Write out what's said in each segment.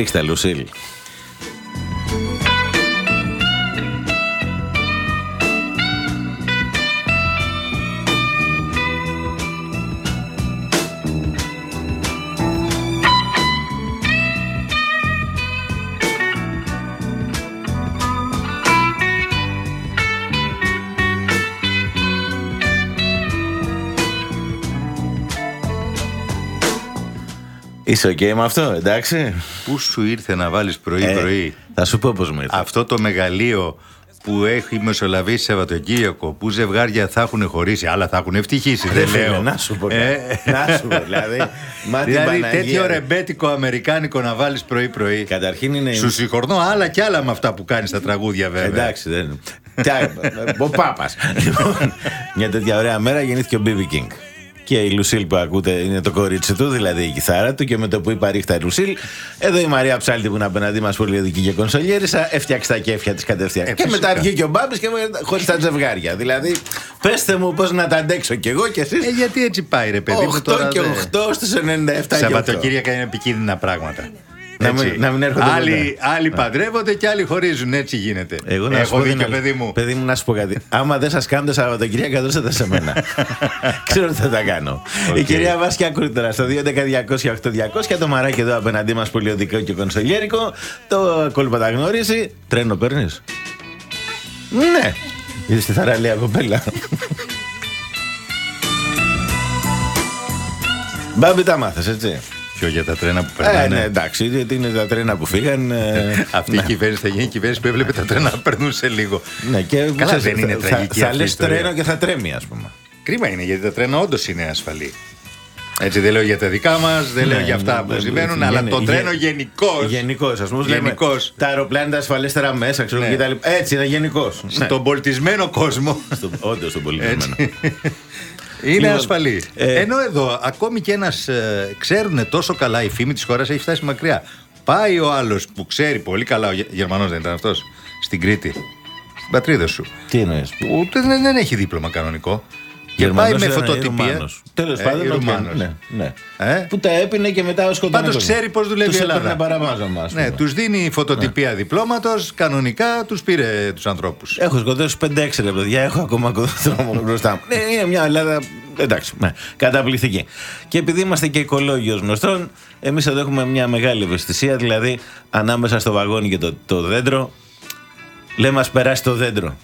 Ρίξτε, Λουσίλ. Είσαι οκ με αυτό, εντάξει. Πού σου ήρθε να βάλεις πρωί-πρωί Ε, θα σου πω πώς μου ήρθε. αυτό το μεγαλείο που έχει μεσολαβήσει Σαββατοκύριακο, που ζευγάρια θα έχουν χωρίσει, άλλα θα έχουν ευτυχήσει. Ρε Δεν φίλε, λέω. Να σου πω. Ε, κάτι. Να σου πω. Δηλαδή, μα την Δηλαδή Παναγία, τέτοιο ρε. ρεμπέτικο αμερικάνικο να βάλεις πρωί-πρωί. Καταρχήν είναι. Σου συγχωρνώ άλλα κι άλλα με αυτά που κάνεις στα τραγούδια βέβαια. Εντάξει, δεν. Τι άλλο, Ο Πάπας. Λοιπόν, μια τέτοια ωραία μέρα γεννήθηκε ο B.B. King. Και η Λουσίλ που ακούτε είναι το κορίτσι του, δηλαδή η κιθάρα του. Και με το που είπα ρίχτα η Λουσίλ, εδώ η Μαρία Ψάλτη που είναι απέναντί μας πολυεδική και κονσολιέρισα, έφτιαξε τα κέφια της κατευθείαν. Ε, και φυσικά. μετά βγήκε ο Μπάμπης και χωρίς τα ζευγάρια. Δηλαδή, πέστε μου πώς να τα αντέξω κι εγώ κι εσείς. Ε, γιατί έτσι πάει ρε παιδί μου 8 τώρα. και δε. 8 στου 97 και 8. Σαββατοκύριακα είναι επικίνδυνα πράγματα. Να μην- Έτσι. να μην έρχονται άλλοι, ποτέ. άλλοι παντρεύονται και άλλοι χωρίζουν. Έτσι γίνεται. Εγώ να σου Έχω πω δίκιο, την παιδί μου. Παιδί μου, να σου πω κάτι. Άμα δεν σας κάνω το Σαββατοκύριακο, δώστε τα σε μένα. Ξέρω ότι θα τα κάνω. Οκ. Η κυρία Βάσκια Κούρτερα στο 2.11.200.800 και το μαράκι εδώ απέναντί μας πολιοδικό και κονσολιέρικο. Το κόλπα τα γνώριση. Τρένο παίρνεις; Ναι. Είδε τη θαραλέα κοπέλα. Μπάμπη τα μάθες έτσι. Ποιο για τα τρένα που Ε, περνάνε. ναι, εντάξει, γιατί είναι τα τρένα που φύγαν. ε, Αυτή η κυβέρνηση θα γίνει κυβέρνηση που έβλεπε τα τρένα να περνούν σε λίγο. Ναι, και Καλά, ξέρεις, δεν είναι θα- τραγική Θα, θα αυτή η λες ιστορία. τρένο και θα τρέμει, ας πούμε. Κρίμα είναι γιατί τα τρένα όντως είναι ασφαλή. Έτσι δεν λέω για τα δικά μας, δεν λέω Ναι, για αυτά ναι, που ναι, συμβαίνουν, ναι, αλλά ναι, το γε- τρένο γενικώς. Γενικώς, ας πούμε. λέμε, Γενικώς. Τα αεροπλάνα είναι τα ασφαλέστερα μέσα, ξέρω Ναι. και τα λοιπά. Έτσι είναι γενικώς. Στον πολιτισμένο κόσμο. Όντως στον πολιτισμένο. Είναι Λοιπόν, ασφαλή. ε, Ενώ εδώ, ακόμη και ένας. Ε, ξέρουν τόσο καλά, η φήμη της χώρας έχει φτάσει μακριά. Πάει ο άλλος που ξέρει πολύ καλά, ο Γερμανός δεν ήταν αυτός, στην Κρήτη, στην πατρίδα σου. Τι εννοείς; Ούτε δεν, δεν έχει δίπλωμα κανονικό. Και πάει με φωτοτυπία. Τέλος Ε, πάντων. οκ, Ρουμάνος. Ναι, ναι. Ε; Που τα έπινε και μετά ο σκοτώνει. Πάντως ξέρει πώς δουλεύει η Ελλάδα. παραμάζα μα. Ναι, τους δίνει φωτοτυπία διπλώματος, κανονικά τους πήρε τους ανθρώπους. Έχω σκοτώσει 5-6 ρε παιδιά, έχω ακόμα δρόμο μπροστά μου. Ναι, είναι μια Ελλάδα. Εντάξει, ναι, καταπληκτική. Και επειδή είμαστε και οικολόγοι ω γνωστόν, εμείς εδώ έχουμε μια μεγάλη ευαισθησία, δηλαδή ανάμεσα στο βαγόνι και το, το δέντρο, λέμε α περάσει το δέντρο.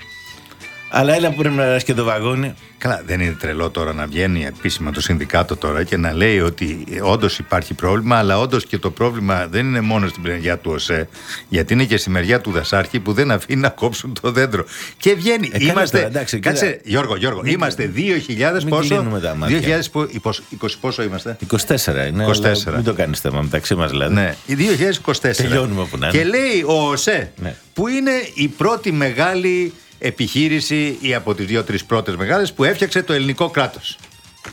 Αλλά έλα που πρέπει να περάσει και το βαγόνι. Καλά, δεν είναι τρελό τώρα να βγαίνει επίσημα το συνδικάτο τώρα και να λέει ότι όντως υπάρχει πρόβλημα, αλλά όντως και το πρόβλημα δεν είναι μόνο στην μεριά του ΟΣΕ, γιατί είναι και στη μεριά του Δασάρχη που δεν αφήνει να κόψουν το δέντρο. Και βγαίνει. Ε, καλά είμαστε. τώρα, εντάξει, κάτσε, κοίτα. Γιώργο, Γιώργο, Μην- είμαστε 2.000 μην πόσο. κλείνουμε τα μάτια. 2.000 πο- υπος- 20 πόσο είμαστε; 24 είναι. 24. αλλά Μην το κάνεις θέμα μεταξύ μας δηλαδή. Ναι, η 2024. Τελειώνουμε όπου να είναι. Και λέει ο ΟΣΕ, Ναι. που είναι η πρώτη μεγάλη επιχείρηση ή από τις δύο-τρεις πρώτες μεγάλες που έφτιαξε το ελληνικό κράτος.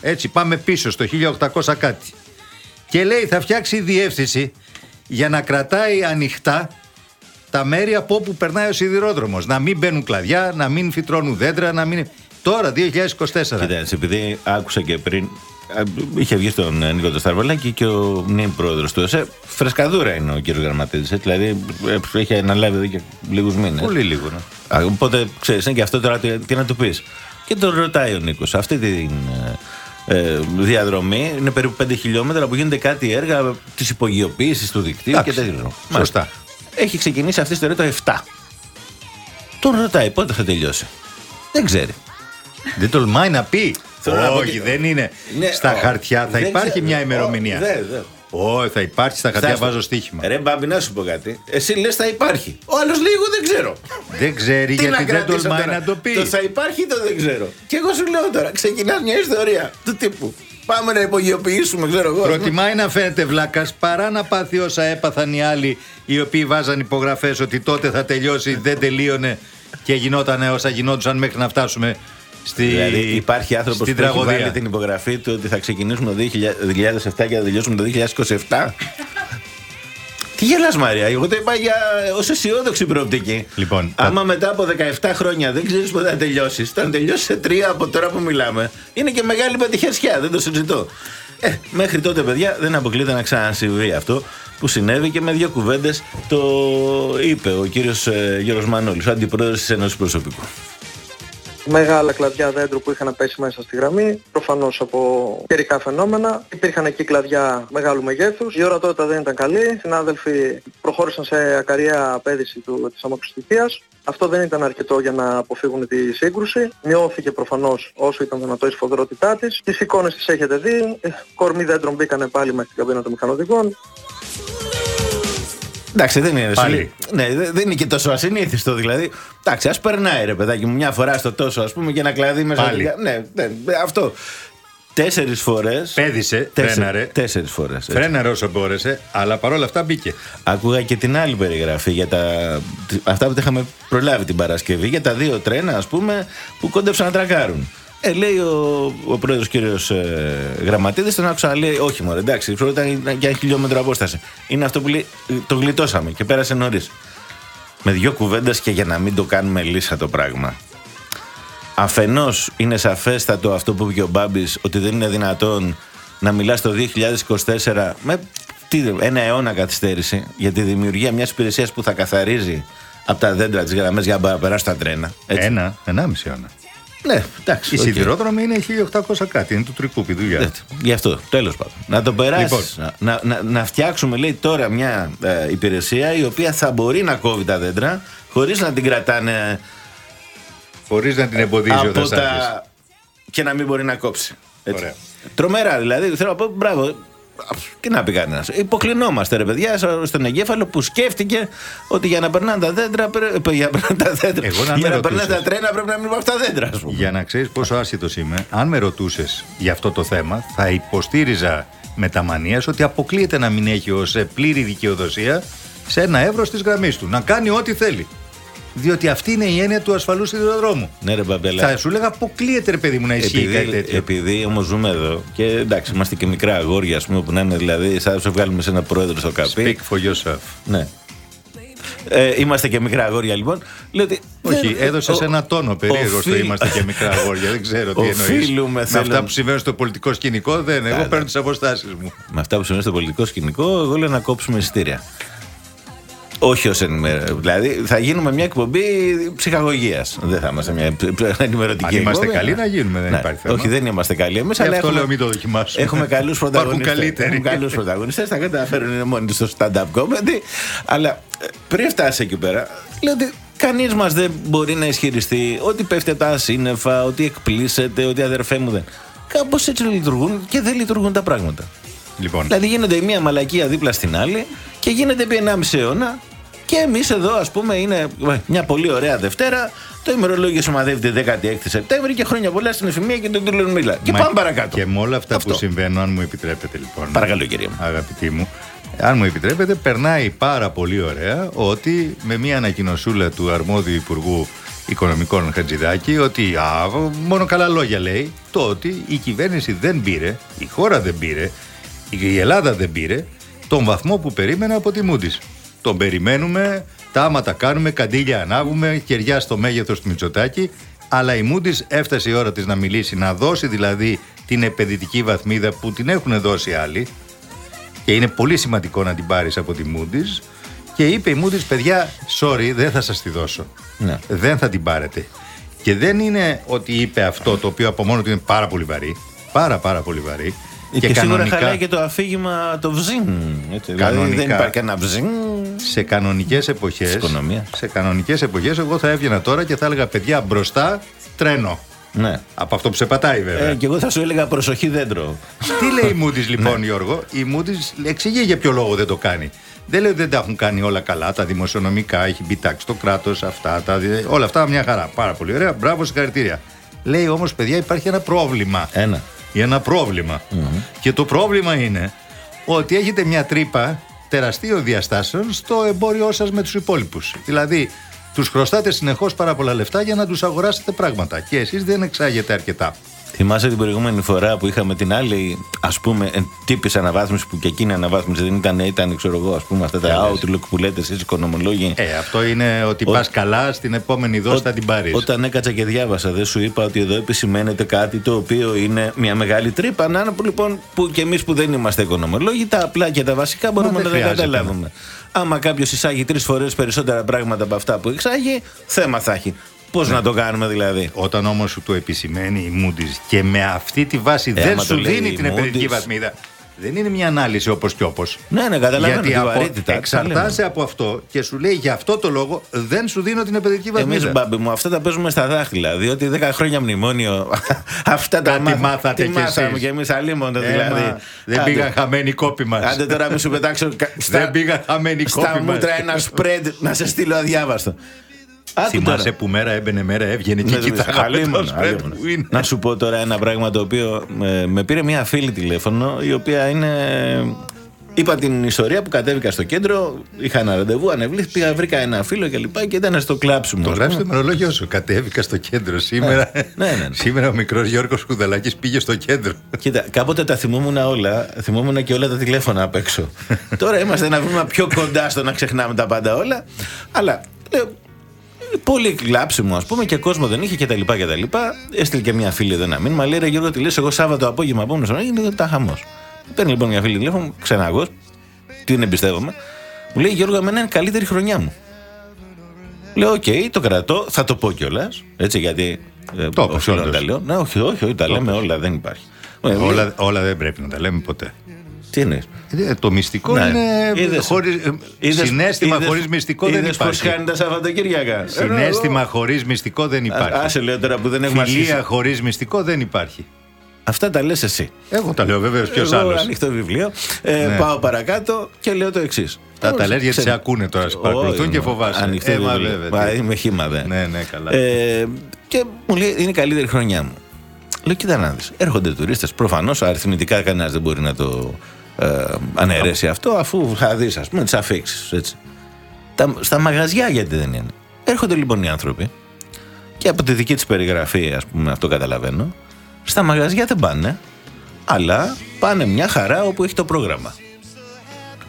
Έτσι, πάμε πίσω στο 1800 κάτι. Και λέει θα φτιάξει διεύθυνση για να κρατάει ανοιχτά τα μέρη από όπου περνάει ο σιδηρόδρομος. Να μην μπαίνουν κλαδιά, να μην φυτρώνουν δέντρα, να μην... Τώρα, 2024. Κοιτάξτε, επειδή άκουσα και πριν. α, Είχε βγει στον ε, Νίκο το Σταρβαλάκη και ο νυν πρόεδρος του ΕΣΕ. Φρεσκαδούρα είναι ο κύριος Γραμματίδη. Δηλαδή ε, έχει αναλάβει εδώ και λίγους μήνες. Πολύ λίγο, ναι. Οπότε ξέρεις, είναι και αυτό τώρα τι, τι να του πεις. Και τον ρωτάει ο Νίκος. Αυτή τη ε, διαδρομή είναι περίπου 5 χιλιόμετρα που γίνονται κάτι έργα της υπογειοποίησης του δικτύου Εντάξει, και τέτοιο. σωστά. Έχει ξεκινήσει αυτή η ιστορία το 7. Τον ρωτάει πότε θα τελειώσει. Δεν ξέρει. Δεν τολμάει να πει. Θέλω να πω Όχι, και- δεν είναι. Ναι, Στα ο- χαρτιά θα δεν υπάρχει ξέρω. μια Ο, ημερομηνία. δε, δε. Όχι, θα υπάρχει στα χαρτιά, Φτάστε. βάζω στοίχημα. Ρε Μπάμπη, να σου πω κάτι. Εσύ λες θα υπάρχει. Ο άλλος λέει εγώ δεν ξέρω. Δεν ξέρει Τι να γιατί δεν κρατήσω τολμάει τώρα; να το πει. Το θα υπάρχει ή το δεν ξέρω; Και εγώ σου λέω τώρα, ξεκινάς μια ιστορία του τύπου. Πάμε να υπογειοποιήσουμε, ξέρω εγώ. Προτιμάει να φαίνεται βλάκας παρά να πάθει όσα έπαθαν οι άλλοι οι οποίοι βάζαν υπογραφές ότι τότε θα τελειώσει, δεν τελείωνε και γινόταν όσα γινόντουσαν μέχρι να φτάσουμε στη, Δηλαδή υπάρχει άνθρωπος που στην έχει βάλει τραγωδία. την υπογραφή του ότι θα ξεκινήσουμε το 2007 και θα τελειώσουμε το 2027. Τι γελάς Μαρία, εγώ το είπα για ως αισιόδοξη προοπτική. Λοιπόν, Άμα μετά από 17 χρόνια δεν ξέρεις πότε θα τελειώσεις, όταν τελειώσεις σε τρία από τώρα που μιλάμε, είναι και μεγάλη πετυχιασιά, δεν το συζητώ. Ε, μέχρι τότε παιδιά δεν αποκλείται να ξανασυμβεί αυτό που συνέβη και με δύο κουβέντες το είπε ο κύριος ε, Γιώργος Μανώλης, ο αντιπρόεδρος της Ένωσης Προσωπικού. Μεγάλα κλαδιά δέντρου που είχαν πέσει μέσα στη γραμμή, προφανώς από καιρικά φαινόμενα. Υπήρχαν εκεί κλαδιά μεγάλου μεγέθους. Η ορατότητα δεν ήταν καλή. Οι συνάδελφοι προχώρησαν σε ακαριά απέδηση του, της αμαξοστοιχείας. Αυτό δεν ήταν αρκετό για να αποφύγουν τη σύγκρουση. Μειώθηκε προφανώς όσο ήταν δυνατό η σφοδρότητά της. Τις εικόνες τις έχετε δει. Ε, Κορμοί δέντρων μπήκανε πάλι μέσα στην καμπίνα των μηχανοδηγών. Εντάξει, δεν είναι. Πάλι. σου λέει. Ναι, δε- δεν είναι και τόσο ασυνήθιστο δηλαδή. Εντάξει, ας περνάει ρε παιδάκι μου μια φορά στο τόσο, ας πούμε, και να κλαδί μέσα. Πάλι. στη- Ναι, ναι, ναι, αυτό. Τέσσερις φορέ. Πέδισε, φρέναρε. Τέσσερις φορές. Φρέναρε όσο μπόρεσε, αλλά παρόλα αυτά μπήκε. Άκουγα και την άλλη περιγραφή για τα. Αυτά που τα είχαμε προλάβει την Παρασκευή για τα δύο τρένα, ας πούμε, που κόντεψαν να τρακάρουν. Ε, λέει ο, ο πρόεδρος κύριος ε, Γραμματίδης, τον άκουσα να λέει: Όχι, μωρέ, εντάξει, ξέρω ήταν για ένα χιλιόμετρο απόσταση. Είναι αυτό που λέει: «Ε, Το γλιτώσαμε και πέρασε νωρίς. Με δύο κουβέντες και για να μην το κάνουμε λύσα το πράγμα. Αφενός είναι σαφέστατο αυτό που είπε και ο Μπάμπης, ότι δεν είναι δυνατόν να μιλάς το 2024 με τι, ένα αιώνα καθυστέρηση για τη δημιουργία μιας υπηρεσίας που θα καθαρίζει από τα δέντρα τις γραμμές για να περάσει τα τρένα. Έτσι. Ένα, ενάμιση αιώνα. Ναι, εντάξει. Η οκ. σιδηρόδρομοι είναι 1800 κάτι, είναι του Τρικούπη δουλειά. Έτσι. Γι' αυτό, τέλος πάντων. Να το περάσεις. Λοιπόν. Να, να, να φτιάξουμε, λέει, τώρα μια ε, υπηρεσία η οποία θα μπορεί να κόβει τα δέντρα χωρίς να την κρατάνε Χωρίς να την εμποδίζει ο από Δασάκης. τα... και να μην μπορεί να κόψει. Έτσι. Ωραία. Τρομερά δηλαδή. Θέλω να πω μπράβο. Τι να πει κανένας. Υποκλεινόμαστε ρε παιδιά στον εγκέφαλο που σκέφτηκε ότι για να περνάνε τα δέντρα. πρέ- Για να περνάνε τα δέντρα. Εγώ να για με να περνάνε τα ρωτούσες. τρένα πρέπει να μην υπάρχουν τα δέντρα, ας πούμε. Για να ξέρεις πόσο άσχετο είμαι, αν με ρωτούσες για αυτό το θέμα, θα υποστήριζα με τα μανίας ότι αποκλείεται να μην έχει ως πλήρη δικαιοδοσία σε ένα εύρος της γραμμής του. Να κάνει ό,τι θέλει. Διότι αυτή είναι η έννοια του ασφαλού σιδηροδρόμου. Ναι, ρε Μπαμπέλα. Θα σου έλεγα αποκλείεται, ρε παιδί μου, να ισχύει κάτι Επειδή, τέτοιο. επειδή όμως ζούμε εδώ και εντάξει, είμαστε και μικρά αγόρια, ας πούμε, που να είναι δηλαδή, σαν να σε βγάλουμε σε ένα πρόεδρο στο καπί. Speak for yourself. Ναι. Ε, είμαστε και μικρά αγόρια λοιπόν. Λέω ότι Όχι, δεν- έδωσες ο- ένα τόνο περίεργο στο οφείλ- είμαστε και μικρά αγόρια. Δεν ξέρω τι εννοείς. Οφείλουμε, Με θέλω- αυτά που συμβαίνουν στο πολιτικό σκηνικό, δεν. Εγώ Καλά. παίρνω τις αποστάσεις μου. Με αυτά που συμβαίνουν στο πολιτικό σκηνικό, εγώ λέω να κόψουμε εισιτήρια. Όχι ως ενημέρωση. Δηλαδή θα γίνουμε μια εκπομπή ψυχαγωγίας. Δεν θα είμαστε μια ενημερωτική Αν είμαστε εκπομπή. καλοί να γίνουμε, δεν Ναι. υπάρχει θέμα. Όχι, δεν είμαστε καλοί εμείς. Γι' Αλλά αυτό έχουμε, λέω μην το δοκιμάσουμε. Έχουμε καλούς Υπάρχουν πρωταγωνιστές. καλύτεροι. Έχουμε καλούς πρωταγωνιστές. Τα καταφέρουν μόνοι του στο stand-up comedy. Αλλά ε, πριν φτάσει εκεί πέρα, λέω ότι κανείς μας δεν μπορεί να ισχυριστεί ότι πέφτει από τα σύννεφα, ότι εκπλήσεται, ότι αδερφέ μου δεν. Κάπως έτσι λειτουργούν και δεν λειτουργούν τα πράγματα. Λοιπόν, Δηλαδή γίνεται η μία μαλακία δίπλα στην άλλη και γίνεται επί 1,5 αιώνα και εμείς εδώ, ας πούμε, είναι ε, μια πολύ ωραία Δευτέρα. Το ημερολόγιο σημαδεύει τη 16η Σεπτέμβρη και χρόνια πολλά στην εφημεία και τον Τούλον Μίλα. Και μα- πάμε παρακάτω. Και με όλα αυτά Αυτό. που συμβαίνουν, αν μου επιτρέπετε λοιπόν. Παρακαλώ, κύριε μου. Αγαπητοί μου, αν μου επιτρέπετε, περνάει πάρα πολύ ωραία ότι με μια ανακοινωσούλα του αρμόδιου Υπουργού Οικονομικών Χατζηδάκη ότι α, μόνο καλά λόγια λέει το ότι η κυβέρνηση δεν πήρε, η χώρα δεν πήρε, η Ελλάδα δεν πήρε τον βαθμό που περίμενα από τη Moody's. Τον περιμένουμε, τα άμα τα κάνουμε, καντήλια ανάβουμε, κεριά στο μέγεθος του Μητσοτάκη, αλλά η Moody's έφτασε η ώρα της να μιλήσει, να δώσει δηλαδή την επενδυτική βαθμίδα που την έχουν δώσει άλλοι, και είναι πολύ σημαντικό να την πάρεις από τη Moody's και είπε η Moody's παιδιά sorry δεν θα σας τη δώσω. Ναι. δεν θα την πάρετε και δεν είναι ότι είπε αυτό το οποίο από μόνο του είναι πάρα πολύ βαρύ. Πάρα πάρα πολύ βαρύ Και, σίγουρα χαλάει και το αφήγημα το βζιν. Έτσι, δηλαδή Κανονικά. δεν υπάρχει ένα βζιν. σε κανονικές εποχέ. Της οικονομίας. Σε κανονικές εποχές, εγώ θα έβγαινα τώρα και θα έλεγα παιδιά μπροστά τρένο. Ναι. Από αυτό που σε πατάει βέβαια. Ε, και εγώ θα σου έλεγα προσοχή δέντρο. Τι λέει η Moody's λοιπόν, Γιώργο; Η Moody's εξηγεί για ποιο λόγο δεν το κάνει. Δεν λέει ότι δεν τα έχουν κάνει όλα καλά, τα δημοσιονομικά, έχει μπει τάξη το κράτος, αυτά, τα, όλα αυτά μια χαρά. Πάρα πολύ ωραία. Μπράβο, συγχαρητήρια. Λέει όμως, παιδιά, υπάρχει ένα πρόβλημα. Ένα. Ένα πρόβλημα. Και το πρόβλημα είναι ότι έχετε μια τρύπα τεραστίων διαστάσεων στο εμπόριό σας με τους υπόλοιπους. Δηλαδή, τους χρωστάτε συνεχώς πάρα πολλά λεφτά για να τους αγοράσετε πράγματα. Και εσείς δεν εξάγετε αρκετά. Θυμάσαι την προηγούμενη φορά που είχαμε την άλλη, ας πούμε, τύπης αναβάθμιση που και εκείνη η αναβάθμιση δεν ήταν, ήταν, ξέρω εγώ, ας πούμε, αυτά τα λες. outlook που λέτε εσείς οικονομολόγοι. Ε, αυτό είναι ότι Ο- πας καλά, στην επόμενη δόση θα την πάρεις. Όταν έκατσα και διάβασα, δεν σου είπα ότι εδώ επισημαίνεται κάτι το οποίο είναι μια μεγάλη τρύπα. Να είναι που λοιπόν που και εμείς που δεν είμαστε οικονομολόγοι, τα απλά και τα βασικά μπορούμε δεν να τα χρειάζεται. καταλάβουμε. Άμα κάποιος εισάγει τρεις φορές περισσότερα πράγματα από αυτά που εξάγει, θέμα θα έχει. Πώς Ναι. να το κάνουμε δηλαδή; Όταν όμως σου το επισημαίνει η Moody's και με αυτή τη βάση Ε, δεν άμα το σου λέει δίνει η την επενδυτική Moody's. βαθμίδα, δεν είναι μια ανάλυση όπως και όπως. Ναι, ναι, καταλαβαίνω Γιατί τη από, βαρύτητα. εξαρτάσαι από αυτό και σου λέει για αυτό το λόγο δεν σου δίνω την επενδυτική βαθμίδα. Εμεί, μπάμπι μου, αυτά τα παίζουμε στα δάχτυλα. Διότι 10 χρόνια μνημόνιο. αυτά τα Κάτι μάθα- μάθατε τι κι μάθαμε εσείς. κι εμείς αλίμοντα Έμα, δηλαδή. δεν Άντε. πήγαν χαμένοι οι κόποι μας. Άντε τώρα μην σου πετάξω. κα- Δεν πήγαν χαμένοι οι Στα κόποι μας. μούτρα ένα spread να σε στείλω αδιάβαστο. Άκου Θυμάσαι τώρα. που μέρα έμπαινε, μέρα έβγαινε και Ναι, κοιτάγαμε αλίμονα, το spread αλίμονα. που είναι. Να σου πω τώρα ένα πράγμα το οποίο ε, με πήρε μια φίλη τηλέφωνο η οποία είναι. Είπα την ιστορία που κατέβηκα στο κέντρο, είχα ένα ραντεβού, ανεβλήθηκα, βρήκα ένα φίλο και λοιπά και ήταν στο κλάψιμο. Το ας γράφει πούμε. στο ημερολόγιο σου. Κατέβηκα στο κέντρο σήμερα. ναι, ναι, ναι. Σήμερα ο μικρός Γιώργος Κουδαλάκης πήγε στο κέντρο. Κοίτα, κάποτε τα θυμόμουν όλα, θυμόμουν και όλα τα τηλέφωνα απ' έξω. Τώρα είμαστε ένα βήμα πιο κοντά στο να ξεχνάμε τα πάντα όλα. Αλλά λέω, πολύ κλάψιμο, ας πούμε, και κόσμο δεν είχε κτλ. κτλ. Έστειλε και μια φίλη εδώ ένα μήνυμα. Λέει ρε Γιώργο, τι λες, εγώ Σάββατο απόγευμα επόμενο σώμα είναι τα χαμός. Παίρνει λοιπόν μια φίλη τηλέφωνο, ξεναγό, την εμπιστεύομαι. Μου λέει Γιώργο, εμένα είναι η καλύτερη χρονιά μου. Λέω, οκ, το κρατώ, θα το πω κιόλας. Έτσι, γιατί. ε, Το είπες οφείλω να όντως. τα λέω. Ναι, όχι, όχι, όχι τα λέμε όλα, δεν υπάρχει. Ε, όλα, όλα δεν πρέπει να τα λέμε ποτέ. Τι εννοείς; Ε, Το μυστικό Ναι. είναι. Είδες. Χωρίς, ε, Είδες- συνέστημα είδες- χωρίς μυστικό δεν είδες πώς υπάρχει. χάνει τα Σαββατοκύριακα. Συνέστημα χωρίς μυστικό δεν Α, υπάρχει. Άσε λέω τώρα που δεν έχουμε αρχίσει. Φιλία χωρίς μυστικό δεν υπάρχει. Αυτά τα λες εσύ. Εγώ τα λέω βέβαια. Ποιος Εγώ άλλος. ανοιχτό βιβλίο. Ε, Ναι. Πάω παρακάτω και λέω το εξής. Τα τα λες γιατί σε ακούνε τώρα, σε παρακολουθούν και φοβάσαι. Ανοιχτό Ε, μα βιβλίο. βέβαια, Μα, τι. Είμαι χήμα δε. Ναι, ναι, καλά. Ε, και μου λέει είναι η καλύτερη χρονιά μου. Λέω κοίτα να δεις. Έρχονται τουρίστες. Προφανώς αριθμητικά κανένας δεν μπορεί να το ε, αναιρέσει αυτό αφού θα δεις ας πούμε τις αφήξεις. Έτσι. Τα, στα μαγαζιά γιατί δεν είναι. Έρχονται λοιπόν οι άνθρωποι και από τη δική της περιγραφή ας πούμε αυτό καταλαβαίνω στα μαγαζιά δεν πάνε αλλά πάνε μια χαρά όπου έχει το πρόγραμμα.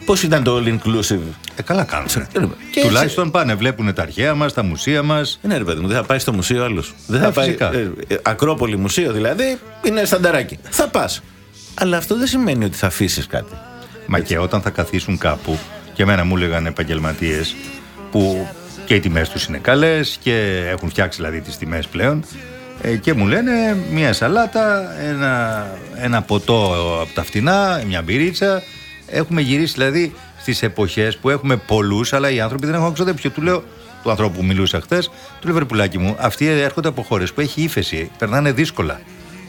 Πώς ήταν το all inclusive; Ε, καλά κάνουν. Και Τουλάχιστον πάνε, βλέπουν τα αρχαία μας, τα μουσεία μας. ναι, ρε παιδί μου, δεν θα πάει στο μουσείο άλλος. Δεν Ε, θα πάει. φυσικά. ε, ε, Ακρόπολη μουσείο δηλαδή είναι στανταράκι. Θα πας. Αλλά αυτό δεν σημαίνει ότι θα αφήσεις κάτι. Μα και όταν θα καθίσουν κάπου, και εμένα μου έλεγαν επαγγελματίες που και οι τιμές τους είναι καλές και έχουν φτιάξει δηλαδή τις τιμές πλέον. ε, Και μου λένε μια σαλάτα, ένα, ένα ποτό από τα φτηνά, μια μπυρίτσα. Έχουμε γυρίσει δηλαδή στις εποχές που έχουμε πολλούς, αλλά οι άνθρωποι δεν έχουν ξοδέψει. Και του λέω, του ανθρώπου που μιλούσα χθες, του λέω Βερπουλάκι μου, αυτοί έρχονται από χώρες που έχει ύφεση, περνάνε δύσκολα.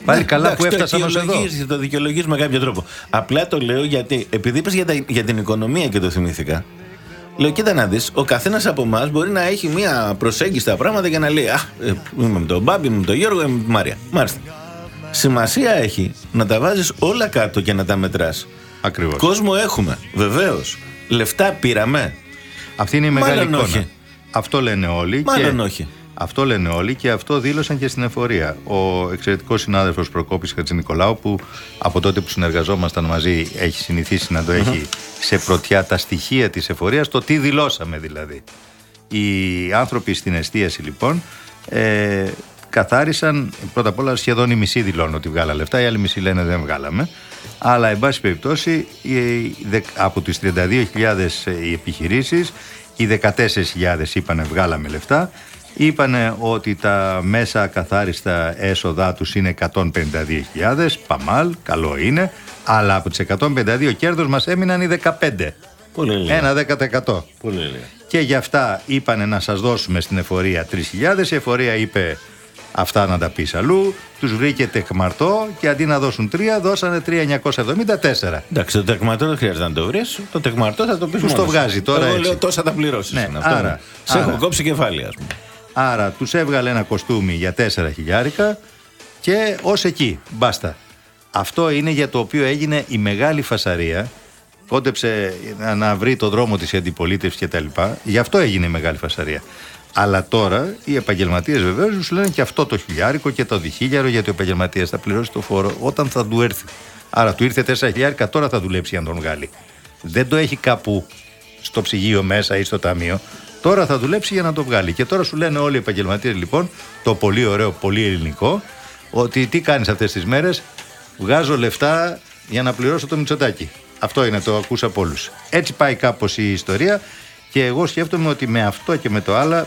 Πάλι Ναι, καλά εντάξει, που έφτασαν το ως εδώ. αιτιολογείς, Το δικαιολογείς με κάποιο τρόπο. Απλά το λέω γιατί, επειδή είπες για, τα- για την οικονομία και το θυμήθηκα. Λέω, κοίτα να δεις, ο καθένας από εμάς μπορεί να έχει μια προσέγγιση στα πράγματα και να λέει Α, ε, είμαι με τον Μπάμπη, είμαι με τον Γιώργο, είμαι με τη Μάρια. Μάλιστα. Σημασία έχει να τα βάζεις όλα κάτω και να τα μετράς. Ακριβώς. Κόσμο έχουμε, βεβαίως. Λεφτά πήραμε. Αυτή είναι η μεγάλη Μάλλον εικόνα. όχι. Αυτό λένε όλοι. Μάλλον και... όχι. Αυτό λένε όλοι και αυτό δήλωσαν και στην εφορία. Ο εξαιρετικός συνάδελφος Προκόπης Χατζηνικολάου, που από τότε που συνεργαζόμασταν μαζί έχει συνηθίσει να το έχει σε πρωτιά τα στοιχεία της εφορίας, το τι δηλώσαμε δηλαδή. Οι άνθρωποι στην εστίαση λοιπόν ε, καθάρισαν, πρώτα απ' όλα σχεδόν η μισή δηλώνουν ότι βγάλα λεφτά, οι άλλοι μισοί λένε δεν βγάλαμε. Αλλά, εν πάση περιπτώσει, οι- δεκ- από τις 32.000 οι επιχειρήσεις, οι 14.000 είπανε βγάλαμε λεφτά. Είπανε ότι τα μέσα καθάριστα έσοδά τους είναι 152.000, παμάλ, καλό είναι. Αλλά από τις 152 κέρδος μας έμειναν οι 15. Πολύ λίγα. Ένα 10%. Πολύ λίγα. Και γι' αυτά είπανε να σας δώσουμε στην εφορία 3.000. Η εφορία είπε αυτά να τα πεις αλλού. Τους βρήκε τεκμαρτό και αντί να δώσουν 3 δώσανε 3.974. Εντάξει, το τεκμαρτό δεν χρειάζεται να το βρεις. Το τεκμαρτό θα το πεις Τους το βγάζει τώρα Εγώ έτσι. λέω τόσα θα πληρώσεις. Ναι, άρα- Σε άρα. έχω κόψει κεφάλι, ας πούμε. Άρα τους έβγαλε ένα κοστούμι για 4 χιλιάρικα και ως εκεί, μπάστα. Αυτό είναι για το οποίο έγινε η μεγάλη φασαρία. Κόντεψε να- να βρει το δρόμο της η αντιπολίτευση και τα λοιπά. Γι' αυτό έγινε η μεγάλη φασαρία. Αλλά τώρα οι επαγγελματίες βεβαίως σου λένε και αυτό το χιλιάρικο και το διχίλιαρο γιατί ο επαγγελματίας θα πληρώσει το φόρο όταν θα του έρθει. Άρα του ήρθε 4 χιλιάρικα, τώρα θα δουλέψει για να τον βγάλει. Δεν το έχει κάπου στο ψυγείο μέσα ή στο ταμείο. Τώρα θα δουλέψει για να το βγάλει. Και τώρα σου λένε όλοι οι επαγγελματίες λοιπόν, το πολύ ωραίο, πολύ ελληνικό, ότι τι κάνεις αυτές τις μέρες, βγάζω λεφτά για να πληρώσω το μυτσοτάκι. Αυτό είναι, το ακούσα από όλους. Έτσι πάει κάπως η ιστορία και εγώ σκέφτομαι ότι με αυτό και με το άλλα,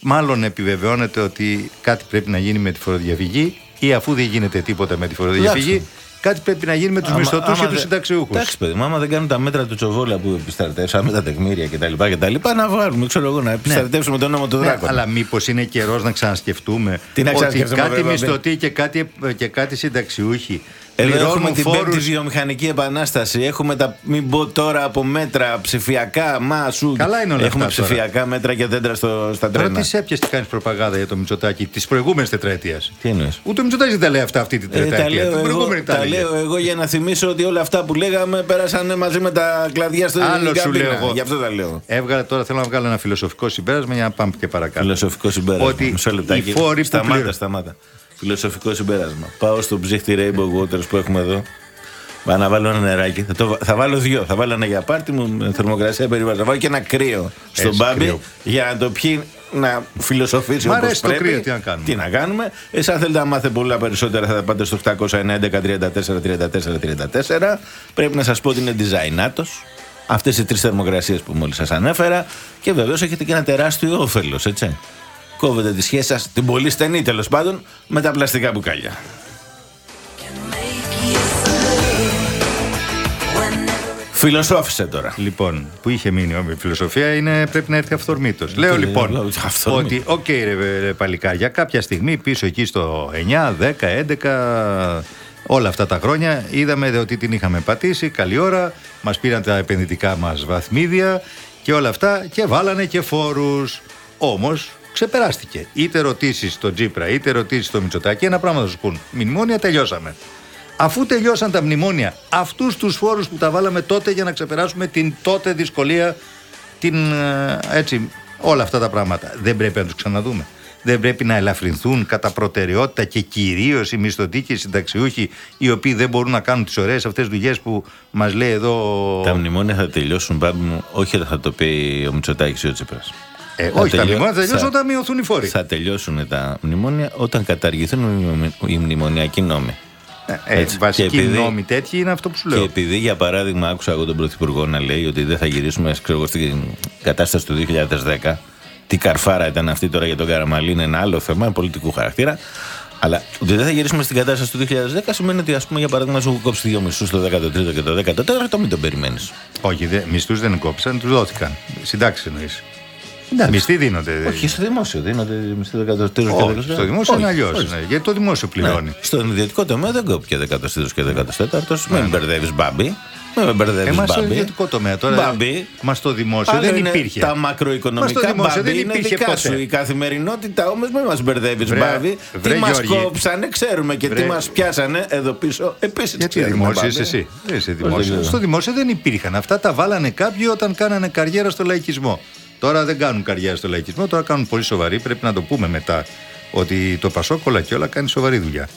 μάλλον επιβεβαιώνεται ότι κάτι πρέπει να γίνει με τη φοροδιαφυγή ή αφού δεν γίνεται τίποτα με τη φοροδιαφυγή, Εντάξει. Κάτι πρέπει να γίνει με τους Άμα- μισθωτούς άμα και τους δεν- συνταξιούχους. Εντάξει, παιδί μου, άμα δεν κάνουν τα μέτρα του Τσοβόλα που επιστρατεύσαμε, τα τεκμήρια κτλ. κτλ να βάλουμε, ξέρω εγώ, να επιστρατεύσουμε τον νόμο του Ναι, Δράκονα. αλλά μήπως είναι καιρός να ξανασκεφτούμε Τι να ότι ξανασκεφτούμε, κάτι βέβαια, μισθωτοί και κάτι, και κάτι συνταξιούχοι Εδώ έχουμε πληρώνουν την πέμπτη φόρους βιομηχανική επανάσταση. Έχουμε τα, μην πω τώρα από μέτρα ψηφιακά, μα σου. Καλά είναι όλα Έχουμε αυτά τώρα. ψηφιακά μέτρα και δέντρα στο, στα Τώρα τρένα. τι σε έπιασε τι κάνεις προπαγάνδα για το Μητσοτάκι της προηγούμενης τετραετίας; Τι εννοείς; Ούτε ο Μητσοτάκης δεν τα λέει αυτά αυτή την Ε, τα τετραετία. λέω, την εγώ, προηγούμενη τα τα έλεγε. λέω εγώ για να θυμίσω ότι όλα αυτά που λέγαμε πέρασαν μαζί με τα κλαδιά στο Άλλο σου καμπίνα. λέω εγώ. Γι' αυτό τα λέω. Έβγαλε τώρα θέλω να βγάλω ένα φιλοσοφικό συμπέρασμα για να πάμε και παρακάτω. Φιλοσοφικό συμπέρασμα. Ότι Μισό λεπτάκι. οι φόροι που σταμάτα, πληρω- σταμάτα. Φιλοσοφικό συμπέρασμα. Πάω στο ψύχτη Rainbow Waters που έχουμε εδώ. Πάω να βάλω ένα νεράκι. Θα, το, θα βάλω δύο. Θα βάλω ένα για πάρτι μου με θερμοκρασία περιβάλλον. Θα βάλω και ένα κρύο στον Έτσι, μπάμπι κρύο. για να το πιει να φιλοσοφήσει Μ' όπως αρέσει το πρέπει. κρύο, τι να κάνουμε; Τι να κάνουμε. Εσείς αν θέλετε να μάθετε πολλά περισσότερα θα τα πάτε στο 811 34 34 34. Πρέπει να σας πω ότι είναι designatos. Αυτές οι τρεις θερμοκρασίες που μόλις σας ανέφερα. Και βεβαίως έχετε και ένα τεράστιο όφελος, έτσι. Κόβετε τη σχέση σας, την πολύ στενή τέλος πάντων, με τα πλαστικά μπουκάλια. Φιλοσόφησε τώρα. Λοιπόν, που είχε μείνει η φιλοσοφία είναι πρέπει να έρθει αυθορμήτως. Λέω Τι λοιπόν λέω, αυθορμήτως. ότι, οκ, ρε, ρε παλικάρια, κάποια στιγμή πίσω εκεί στο 9, 10, 11, όλα αυτά τα χρόνια είδαμε ότι την είχαμε πατήσει. Καλή ώρα, μας πήραν τα επενδυτικά μας βαθμίδια και όλα αυτά και βάλανε και φόρους. Όμως ξεπεράστηκε. Είτε ρωτήσεις στον Τζίπρα, είτε ρωτήσεις στον Μητσοτάκη, ένα πράγμα θα σου πούν. Μνημόνια τελειώσαμε. Αφού τελειώσαν τα μνημόνια, αυτούς τους φόρους που τα βάλαμε τότε για να ξεπεράσουμε την τότε δυσκολία, την, ε, έτσι, όλα αυτά τα πράγματα, δεν πρέπει να τους ξαναδούμε. Δεν πρέπει να ελαφρυνθούν κατά προτεραιότητα και κυρίως οι μισθωτοί και οι συνταξιούχοι, οι οποίοι δεν μπορούν να κάνουν τις ωραίες αυτές δουλειές που μας λέει εδώ. Τα μνημόνια θα τελειώσουν, μπάμπη μου, όχι όταν θα το πει ο Μητσοτάκης ή ο Τσίπρας. Ε, όχι, τα μνημόνια θα τελειώσουν όταν μειωθούν οι φόροι. Θα τελειώσουν τα μνημόνια όταν καταργηθούν οι μνημο- οι μνημονιακοί νόμοι. Ε, Έτσι. βασικοί Και επειδή- νόμοι τέτοιοι είναι αυτό που σου Και λέω. επειδή για παράδειγμα άκουσα εγώ τον Πρωθυπουργό να λέει ότι δεν θα γυρίσουμε ξέρω, εγώ, στην κατάσταση του 2010, τι καρφάρα ήταν αυτή τώρα για τον Καραμαλή, είναι ένα άλλο θέμα πολιτικού χαρακτήρα. Αλλά ότι δεν θα γυρίσουμε στην κατάσταση του 2010 σημαίνει ότι, ας πούμε, για παράδειγμα, σου έχω κόψει δύο μισθούς το 13ο και το 14ο, μην τον περιμένεις. Όχι, μισθούς δεν κόψαν, τους δόθηκαν. Συντάξει εννοείς. Μισθοί δίνονται. Όχι, στο δημόσιο δίνονται μισθοί 13ο και 14ο. Όχι, στο δημόσιο είναι αλλιώς. γιατί το δημόσιο πληρώνει. Ναι. Στον ιδιωτικό τομέα δεν κόπηκε 13ο και 14ο. Μην με μπερδεύεις, μπάμπη. Μην με μπερδεύεις, Εμάς στο μπάμπη. ιδιωτικό τομέα τώρα. Μπάμπη. Μας στο δημόσιο Άλλο δεν είναι υπήρχε. Τα Μας μακροοικονομικά στο δημόσιο μπάμπη δεν είναι υπήρχε δικά ποτέ. σου. Η καθημερινότητα όμως μην μας μπερδεύεις, Βρε, μπάμπη. βρε, Τι μας Γιώργη. κόψανε, ξέρουμε και τι Βρε. μας πιάσανε εδώ πίσω. Επίσης Γιατί δημόσιο είσαι εσύ. Δεν είσαι δημόσιος. Στο δημόσιο δεν υπήρχαν. Αυτά τα βάλανε κάποιοι όταν κάνανε καριέρα στο λαϊκισμό. Τώρα δεν κάνουν καριέρα στο λαϊκισμό, τώρα κάνουν πολύ σοβαρή. Πρέπει να το πούμε μετά. Ότι το Πασόκολα και όλα κάνει σοβαρή δουλειά.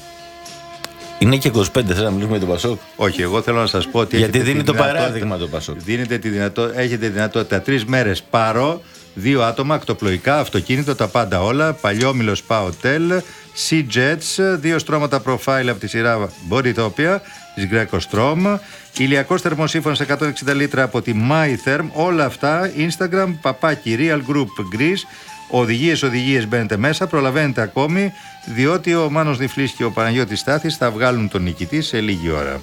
Είναι και 25, θέλω να μιλήσουμε για τον Πασόκ; Όχι, εγώ θέλω να σας πω ότι. Γιατί έχετε δίνει τη το δυνατότητα- παράδειγμα το Πασόκ. Δίνετε τη δυνατό, έχετε δυνατότητα τρεις μέρες παρό, δύο άτομα, ακτοπλοϊκά, αυτοκίνητο, τα πάντα όλα. Παλιόμιλος Spa Hotel, Sea Jets, δύο στρώματα profile από τη σειρά Bodytopia της Greco Strom, ηλιακός θερμοσύφωνο 160 λίτρα από τη My Therm. Όλα αυτά Instagram, παπάκι Real Group Greece. Οδηγίες, οδηγίες μπαίνετε μέσα, προλαβαίνετε ακόμη, διότι ο Μάνος Διφλής και ο Παναγιώτης Στάθης θα βγάλουν τον νικητή σε λίγη ώρα.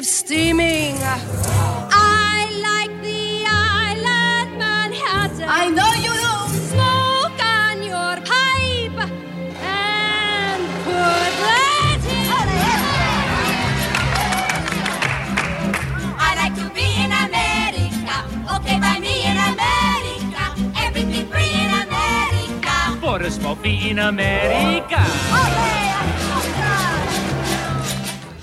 Natives steaming. I like the island Manhattan. I know you do. Smoke on your pipe and put that I like to be in America. Okay, by me in America. Everything free in America. For a smoke in America.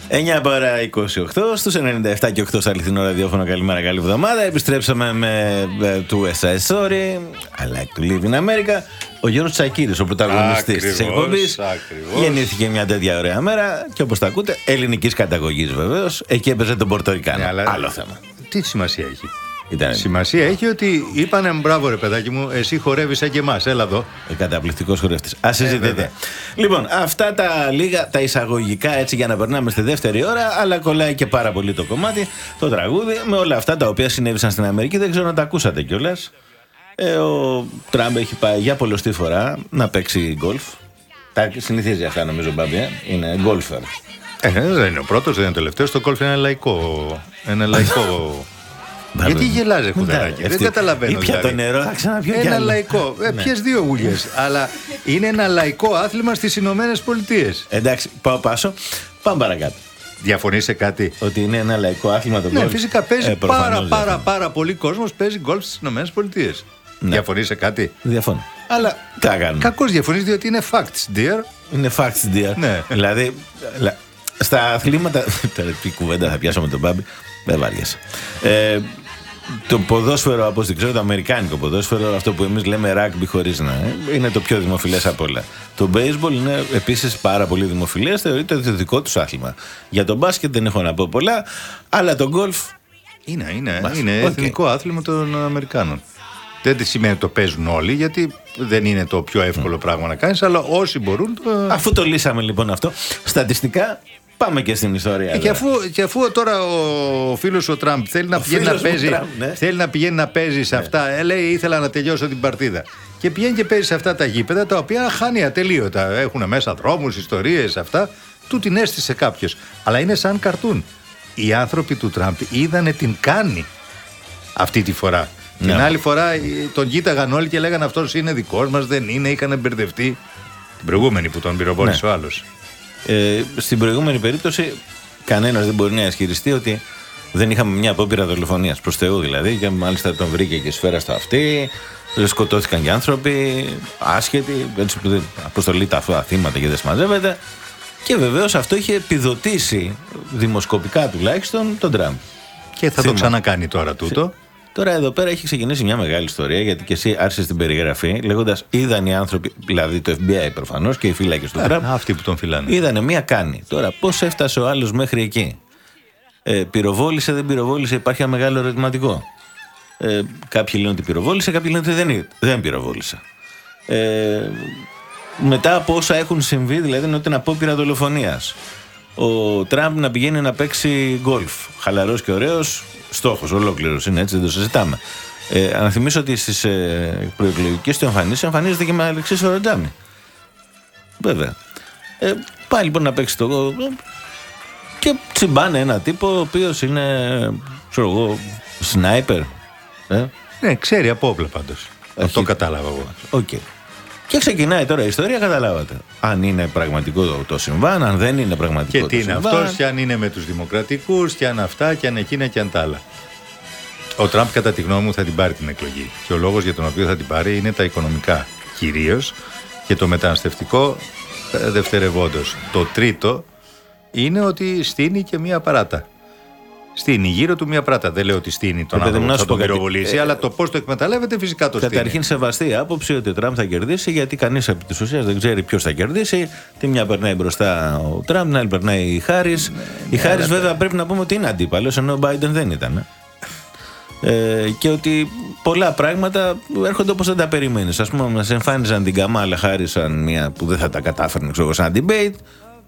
9 παρά 28 στους 97 και 8 στα αληθινό ραδιόφωνο. Καλημέρα, καλή εβδομάδα. Επιστρέψαμε με ε, του SIS Story. I like to live in America. Ο Γιώργος Τσακύρης, ο πρωταγωνιστής της Ακριβώς, εκπομπής. ακριβώς. Γεννήθηκε μια τέτοια ωραία μέρα και όπως τα ακούτε, ελληνικής καταγωγής βεβαίως. Εκεί έπαιζε τον Πορτορικάνο. Ναι, αλλά- Άλλο θέμα. Τι σημασία έχει; Ήταν Σημασία έχει ότι είπανε μπράβο ρε παιδάκι μου, εσύ χορεύεις σαν και εμάς, έλα εδώ. Καταπληκτικός χορευτή. Α συζητείτε. Ε, βέβαια. λοιπόν, αυτά τα λίγα, τα εισαγωγικά έτσι για να περνάμε στη δεύτερη ώρα, αλλά κολλάει και πάρα πολύ το κομμάτι, το τραγούδι, με όλα αυτά τα οποία συνέβησαν στην Αμερική. Δεν ξέρω αν τα ακούσατε κιόλας. Ε, ο Τραμπ έχει πάει για πολλωστή φορά να παίξει γκολφ. Τα συνηθίζει αυτά νομίζω, Μπάμπη. ε. Είναι γκολφερ. Ε, δεν είναι ο πρώτος, δεν είναι ο τελευταίος, το κόλφ είναι ένα λαϊκό. Ένα λαϊκό. Γιατί γελάζει, κουδεράκι. Δεν καταλαβαίνω. Ήπια το δηλαδή. νερό, θα ξαναπιω κι Ένα άλλο. λαϊκό. Ε, Ναι. Ποιες δύο γουλιές. Αλλά είναι ένα λαϊκό άθλημα στις Ηνωμένες Πολιτείες. Εντάξει, πάω πάσο. Πάμε παρακάτω. Διαφωνείς σε κάτι; Ότι είναι ένα λαϊκό άθλημα το Ναι, γκολφ. φυσικά παίζει Ε, προφανώς πάρα, πάρα, διαφωνώ. πάρα πολύ κόσμος παίζει γκολφ στις Ηνωμένες Πολιτείες. Ναι. Διαφωνείς σε κάτι; Διαφωνώ. Αλλά τι θα κάνουμε; Κακώς διαφωνείς διότι είναι facts, dear. Είναι facts, dear. Ναι. Δηλαδή, λα- στα αθλήματα. Τώρα τι κουβέντα θα πιάσω με τον Μπάμπη. Δεν βάριασα. Ε, το ποδόσφαιρο, από ό,τι ξέρω, το αμερικάνικο ποδόσφαιρο, αυτό που εμείς λέμε rugby χωρίς να ε, είναι το πιο δημοφιλές από όλα. Το baseball είναι επίσης πάρα πολύ δημοφιλές, θεωρείται το δικό τους άθλημα. Για το μπάσκετ δεν έχω να πω πολλά, αλλά το γκολφ Είναι, είναι, Μας. είναι Οκ. εθνικό άθλημα των Αμερικάνων. Δεν σημαίνει ότι το παίζουν όλοι, γιατί δεν είναι το πιο εύκολο πράγμα να κάνεις, αλλά όσοι μπορούν. Το... Αφού το λύσαμε λοιπόν αυτό, στατιστικά πάμε και στην ιστορία. Ε, και, τώρα. αφού, και αφού τώρα ο φίλος ο Τραμπ θέλει να, Ο πηγαίνει να, φίλος μου παίζει, Τραμπ, ναι. θέλει να πηγαίνει να παίζει σε αυτά, ε, λέει ήθελα να τελειώσω την παρτίδα. Και πηγαίνει και παίζει σε αυτά τα γήπεδα τα οποία χάνει ατελείωτα. Έχουν μέσα δρόμους, ιστορίες, αυτά. Του την έστησε κάποιος. Αλλά είναι σαν καρτούν. Οι άνθρωποι του Τραμπ είδανε την κάνει αυτή τη φορά. Ναι. Την άλλη φορά ε, τον κοίταγαν όλοι και λέγανε αυτός είναι δικός μας, δεν είναι, είχαν μπερδευτεί. Την προηγούμενη που τον πυροβόλησε Ναι. ο άλλος. Ε, στην προηγούμενη περίπτωση, κανένας δεν μπορεί να ισχυριστεί ότι δεν είχαμε μια απόπειρα δολοφονίας. Προς Θεού δηλαδή, και μάλιστα τον βρήκε και σφαίρα στο αυτί. Σκοτώθηκαν και άνθρωποι άσχετοι. Έτσι, που δεν- αποστολή τα αυτά θύματα και δεν συμμαζεύεται. Και βεβαίως αυτό είχε επιδοτήσει, δημοσκοπικά τουλάχιστον, τον Τραμπ. Και θα Θύμα. το ξανακάνει τώρα τούτο. Τώρα εδώ πέρα έχει ξεκινήσει μια μεγάλη ιστορία γιατί και εσύ άρχισες την περιγραφή λέγοντας είδαν οι άνθρωποι, δηλαδή το FBI προφανώς και οι φύλακες του Τραμπ, Ε, Αυτοί που τον φυλάνε. Είδανε μία κάνει. Τώρα, πώς έφτασε ο άλλος μέχρι εκεί; Ε, πυροβόλησε, δεν πυροβόλησε, υπάρχει ένα μεγάλο ερωτηματικό. Ε, κάποιοι λένε ότι πυροβόλησε, κάποιοι λένε ότι δεν, είναι- δεν πυροβόλησε. Ε, μετά από όσα έχουν συμβεί, δηλαδή είναι ότι είναι απόπειρα δολοφονία. Ο Τραμπ να πηγαίνει να παίξει γκολφ. Χαλαρός και ωραίος, στόχος, ολόκληρος είναι έτσι, δεν το συζητάμε. Ε, να θυμίσω ότι στις ε, προεκλογικές του εμφανίσεις εμφανίζεται και με Αλεξή Σοροτζάμι. Βέβαια. Ε, πάει λοιπόν να παίξει το γκολ και τσιμπάνε ένα τύπο ο οποίος είναι, ξέρω εγώ, σνάιπερ. Ε, Ναι, ξέρει από όπλα πάντως. Αυτό κατάλαβα εγώ. οκ. Και ξεκινάει τώρα η ιστορία, καταλάβατε. Αν είναι πραγματικό το, το συμβάν, αν δεν είναι πραγματικό Και το τι είναι συμβάν. αυτός, και αν είναι με τους δημοκρατικούς, και αν αυτά, και αν εκείνα, και αν τα άλλα. Ο Τραμπ, κατά τη γνώμη μου, θα την πάρει την εκλογή. Και ο λόγος για τον οποίο θα την πάρει είναι τα οικονομικά κυρίως και το μεταναστευτικό ε, δευτερευόντως. Το τρίτο είναι ότι στείνει και μία παράτα. Στείνει γύρω του μία πράτα. Δεν λέω ότι στείνει τον Ε, παιδί μου, άνθρωπο να που θα σου πω τον κάτι. πυροβολήσει, Ε, αλλά το πώς το εκμεταλλεύεται φυσικά το στείνει. Καταρχήν σεβαστή η άποψη ότι ο Τραμπ θα κερδίσει γιατί κανείς επί της ουσίας δεν ξέρει ποιος θα κερδίσει. Τη μια περνάει μπροστά ο Τραμπ, την άλλη περνάει η Χάρη. η Χάρη βέβαια πρέπει να πούμε ότι είναι αντίπαλος ενώ ο Biden δεν ήταν. Ε, και ότι πολλά πράγματα έρχονται όπως δεν τα περιμένεις. Α πούμε, μας εμφάνιζαν την Καμάλα Χάρη σαν μια που δεν θα τα κατάφερνε ξέρω, εγώ, σαν debate.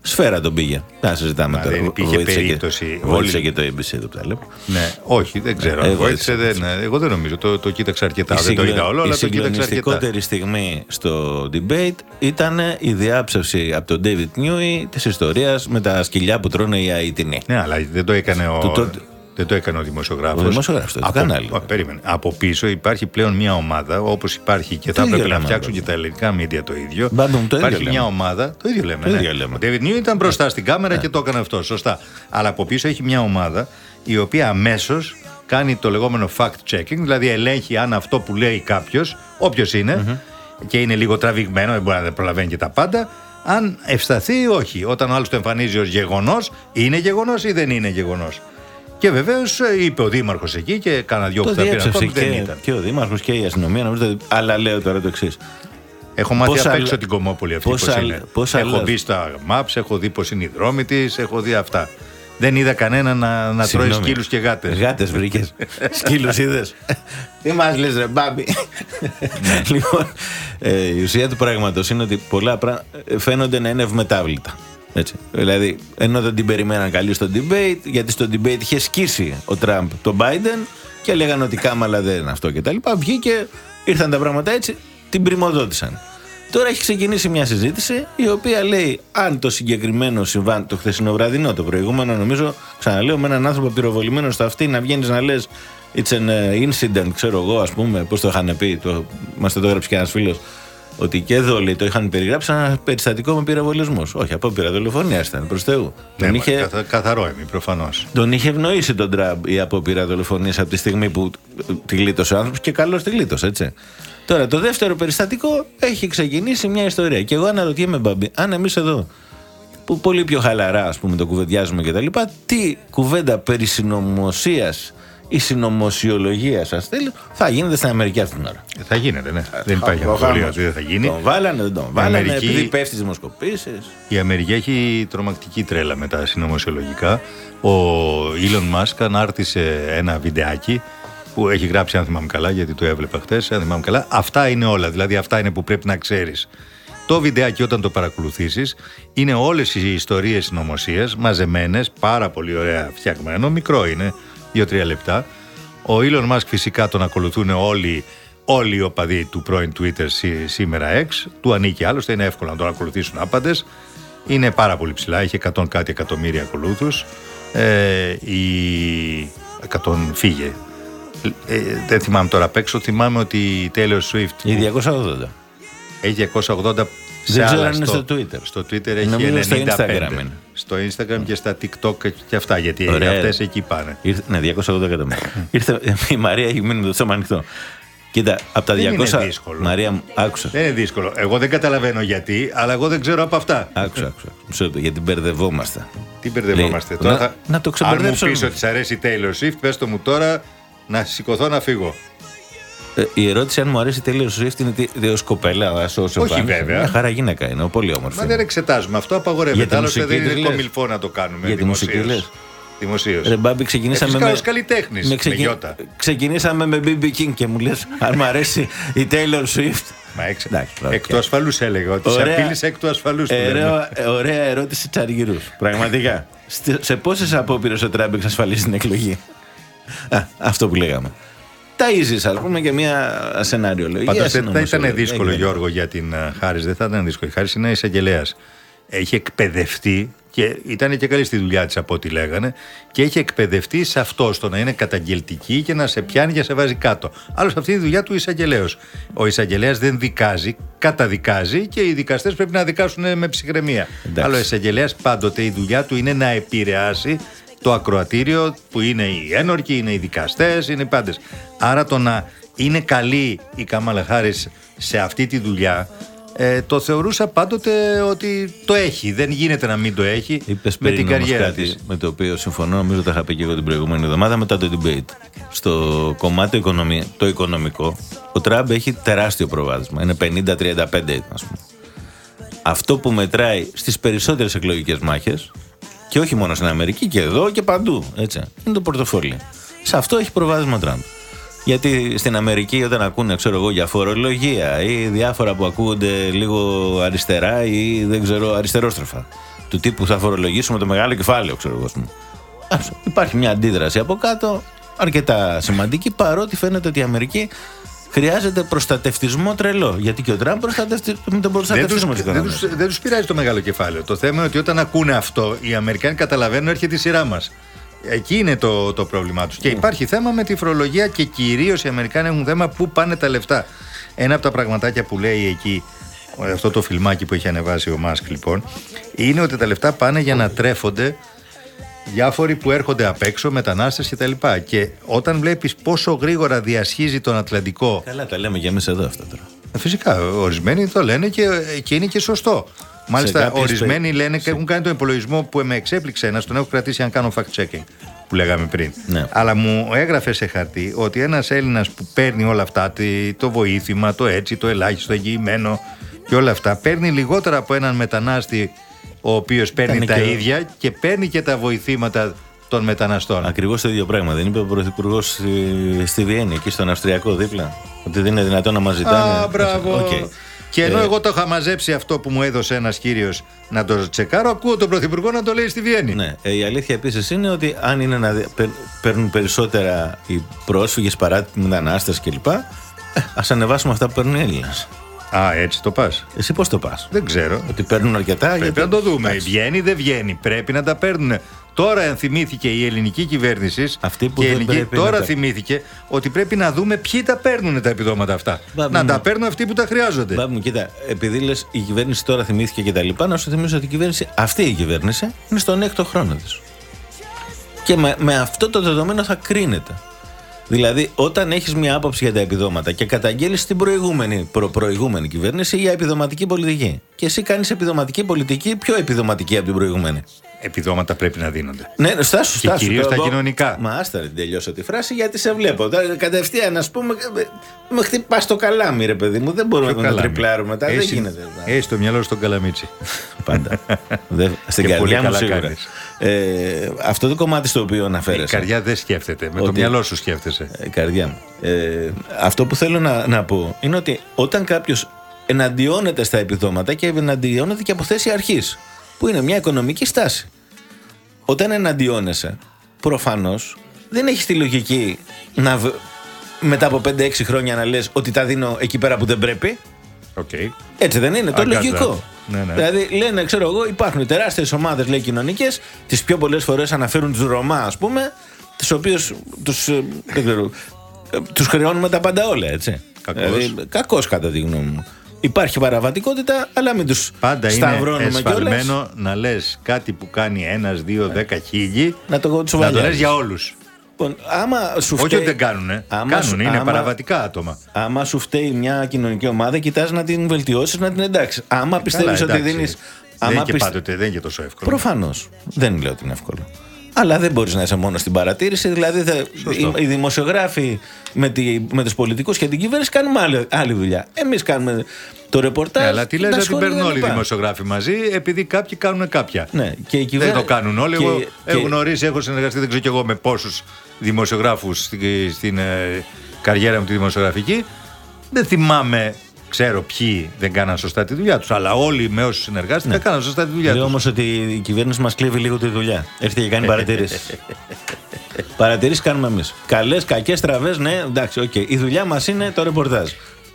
Σφαίρα τον πήγε. Να συζητάμε Μα τώρα. δεν υπήρχε Βοήθησε περίπτωση. Και, βοήθησε Όλοι- και το ABC εδώ που τα λέμε. Ναι, όχι, δεν ξέρω. Εγώ αν βοήθησε, έτσι, δεν, εγώ δεν νομίζω. Το, το κοίταξα αρκετά. δεν το συγκλο- είδα όλο, η αλλά το κοίταξα αρκετά. συγκλονιστικότερη στιγμή στο debate ήταν η διάψευση από τον David Newey της ιστορίας με τα σκυλιά που τρώνε οι Αιτινοί. Ναι, αλλά δεν το έκανε ο, Το- το- δεν το έκανε ο δημοσιογράφος. Ο δημοσιογράφος, το από, κανάλι. Α, περίμενε. Από πίσω υπάρχει πλέον μια ομάδα, όπως υπάρχει και θα ίδιο έπρεπε να λέμε, φτιάξουν βέβαια. και τα ελληνικά μίντια το ίδιο. Μπάντο μου, το ίδιο υπάρχει λέμε. μια ομάδα, το ίδιο λέμε. Το ναι. ίδιο λέμε. Ναι. Ο David New ήταν μπροστά στην κάμερα και το έκανε αυτό, σωστά. Αλλά από πίσω έχει μια ομάδα η οποία αμέσως κάνει το λεγόμενο fact-checking, δηλαδή ελέγχει αν αυτό που λέει κάποιος, όποιος και είναι λίγο τραβηγμένο, δεν μπορεί να προλαβαίνει και τα πάντα, αν ευσταθεί ή όχι. Όταν ο άλλος το εμφανίζει ως γεγονός, είναι γεγονός ή δεν είναι γεγονός. Και βεβαίως είπε ο Δήμαρχος εκεί και κάνα δυο Το που θα πήραν διέψευσε ακόμη δεν και, ήταν. και ο Δήμαρχος και η αστυνομία. Νομίζω, αλλά λέω τώρα το εξής. Έχω μάθει Πόσα απ' έξω άλλα- την Κομόπολη αυτή πόσα πώς άλλα- είναι. πόσα έχω άλλα- μπει στα maps, έχω δει πώς είναι οι δρόμοι της, έχω δει αυτά. Δεν είδα κανένα να, να τρώει σκύλους και γάτες. Γάτες βρήκες. Σκύλους είδες. Τι μας λες, ρε μπάμπι. λοιπόν, ε, η ουσία του πράγματος είναι ότι πολλά πράγματα φαίνονται να είναι ευμετάβλητα. Έτσι. Δηλαδή, ενώ δεν την περιμέναν καλή στο debate, γιατί στο debate είχε σκίσει ο Τραμπ τον Biden και λέγανε ότι κάμαλα δεν είναι αυτό κτλ. Βγήκε, ήρθαν τα πράγματα έτσι, την πρημοδότησαν. Τώρα έχει ξεκινήσει μια συζήτηση η οποία λέει αν το συγκεκριμένο συμβάν, το χθεσινό βραδινό, το προηγούμενο, νομίζω, ξαναλέω, με έναν άνθρωπο πυροβολημένο στο αυτή να βγαίνεις να λες It's an uh, incident, ξέρω εγώ, ας πούμε, πώς το είχαν πει, το, μας το έγραψε και ένας φίλος, ότι και εδώ λέει, το είχαν περιγράψει ένα περιστατικό με πυροβολισμούς. Όχι, από πυραδολοφονία ήταν, προς Θεού. Ναι, τον, μα, είχε, καθα- καθαρό είμαι, προφανώς. τον είχε ευνοήσει τον Τραμπ η απόπειρα δολοφονίας από τη στιγμή που τη γλίτωσε ο άνθρωπος και καλώς τη γλίτωσε, έτσι. Τώρα, το δεύτερο περιστατικό έχει ξεκινήσει μια ιστορία. Και εγώ αναρωτιέμαι, Μπαμπή, αν εμείς εδώ, που πολύ πιο χαλαρά ας πούμε το κουβεντιάζουμε και τα λοιπά, τι κουβέντα περί συνωμοσίας ή συνωμοσιολογία, α θέλει, θα γίνεται στην Αμερική αυτή την ώρα. Ε, Θα γίνεται, ναι. δεν υπάρχει Ο αμφιβολία γάμος. ότι δεν θα γίνει. Τον βάλανε, δεν τον βάλανε, Αμερική- επειδή πέφτει στις δημοσκοπήσεις. Η Αμερική έχει τρομακτική τρέλα με τα συνωμοσιολογικά. Ο Elon Musk ανάρτησε ένα βιντεάκι που έχει γράψει, αν θυμάμαι καλά, γιατί το έβλεπα χθες. Αν θυμάμαι καλά, αυτά είναι όλα. Δηλαδή, αυτά είναι που πρέπει να ξέρεις. Το βιντεάκι, όταν το παρακολουθήσεις, είναι όλες οι ιστορίες συνωμοσίας μαζεμένες, πάρα πολύ ωραία φτιαγμένο. Μικρό είναι, 2-3 λεπτά. Ο Elon Musk φυσικά τον ακολουθούν όλοι, όλοι οι οπαδοί του πρώην Twitter σή- σήμερα X. Του ανήκει άλλωστε, είναι εύκολο να τον ακολουθήσουν άπαντες. Είναι πάρα πολύ ψηλά, έχει 100 κάτι εκατομμύρια ακολούθους. Ε, η 100 φύγε. Ε, δεν θυμάμαι τώρα απ' έξω, θυμάμαι ότι η Taylor Swift Ή 280. έχει 280 σε Δεν ξέρω άλλα αν είναι στο Twitter. Στο Twitter έχει Νομίζω στο 95. Instagram είναι. Στο Instagram και στα TikTok και αυτά, γιατί Ωραία. αυτές εκεί πάνε. Ήρθε, ναι, 280 εκατομμύρια. Ήρθε, η Μαρία έχει μείνει το στόμα ανοιχτό. Κοίτα, από τα 200. Δεν είναι δύσκολο. Μαρία, μου, άκουσα. Δεν είναι δύσκολο. Εγώ δεν καταλαβαίνω γιατί, αλλά εγώ δεν ξέρω από αυτά. Άκουσα, άκουσα. Μισό λεπτό, γιατί μπερδευόμαστε. Τι μπερδευόμαστε Λέει, τώρα; να- να το Αν μου ξεμπερδέψω. πεις ότι σ' αρέσει η Taylor Swift, πες το μου τώρα να σηκωθώ να φύγω. Ε, η ερώτηση αν μου αρέσει η Taylor Swift είναι τι ως κοπέλα, ας όσο Όχι, πάνε. βέβαια. Μια χαρά γυναίκα είναι, πολύ όμορφη. Μα δεν εξετάζουμε. Αυτό Για απαγορεύεται. τη Άλλωστε μουσική δεν της είναι λες. κομιλφό να το κάνουμε. Για τη μουσική δημοσίως. λες. Δημοσίως. Ρε Μπάμπη, ξεκινήσαμε Ε, φυσικά με... ως καλλιτέχνης, με με γιώτα. Ξεκινήσαμε με BB King και μου λες αν μου αρέσει η Taylor Swift. Μα έξε... Εντάξει, Εκ οκ. του ασφαλούς έλεγα ότι σε Ωραία. απείλησε εκ του ασφαλούς. Ωραία, ωραία ερώτηση Τσαργυρού. Πραγματικά. Στη- σε πόσες απόπειρες ο Τραμπ εξασφαλίζει την εκλογή; Α, αυτό που λέγαμε. Ταΐζεις, ας πούμε, και μια σεναριολογία. Πάντως δεν θα συνωμοσιολογία. ήταν δύσκολο, Έγινε. Γιώργο, για την Χάρις. Δεν θα ήταν δύσκολο. Η Χάρις είναι εισαγγελέας. Έχει εκπαιδευτεί και ήταν και καλή στη δουλειά της από ό,τι λέγανε και έχει εκπαιδευτεί σε αυτό, στο να είναι καταγγελτική και να σε πιάνει και σε βάζει κάτω. Άλλο αυτή είναι η δουλειά του εισαγγελέως. Ο εισαγγελέας δεν δικάζει, καταδικάζει και οι δικαστές πρέπει να δικάσουν με ψυχραιμία. Εντάξει. Αλλά ο εισαγγελέας πάντοτε η δουλειά του είναι να επηρεάσει το ακροατήριο που είναι οι ένορκοι, είναι οι δικαστές, είναι οι πάντες. Άρα το να είναι καλή η Καμάλα Χάρις σε αυτή τη δουλειά ε, το θεωρούσα πάντοτε ότι το έχει. Δεν γίνεται να μην το έχει Είπες με πριν την όμως καριέρα κάτι της. με το οποίο συμφωνώ, νομίζω το είχα πει και εγώ την προηγούμενη εβδομάδα μετά το debate. Στο κομμάτι οικονομία, το οικονομικό, ο Τραμπ έχει τεράστιο προβάδισμα. Είναι 50-35, ας πούμε. Αυτό που μετράει στις περισσότερες εκλογικές μάχες, και όχι μόνο στην Αμερική, και εδώ και παντού, έτσι, είναι το πορτοφόλι. Σε αυτό έχει προβάδισμα ο Τραμπ. Γιατί στην Αμερική όταν ακούνε ξέρω εγώ για φορολογία ή διάφορα που ακούγονται λίγο αριστερά ή δεν ξέρω αριστερόστροφα Του τύπου θα φορολογήσουμε το μεγάλο κεφάλαιο, ξέρω εγώ. ας πούμε. Ας, Υπάρχει μια αντίδραση από κάτω αρκετά σημαντική, παρότι φαίνεται ότι η Αμερική χρειάζεται προστατευτισμό τρελό. Γιατί και ο Τραμπ προστατευτεί με τον Δεν τους, προστατευτισμό της δεν, οικονομίας. τους, δεν τους πειράζει το μεγάλο κεφάλαιο. Το θέμα είναι ότι όταν ακούνε αυτό, οι Αμερικάνοι καταλαβαίνουν έρχεται η σειρά μας. Εκεί είναι το, το πρόβλημά τους. Και υπάρχει θέμα με τη φορολογία και κυρίως οι Αμερικάνοι έχουν θέμα πού πάνε τα λεφτά. Ένα από τα πραγματάκια που λέει εκεί, αυτό το φιλμάκι που έχει ανεβάσει ο Μάσκ λοιπόν, είναι ότι τα λεφτά πάνε για να τρέφονται διάφοροι που έρχονται απ' έξω, μετανάστες και τα λοιπά. Και όταν βλέπεις πόσο γρήγορα διασχίζει τον Ατλαντικό Καλά, τα λέμε και εμείς εδώ αυτά τώρα. ε, Φυσικά, ορισμένοι το λένε και, και είναι και σωστό. Μάλιστα, κάποιες ορισμένοι περι- λένε και έχουν κάνει τον υπολογισμό που με εξέπληξε ένα, τον έχω κρατήσει αν κάνω fact-checking που λέγαμε πριν. Ναι. Αλλά μου έγραφε σε χαρτί ότι ένας Έλληνας που παίρνει όλα αυτά, τη- το βοήθημα, το έτσι, το ελάχιστο εγγυημένο και όλα αυτά, παίρνει λιγότερα από έναν μετανάστη ο οποίος παίρνει Κάνει τα και ο- ίδια και παίρνει και τα βοηθήματα των μεταναστών. Ακριβώς το ίδιο πράγμα. Δεν είπε ο Πρωθυπουργός στη, στη Βιέννη, εκεί στον Αυστριακό δίπλα, ότι δεν είναι δυνατόν να μας ζητάνε. Α, μπράβο. Οκ. Και ενώ Ε, εγώ το είχα μαζέψει αυτό που μου έδωσε ένας κύριος να το τσεκάρω, ακούω τον Πρωθυπουργό να το λέει στη Βιέννη. Ναι. Ε, η αλήθεια επίσης είναι ότι αν είναι να δι- παίρ- παίρνουν περισσότερα οι πρόσφυγες παρά οι μετανάστες κλπ. Ε, Α ανεβάσουμε αυτά που παίρνουν οι Έλληνες. Α, έτσι το πας. Εσύ πώς το πας; Δεν ξέρω. Ότι παίρνουν αρκετά. Πρέπει γιατί- να το δούμε. Εντάξει. Βγαίνει, δεν βγαίνει. Πρέπει να τα παίρνουν. Τώρα ενθυμήθηκε η ελληνική κυβέρνηση. Αυτή που και η δεν ελληνική, πρέπει τώρα να τα- θυμήθηκε ότι πρέπει να δούμε ποιοι τα παίρνουν τα επιδόματα αυτά. Μπα, να μου. τα παίρνουν αυτοί που τα χρειάζονται. Μπάμπη μου, κοίτα, επειδή λες η κυβέρνηση τώρα θυμήθηκε και τα λοιπά, να σου θυμίσω ότι η κυβέρνηση, αυτή η κυβέρνηση, είναι στον έκτο χρόνο της. Και με, με αυτό το δεδομένο θα κρίνεται. Δηλαδή, όταν έχεις μια άποψη για τα επιδόματα και καταγγέλεις την προηγούμενη, προ, προηγούμενη κυβέρνηση για επιδοματική πολιτική. Και εσύ κάνεις επιδοματική πολιτική πιο επιδοματική από την προηγούμενη. Επιδόματα πρέπει να δίνονται. Ναι, στάσου, Και στάσου. κυρίως Τώρα, τα εγώ- κοινωνικά. Μα άστα δεν τελειώσω τη φράση γιατί σε βλέπω. Τώρα, κατευθείαν, ας πούμε, ε, με χτυπάς το καλάμι, ρε παιδί μου. Δεν μπορούμε Πιο να το καλά. τριπλάρουμε μετά. Δεν Έχει- γίνεται. Έχει το μυαλό στον καλαμίτσι. Πάντα. Δε, στην Και πολύ καρδιά μου καλά σίγουρα. Κάνεις. Ε, αυτό το κομμάτι στο οποίο Η αναφέρεσαι. καρδιά δεν σκέφτεται. Με το Ότι- μυαλό σου σκέφτεσαι. Ε, καρδιά μου. Ε, αυτό που θέλω να, να πω είναι ότι όταν κάποιος εναντιώνεται στα επιδόματα και εναντιώνεται και από θέση αρχής, που είναι μια οικονομική στάση. Όταν εναντιώνεσαι, προφανώς δεν έχεις τη λογική να β- μετά από 5-6 χρόνια να λες ότι τα δίνω εκεί πέρα που δεν πρέπει. Οκ. Έτσι δεν είναι, το I got λογικό. that. Ναι, ναι. Δηλαδή λένε, ξέρω εγώ, υπάρχουν τεράστιες ομάδες λέει κοινωνικές, τις πιο πολλές φορές αναφέρουν τους Ρωμά, ας πούμε, τις οποίες τους τους χρεώνουμε τα πάντα όλα, έτσι. Κακώς. κακώς κατά τη γνώμη μου. Υπάρχει παραβατικότητα, αλλά μην τους Πάντα είναι σταυρώνουμε κιόλας. εσφαλμένο να λες κάτι που κάνει ένας, δύο, δέκα χίλιοι. Να το Να το τσουβαλιάζεις. λες για όλους. Λοιπόν, άμα σου Όχι φταίει- ότι δεν κάνουνε. άμα Κάνουν, σου- είναι άμα- παραβατικά άτομα. Άμα σου φταίει μια κοινωνική ομάδα, κοιτάς να την βελτιώσεις, να την εντάξει. Άμα πιστεύεις Καλά, ότι εντάξει. δίνει. Δεν είναι και πάντοτε, δεν είναι και τόσο εύκολο. Προφανώς. Δεν λέω ότι είναι εύκολο. Αλλά δεν μπορείς να είσαι μόνος στην παρατήρηση. Δηλαδή, θα- Σωστό. οι, οι δημοσιογράφοι με, τη, με τους πολιτικούς και την κυβέρνηση κάνουμε άλλη, άλλη δουλειά. Εμείς κάνουμε το ρεπορτάζ. Ναι, αλλά τι λες τα να την σχόλια παίρνουν όλοι οι κτλ. δημοσιογράφοι μαζί, επειδή κάποιοι κάνουν κάποια. Ναι, και η Δεν κυβέρνηση. το κάνουν όλοι. και- Εγώ και- έχω γνωρίσει, έχω συνεργαστεί, δεν ξέρω κι εγώ με πόσους δημοσιογράφους στην, στην ε, καριέρα μου τη δημοσιογραφική. Δεν θυμάμαι, ξέρω ποιοι δεν κάναν σωστά τη δουλειά τους. Αλλά όλοι με όσους συνεργάστηκα κάναν σωστά τη δουλειά Λέω τους. όμως ότι η κυβέρνηση μας κλέβει λίγο τη δουλειά. Έρχεται και κάνει παρατηρήσεις. παρατηρήσεις κάνουμε εμείς. Καλές, κακές, στραβές, ναι, εντάξει, οκ. Η δουλειά μας είναι το ρεπορτάζ.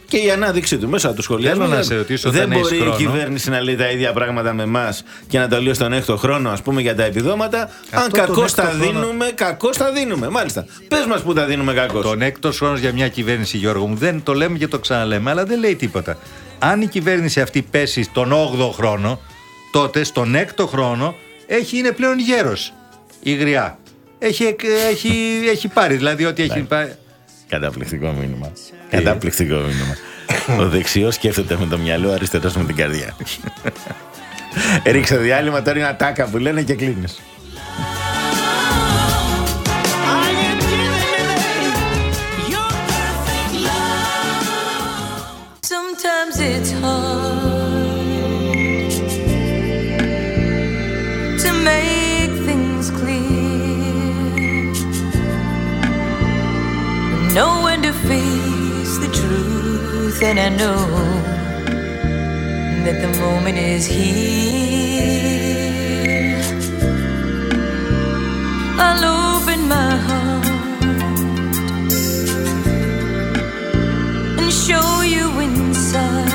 Και η ανάδειξή του μέσα από το σχόλιο. Θέλω να σε ρωτήσω, Δεν όταν έχεις μπορεί η χρόνο- κυβέρνηση να λέει τα ίδια πράγματα με εμάς και να τα λέει στον έκτο χρόνο, ας πούμε, για τα επιδόματα. Αν τον κακώς έκτο τα χρόνο- δίνουμε, κακώς τα δίνουμε. Μάλιστα. Πες μας που τα δίνουμε κακώς. Τον έκτο χρόνο για μια κυβέρνηση, Γιώργο μου, δεν το λέμε και το ξαναλέμε, αλλά δεν λέει τίποτα. Αν η κυβέρνηση αυτή πέσει τον 8ο χρόνο, τότε στον έκτο χρόνο έχει, είναι πλέον γέρος. Η γριά. Έχει, έχει, έχει πάρει, δηλαδή ότι έχει πάρει. Καταπληκτικό μήνυμα. Καταπληκτικό μήνυμα. Ο δεξιός σκέφτεται με το μυαλό, ο αριστερός με την καρδιά. Ρίξε διάλειμμα τώρα είναι ατάκα που λένε και κλείνεις. Sometimes it's know when to face the truth, and I know that the moment is here. I'll open my heart and show you inside.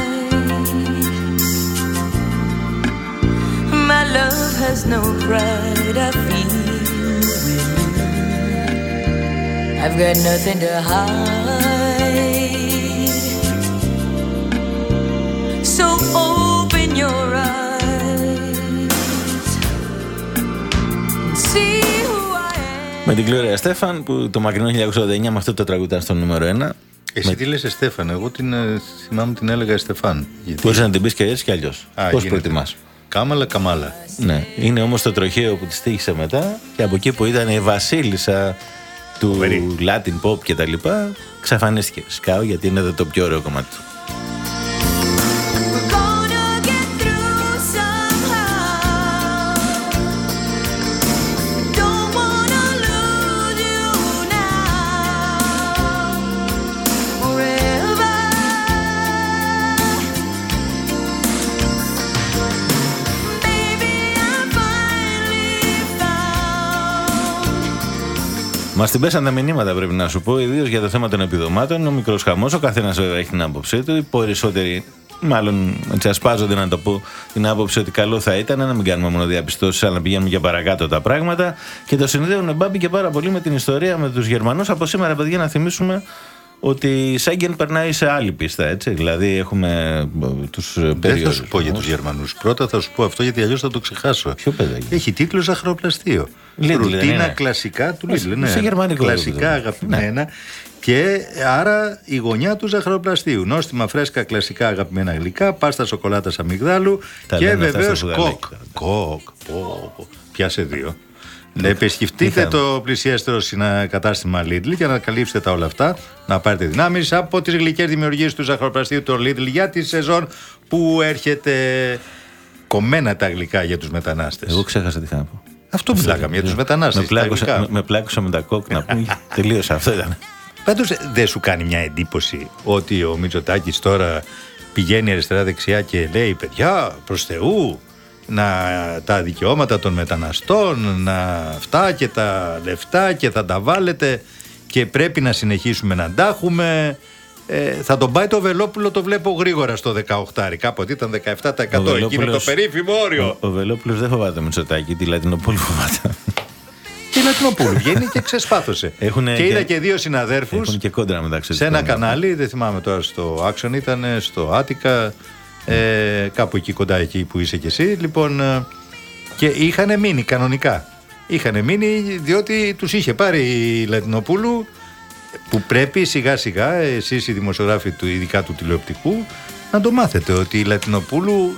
My love has no pride, I feel. I've got nothing to hide. So open your eyes and see who I am. Με την Gloria Στέφαν που το μακρινό 1989 με αυτό το τραγούδι ήταν στο νούμερο 1. Εσύ τι λες Στέφαν, εγώ την, ε, θυμάμαι την έλεγα Στεφάν. Γιατί... Μπορείς να την πεις και έτσι και αλλιώς. Α, Πώς γίνεται. προτιμάς; Κάμαλα, καμάλα. Ναι, είναι όμως το τροχαίο που τη τύχησε μετά και από εκεί που ήταν η βασίλισσα του Φοβερή. Latin pop και τα λοιπά, ξαφανίστηκε. Σκάω γιατί είναι το πιο ωραίο κομμάτι του. Μα την πέσαν τα μηνύματα, πρέπει να σου πω, ιδίως για το θέμα των επιδομάτων. Ο μικρός χαμός, ο καθένας βέβαια έχει την άποψή του. Οι περισσότεροι, μάλλον έτσι ασπάζονται να το πω, την άποψη ότι καλό θα ήταν να μην κάνουμε μόνο διαπιστώσεις, αλλά να πηγαίνουμε για παρακάτω τα πράγματα. Και το συνδέουν μπάμπι και πάρα πολύ με την ιστορία με τους Γερμανούς. Από σήμερα, παιδιά, να θυμίσουμε ότι η Σέγγεν περνάει σε άλλη πίστα, έτσι. Δηλαδή έχουμε τους Δεν θα σου πω για τους Γερμανούς. Πρώτα θα σου πω αυτό γιατί αλλιώς θα το ξεχάσω. Ποιο παιδάκι. Έχει τίτλος Ζαχαροπλαστείο. Lidl, δεν Ρουτίνα είναι. κλασικά του Όχι, Lidl. Ναι. σε γερμανικό Κλασικά επίπεδο. αγαπημένα. Και άρα η γωνιά τους ζαχαροπλαστείου. Νόστιμα φρέσκα κλασικά αγαπημένα γλυκά, πάστα σοκολάτα αμυγδάλου Τα και λένε αυτά βεβαίως στα φουδαλάκια. κοκ. Κοκ. Πω, πω. Πιάσε δύο. Να επισκεφτείτε είχαμε. το πλησιέστερο συνα- κατάστημα Lidl για να καλύψετε τα όλα αυτά, να πάρετε δυνάμεις από τις γλυκές δημιουργίες του ζαχαροπλαστείου του Lidl για τη σεζόν που έρχεται κομμένα τα γλυκά για τους μετανάστες. Εγώ ξέχασα τι θα πω. Αυτό μιλάγαμε για τους μετανάστες. Με πλάκωσα, με, με πλάκωσα με τα κόκ να πούμε. Τελείωσα. Αυτό ήταν. Πάντως δεν σου κάνει μια εντύπωση ότι ο Μητσοτάκης τώρα πηγαίνει αριστερά-δεξιά και λέει: Παιδιά, προς Θεού, να, τα δικαιώματα των μεταναστών, να αυτά και τα λεφτά και θα τα βάλετε και πρέπει να συνεχίσουμε να τα έχουμε. Ε, θα τον πάει το Βελόπουλο, το βλέπω γρήγορα στο 18. Κάποτε ήταν 17% εκείνο το Βελόπουλος- περίφημο όριο. Ο, ο Βελόπουλος δεν φοβάται το Μητσοτάκη, τη Λατινοπόλη φοβάται. Και η Λατινοπούλου βγαίνει και ξεσπάθωσε. Έχουνε και είδα και- και δύο συναδέρφους Έχουν και κόντρα μεταξύ σε ένα τους. κανάλι, δεν θυμάμαι τώρα στο Action ήταν, στο Άτικα, ε, κάπου εκεί κοντά εκεί που είσαι κι εσύ. Λοιπόν, ε, και είχαν μείνει κανονικά. Είχαν μείνει διότι τους είχε πάρει η Λατινοπούλου που πρέπει σιγά σιγά εσείς οι δημοσιογράφοι του ειδικά του τηλεοπτικού να το μάθετε ότι η Λατινοπούλου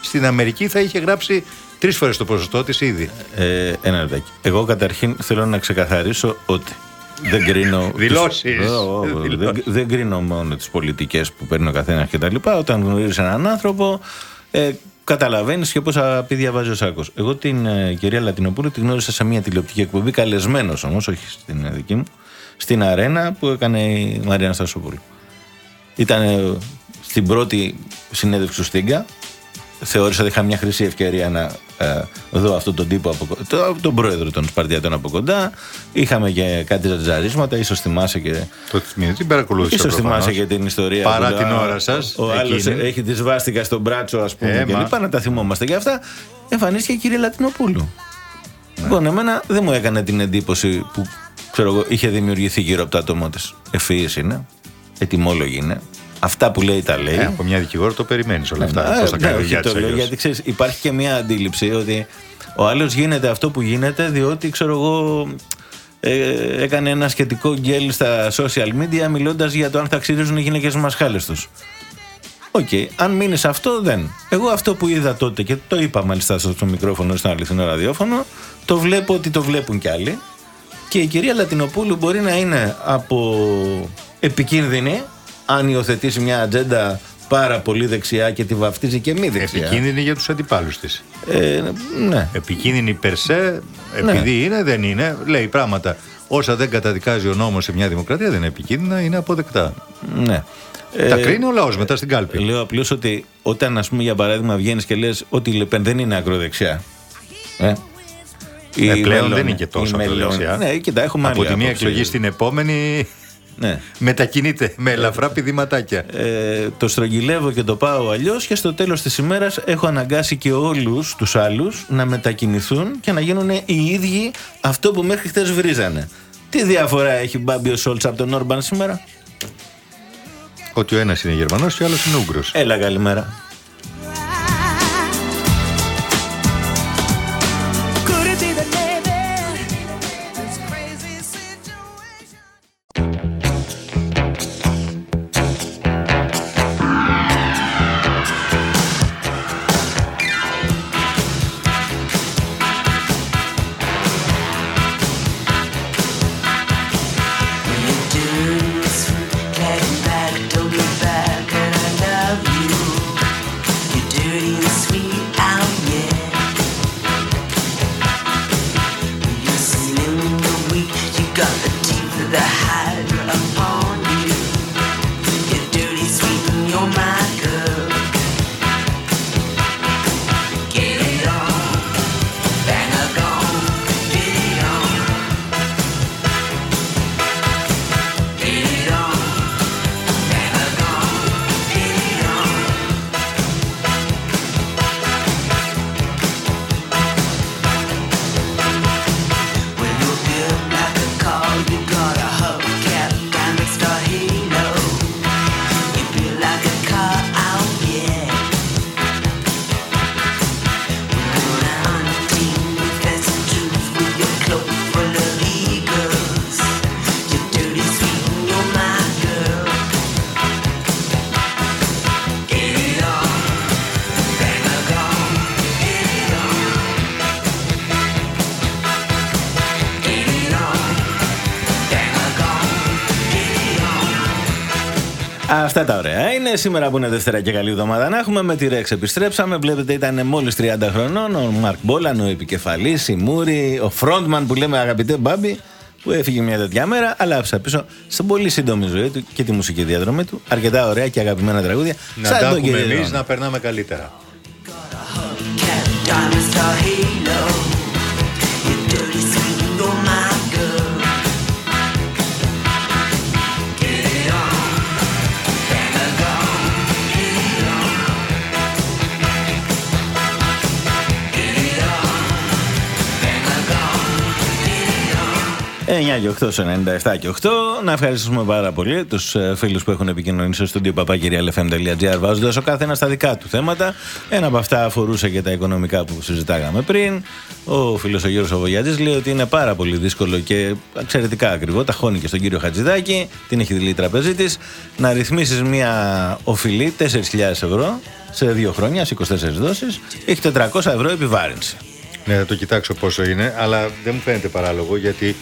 στην Αμερική θα είχε γράψει τρεις φορές το ποσοστό της ήδη. Ε, ένα λεπτάκι. Εγώ καταρχήν θέλω να ξεκαθαρίσω ότι δεν κρίνω. Δηλώσεις. τις- Ω, ω, ω, Δηλώσεις. δεν, δεν κρίνω μόνο τις πολιτικές που παίρνει ο καθένας και τα λοιπά. Όταν γνωρίζεις έναν άνθρωπο, ε, καταλαβαίνεις και πόσα πει διαβάζει ο Σάκος. Εγώ την ε, κυρία Λατινοπούλου την γνώρισα σε μια τηλεοπτική εκπομπή, καλεσμένος όμως, όχι στην ε, δική μου, στην αρένα που έκανε η Μαρία Αναστασόπουλου. Ήταν ε, στην πρώτη συνέντευξη του Στίγκα. Θεώρησα ότι είχα μια χρυσή ευκαιρία να ε, δω αυτόν τον τύπο, από, κο- το, τον πρόεδρο των Σπαρτιατών από κοντά. Είχαμε και κάτι ζατζαρίσματα, ίσως θυμάσαι και. Το θυμίζω, την παρακολούθησα Ίσως προφανώς. θυμάσαι και την ιστορία. Παρά που την λέει, «Α, ώρα σας, Ο άλλος εκείνη». έχει τη σβάστηκα στον μπράτσο, ας πούμε, Ε, και μα. λοιπά. Να τα θυμόμαστε και αυτά. Εμφανίστηκε η κυρία Λατινοπούλου. Λοιπόν, εμένα δεν μου έκανε την εντύπωση που ξέρω εγώ, είχε δημιουργηθεί γύρω από το άτομό της. Ευφυής είναι. Ετοιμόλογη είναι. Αυτά που λέει τα λέει. Ε, από μια δικηγόρο το περιμένεις όλα αυτά. Ε, Πώς θα ναι, κάνει όχι, δουλειά το της λέω αλλιώς. γιατί ξέρεις, υπάρχει και μια αντίληψη ότι ο άλλος γίνεται αυτό που γίνεται διότι ξέρω εγώ ε, έκανε ένα σχετικό γκέλ στα social media μιλώντας για το αν θα ξυρίζουν οι γυναίκες μασχάλες τους. Οκ, αν μείνεις σε αυτό, δεν. Εγώ αυτό που είδα τότε και το είπα μάλιστα στο στο μικρόφωνο, στο αληθινό ραδιόφωνο, το βλέπω ότι το βλέπουν κι άλλοι. Και η κυρία Λατινοπούλου μπορεί να είναι από επικίνδυνη, αν υιοθετήσει μια ατζέντα πάρα πολύ δεξιά και τη βαφτίζει και μη δεξιά. Επικίνδυνη για τους αντιπάλους της. Ε, ναι. Επικίνδυνη περσέ, επειδή είναι, δεν είναι. Λέει πράγματα. Όσα δεν καταδικάζει ο νόμος σε μια δημοκρατία δεν είναι επικίνδυνα, είναι αποδεκτά. ναι. Τα Ε, κρίνει ο λαός μετά στην κάλπη. Λέω απλώς ότι όταν, ας πούμε, για παράδειγμα, βγαίνεις και λες ότι η Λεπέν δεν είναι ακροδεξιά. Ε, η Ε, πλέον Μελώνη, δεν είναι και τόσο η Μελώνη. ακροδεξιά. Ναι, κοίτα, έχουμε Από άλλη τη μία άποψη. εκλογή στην επόμενη. Ναι. Μετακινείται με ελαφρά πηδηματάκια. Ε, το στρογγυλεύω και το πάω αλλιώς και στο τέλος της ημέρας έχω αναγκάσει και όλους τους άλλους να μετακινηθούν και να γίνουν οι ίδιοι αυτό που μέχρι χτες βρίζανε. Τι διαφορά έχει μπάμπη ο Σόλτς από τον Όρμπαν σήμερα; Ότι ο ένας είναι Γερμανός και ο άλλος είναι Ούγγρος. Έλα καλημέρα. Αυτά τα ωραία είναι. Σήμερα που είναι Δευτέρα και καλή εβδομάδα να έχουμε. Με τη Ρεξ επιστρέψαμε. Βλέπετε ήταν μόλις 30 χρονών. Ο Μαρκ Μπόλαν, ο επικεφαλής, η Μούρη, ο frontman που λέμε αγαπητέ Μπάμπη, που έφυγε μια τέτοια μέρα, αλλά άφησα πίσω στην πολύ σύντομη ζωή του και τη μουσική διαδρομή του. Αρκετά ωραία και αγαπημένα τραγούδια. Να σαν τα τον έχουμε κύριο εμείς Ron. να περνάμε καλύτερα. 9 και 8 σε 97 και 8. Να ευχαριστήσουμε πάρα πολύ τους φίλους που έχουν επικοινωνήσει στο στούντιο papakirialfm.gr βάζοντας ο καθένας τα δικά του θέματα. Ένα από αυτά αφορούσε και τα οικονομικά που συζητάγαμε πριν. Ο φίλος ο Γιώργος Οβογιάτζη λέει ότι είναι πάρα πολύ δύσκολο και εξαιρετικά ακριβό. Τα χώνει και στον κύριο Χατζηδάκη, την έχει δηλεί η τραπεζή της, να ρυθμίσεις μια οφειλή 4.000 ευρώ σε δύο χρόνια, σε 24 δόσεις. Έχει 400 ευρώ επιβάρυνση. Ναι, θα το κοιτάξω πόσο είναι, αλλά δεν μου φαίνεται παράλογο γιατί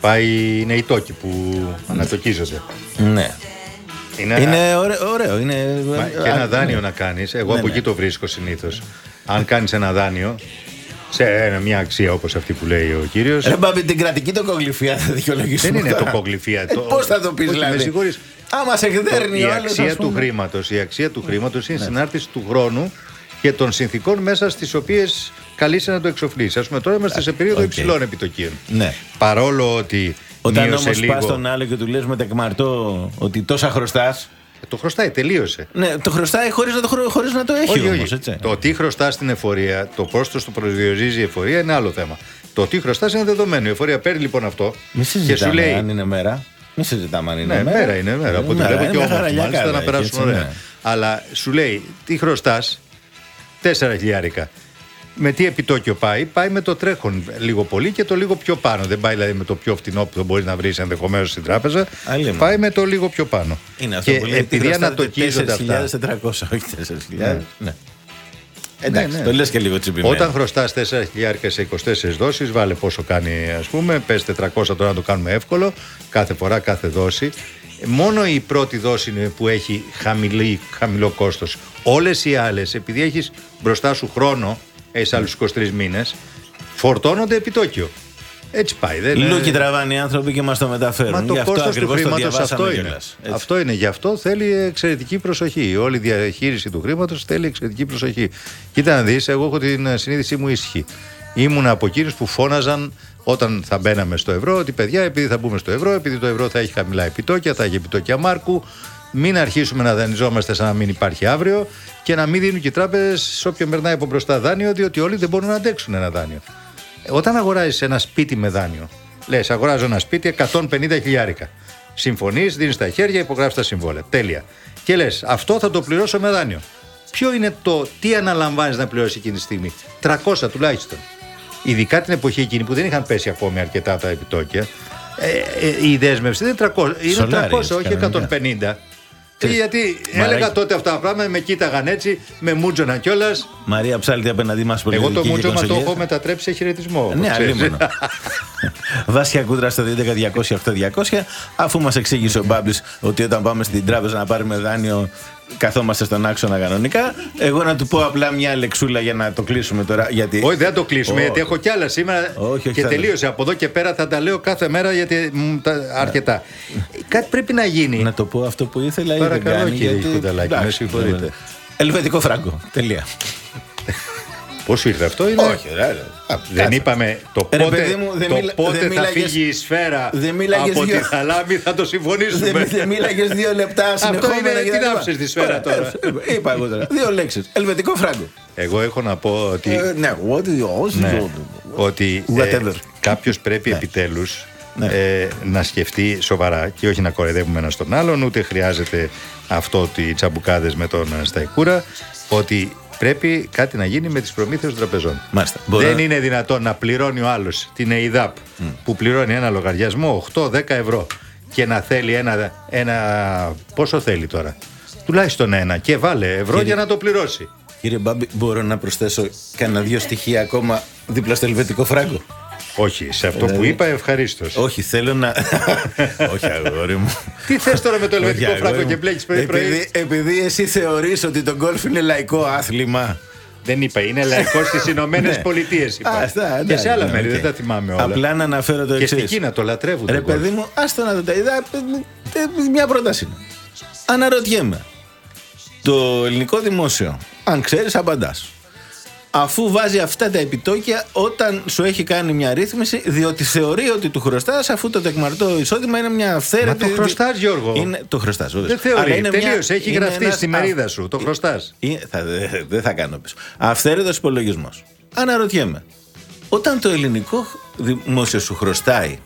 πάει, είναι οι τόκοι που ανατοκίζονται. Ναι. Είναι, Είναι ωραίο. ωραίο είναι... Μα και ένα α, δάνειο ναι. να κάνεις, εγώ Ναι, από ναι. εκεί το βρίσκω συνήθως. Αν κάνεις ένα δάνειο σε ένα- μια αξία όπως αυτή που λέει ο κύριο. Ρε μπάμπη, την κρατική τοκογλυφία θα δικαιολογήσουμε. Δεν είναι τώρα. τοκογλυφία. Ε, Το- Πώς θα το πεις, Όχι, δηλαδή; με συγχωρείς. Άμα σε εκδέρνει η ο άλλος, αξία ας του πούμε. Ναι. χρήματος. Η αξία του χρήματος είναι συνάρτηση του χρόνου και των συνθήκων μέσα στις οποίες καλείσαι να το εξοφλήσει. Α πούμε, τώρα είμαστε σε περίοδο οκ. υψηλών επιτοκίων. Ναι. Παρόλο ότι Όταν μείωσε όμως λίγο. πας στον άλλο και του λες με τεκμαρτό ότι τόσα χρωστά. Το χρωστάει, τελείωσε. Ναι, το χρωστάει χωρίς να, το χρω- χωρίς να το έχει όχι, όμως. όχι. Έτσι. Το τι χρωστάς στην εφορία, το πώ το προσδιορίζει η εφορία είναι άλλο θέμα. Το τι χρωστάς είναι δεδομένο. Η εφορία παίρνει λοιπόν αυτό Μη και σου συζητάμε λέει. αν είναι μέρα. Μη συζητάμε αν είναι Ναι, μέρα. μέρα είναι μέρα. Από ό,τι Μέρα, βλέπω είναι και μια όμορφη. χαραλιακάδα Μάλιστα να εκεί, περάσουμε έτσι, ωραία. ναι. Αλλά σου λέει τι χρωστάς, 4 χιλιάρικα. Με τι επιτόκιο πάει, πάει με το τρέχον λίγο πολύ και το λίγο πιο πάνω. Δεν πάει δηλαδή με το πιο φτηνό που μπορείς να βρεις ενδεχομένως στην τράπεζα. Αλλήμον. Πάει με το λίγο πιο πάνω. Είναι αυτό και που λέει. επειδή χρωστάτε ανατοκίζονται αυτά. 4.400, όχι 4.000. Ναι. Ναι. Εντάξει, ναι. το λες και λίγο τσιμπημένο. Όταν χρωστάς 4 χιλιάρικα σε 24 δόσεις, βάλε πόσο κάνει, ας πούμε. Πες 400 τώρα να το κάνουμε εύκολο. Κάθε φορά, κάθε δόση. Μόνο η πρώτη δόση είναι που έχει χαμηλή, χαμηλό κόστος. Όλες οι άλλες, επειδή έχεις μπροστά σου χρόνο, έχεις άλλους 23 μήνες, φορτώνονται επιτόκιο. Έτσι πάει. Δεν είναι- Λούκι τραβάνε οι άνθρωποι και μας το μεταφέρουν. Μα το Γι' αυτό κόστος του ακριβώς το χρήματος διαβάσαμε αυτό είναι. κιόλας. Έτσι. Αυτό είναι. Γι' αυτό θέλει εξαιρετική προσοχή. Όλη η διαχείριση του χρήματος θέλει εξαιρετική προσοχή. Κοίτα να δεις, εγώ έχω την συνείδησή μου ήσυχη. Ήμουν από εκείνους που φώναζαν όταν θα μπαίναμε στο ευρώ, ότι παιδιά, επειδή θα μπούμε στο ευρώ, επειδή το ευρώ θα έχει χαμηλά επιτόκια, θα έχει επιτόκια Μάρκου, μην αρχίσουμε να δανειζόμαστε σαν να μην υπάρχει αύριο και να μην δίνουν και οι τράπεζες σε όποιον περνάει από μπροστά δάνειο, διότι όλοι δεν μπορούν να αντέξουν ένα δάνειο. Ε, Όταν αγοράζεις ένα σπίτι με δάνειο, λες: Αγοράζω ένα σπίτι 150 χιλιάρικα. Συμφωνείς, δίνεις τα χέρια, υπογράφεις τα συμβόλαια. Τέλεια. Και λες: Αυτό θα το πληρώσω με δάνειο. Ποιο είναι το τι αναλαμβάνεις να πληρώσεις εκείνη τη στιγμή; 300 τουλάχιστον. Ειδικά την εποχή εκείνη που δεν είχαν πέσει ακόμη αρκετά τα επιτόκια. Ε, ε, η δέσμευση δεν είναι 300, είναι Σολάρι, 300 έτσι, όχι κανονικά. 150. Ε, γιατί Μαράκι. έλεγα τότε αυτά τα πράγματα, με κοίταγαν έτσι, με μούτζωνα κιόλας. Μαρία Ψάλτη απέναντί μας πολύ Εγώ το μούτζωμα το έχω μετατρέψει σε χαιρετισμό. όπως Ναι, ξέρεις. αλίμονο. Βάσια κούτρα στο 211-200-8200, αφού μας εξήγησε ο Μπάμπης ότι όταν πάμε στην τράπεζα να πάρουμε δάνειο, καθόμαστε στον άξονα κανονικά. Εγώ να του πω απλά μια λεξούλα για να το κλείσουμε τώρα. Γιατί... Όχι, δεν θα το κλείσουμε, Όχι. γιατί έχω κι άλλα σήμερα. Όχι, όχι, και θα- τελείωσε. Από εδώ και πέρα θα τα λέω κάθε μέρα γιατί μου τα αρκετά. Κάτι πρέπει να γίνει. Να το πω αυτό που ήθελα ή δεν Παρακαλώ, κάνει. κύριε γιατί- Κουνταλάκη, με Εντάξει, συγχωρείτε. ναι. Ελβετικό φράγκο. Τελεία. Πώς ήρθε αυτό, είναι. Όχι, ρε, ρε. Α, Δεν κάτσε. είπαμε το Ρε, πότε, παιδί μου, δεν το μίλα- πότε δεν θα μίλαγες- φύγει η σφαίρα δεν μίλαγες από δύο- τη θαλάμη θα το συμφωνήσουμε. Δεν, δεν μίλαγες δύο λεπτά συνεχόμενα. είναι- και τι τα να λοιπά. ψες τη σφαίρα Ωραία, τώρα; ε, Είπα εγώ τώρα. Δύο λέξεις. Ελβετικό φράγκο. Εγώ έχω να πω ότι, Ε, Ναι, what is ναι, ότι Whatever. κάποιος πρέπει Ναι. επιτέλους Ναι. ε, να σκεφτεί σοβαρά και όχι να κοροϊδεύουμε ένας τον άλλον, ούτε χρειάζεται αυτό ότι οι τσαμπουκάδες με τον ε, Σταϊκούρα, ότι πρέπει κάτι να γίνει με τις προμήθειες των τραπεζών. Μάλιστα. Μπορώ Δεν να- είναι δυνατόν να πληρώνει ο άλλος την ΕΙΔΑΠ που πληρώνει ένα λογαριασμό 8-10 ευρώ και να θέλει ένα, ένα. Πόσο θέλει τώρα; Τουλάχιστον ένα και βάλε ευρώ Κύριε- για να το πληρώσει. Κύριε Μπάμπη, μπορώ να προσθέσω κανένα δύο στοιχεία ακόμα δίπλα στο ελβετικό φράγκο; Όχι, σε αυτό που Δηλαδή- είπα ευχαρίστως. Όχι, θέλω να. Όχι, αγόρι μου. Τι θες τώρα με το ελβετικό Όχι, αγόρι φράγκο μου. και μπλέκεις πρωί-πρωί; Επειδή, επειδή εσύ θεωρείς ότι το γκολφ είναι λαϊκό άθλημα. Δεν είπα, είναι λαϊκό στις Ηνωμένες Ναι. Πολιτείες. Αυτά, Και εντάξει, σε άλλα ναι, μέρη, οκ. δεν τα θυμάμαι όλα. Απλά να αναφέρω το και εξής. στην Κίνα το λατρεύουν. Ρε το γκολφ. παιδί μου, άστο να το τα είδα. ε, ε, Μια πρόταση είναι. Αναρωτιέμαι. Το ελληνικό δημόσιο, αν ξέρεις απαντάς. Αφού βάζει αυτά τα επιτόκια όταν σου έχει κάνει μια ρύθμιση, διότι θεωρεί ότι του χρωστάς, αφού το τεκμαρτό εισόδημα είναι μια αυθαίρετη. Μα το χρωστάς, Γιώργο. Είναι, το χρωστάς, Δεν θεωρεί. Τελείωσε, έχει γραφτεί στη μερίδα σου. Το χρωστάς. Δεν δεν θα κάνω πίσω. Αυθαίρετος υπολογισμός. Αναρωτιέμαι. Όταν το ελληνικό δημόσιο σου χρωστάει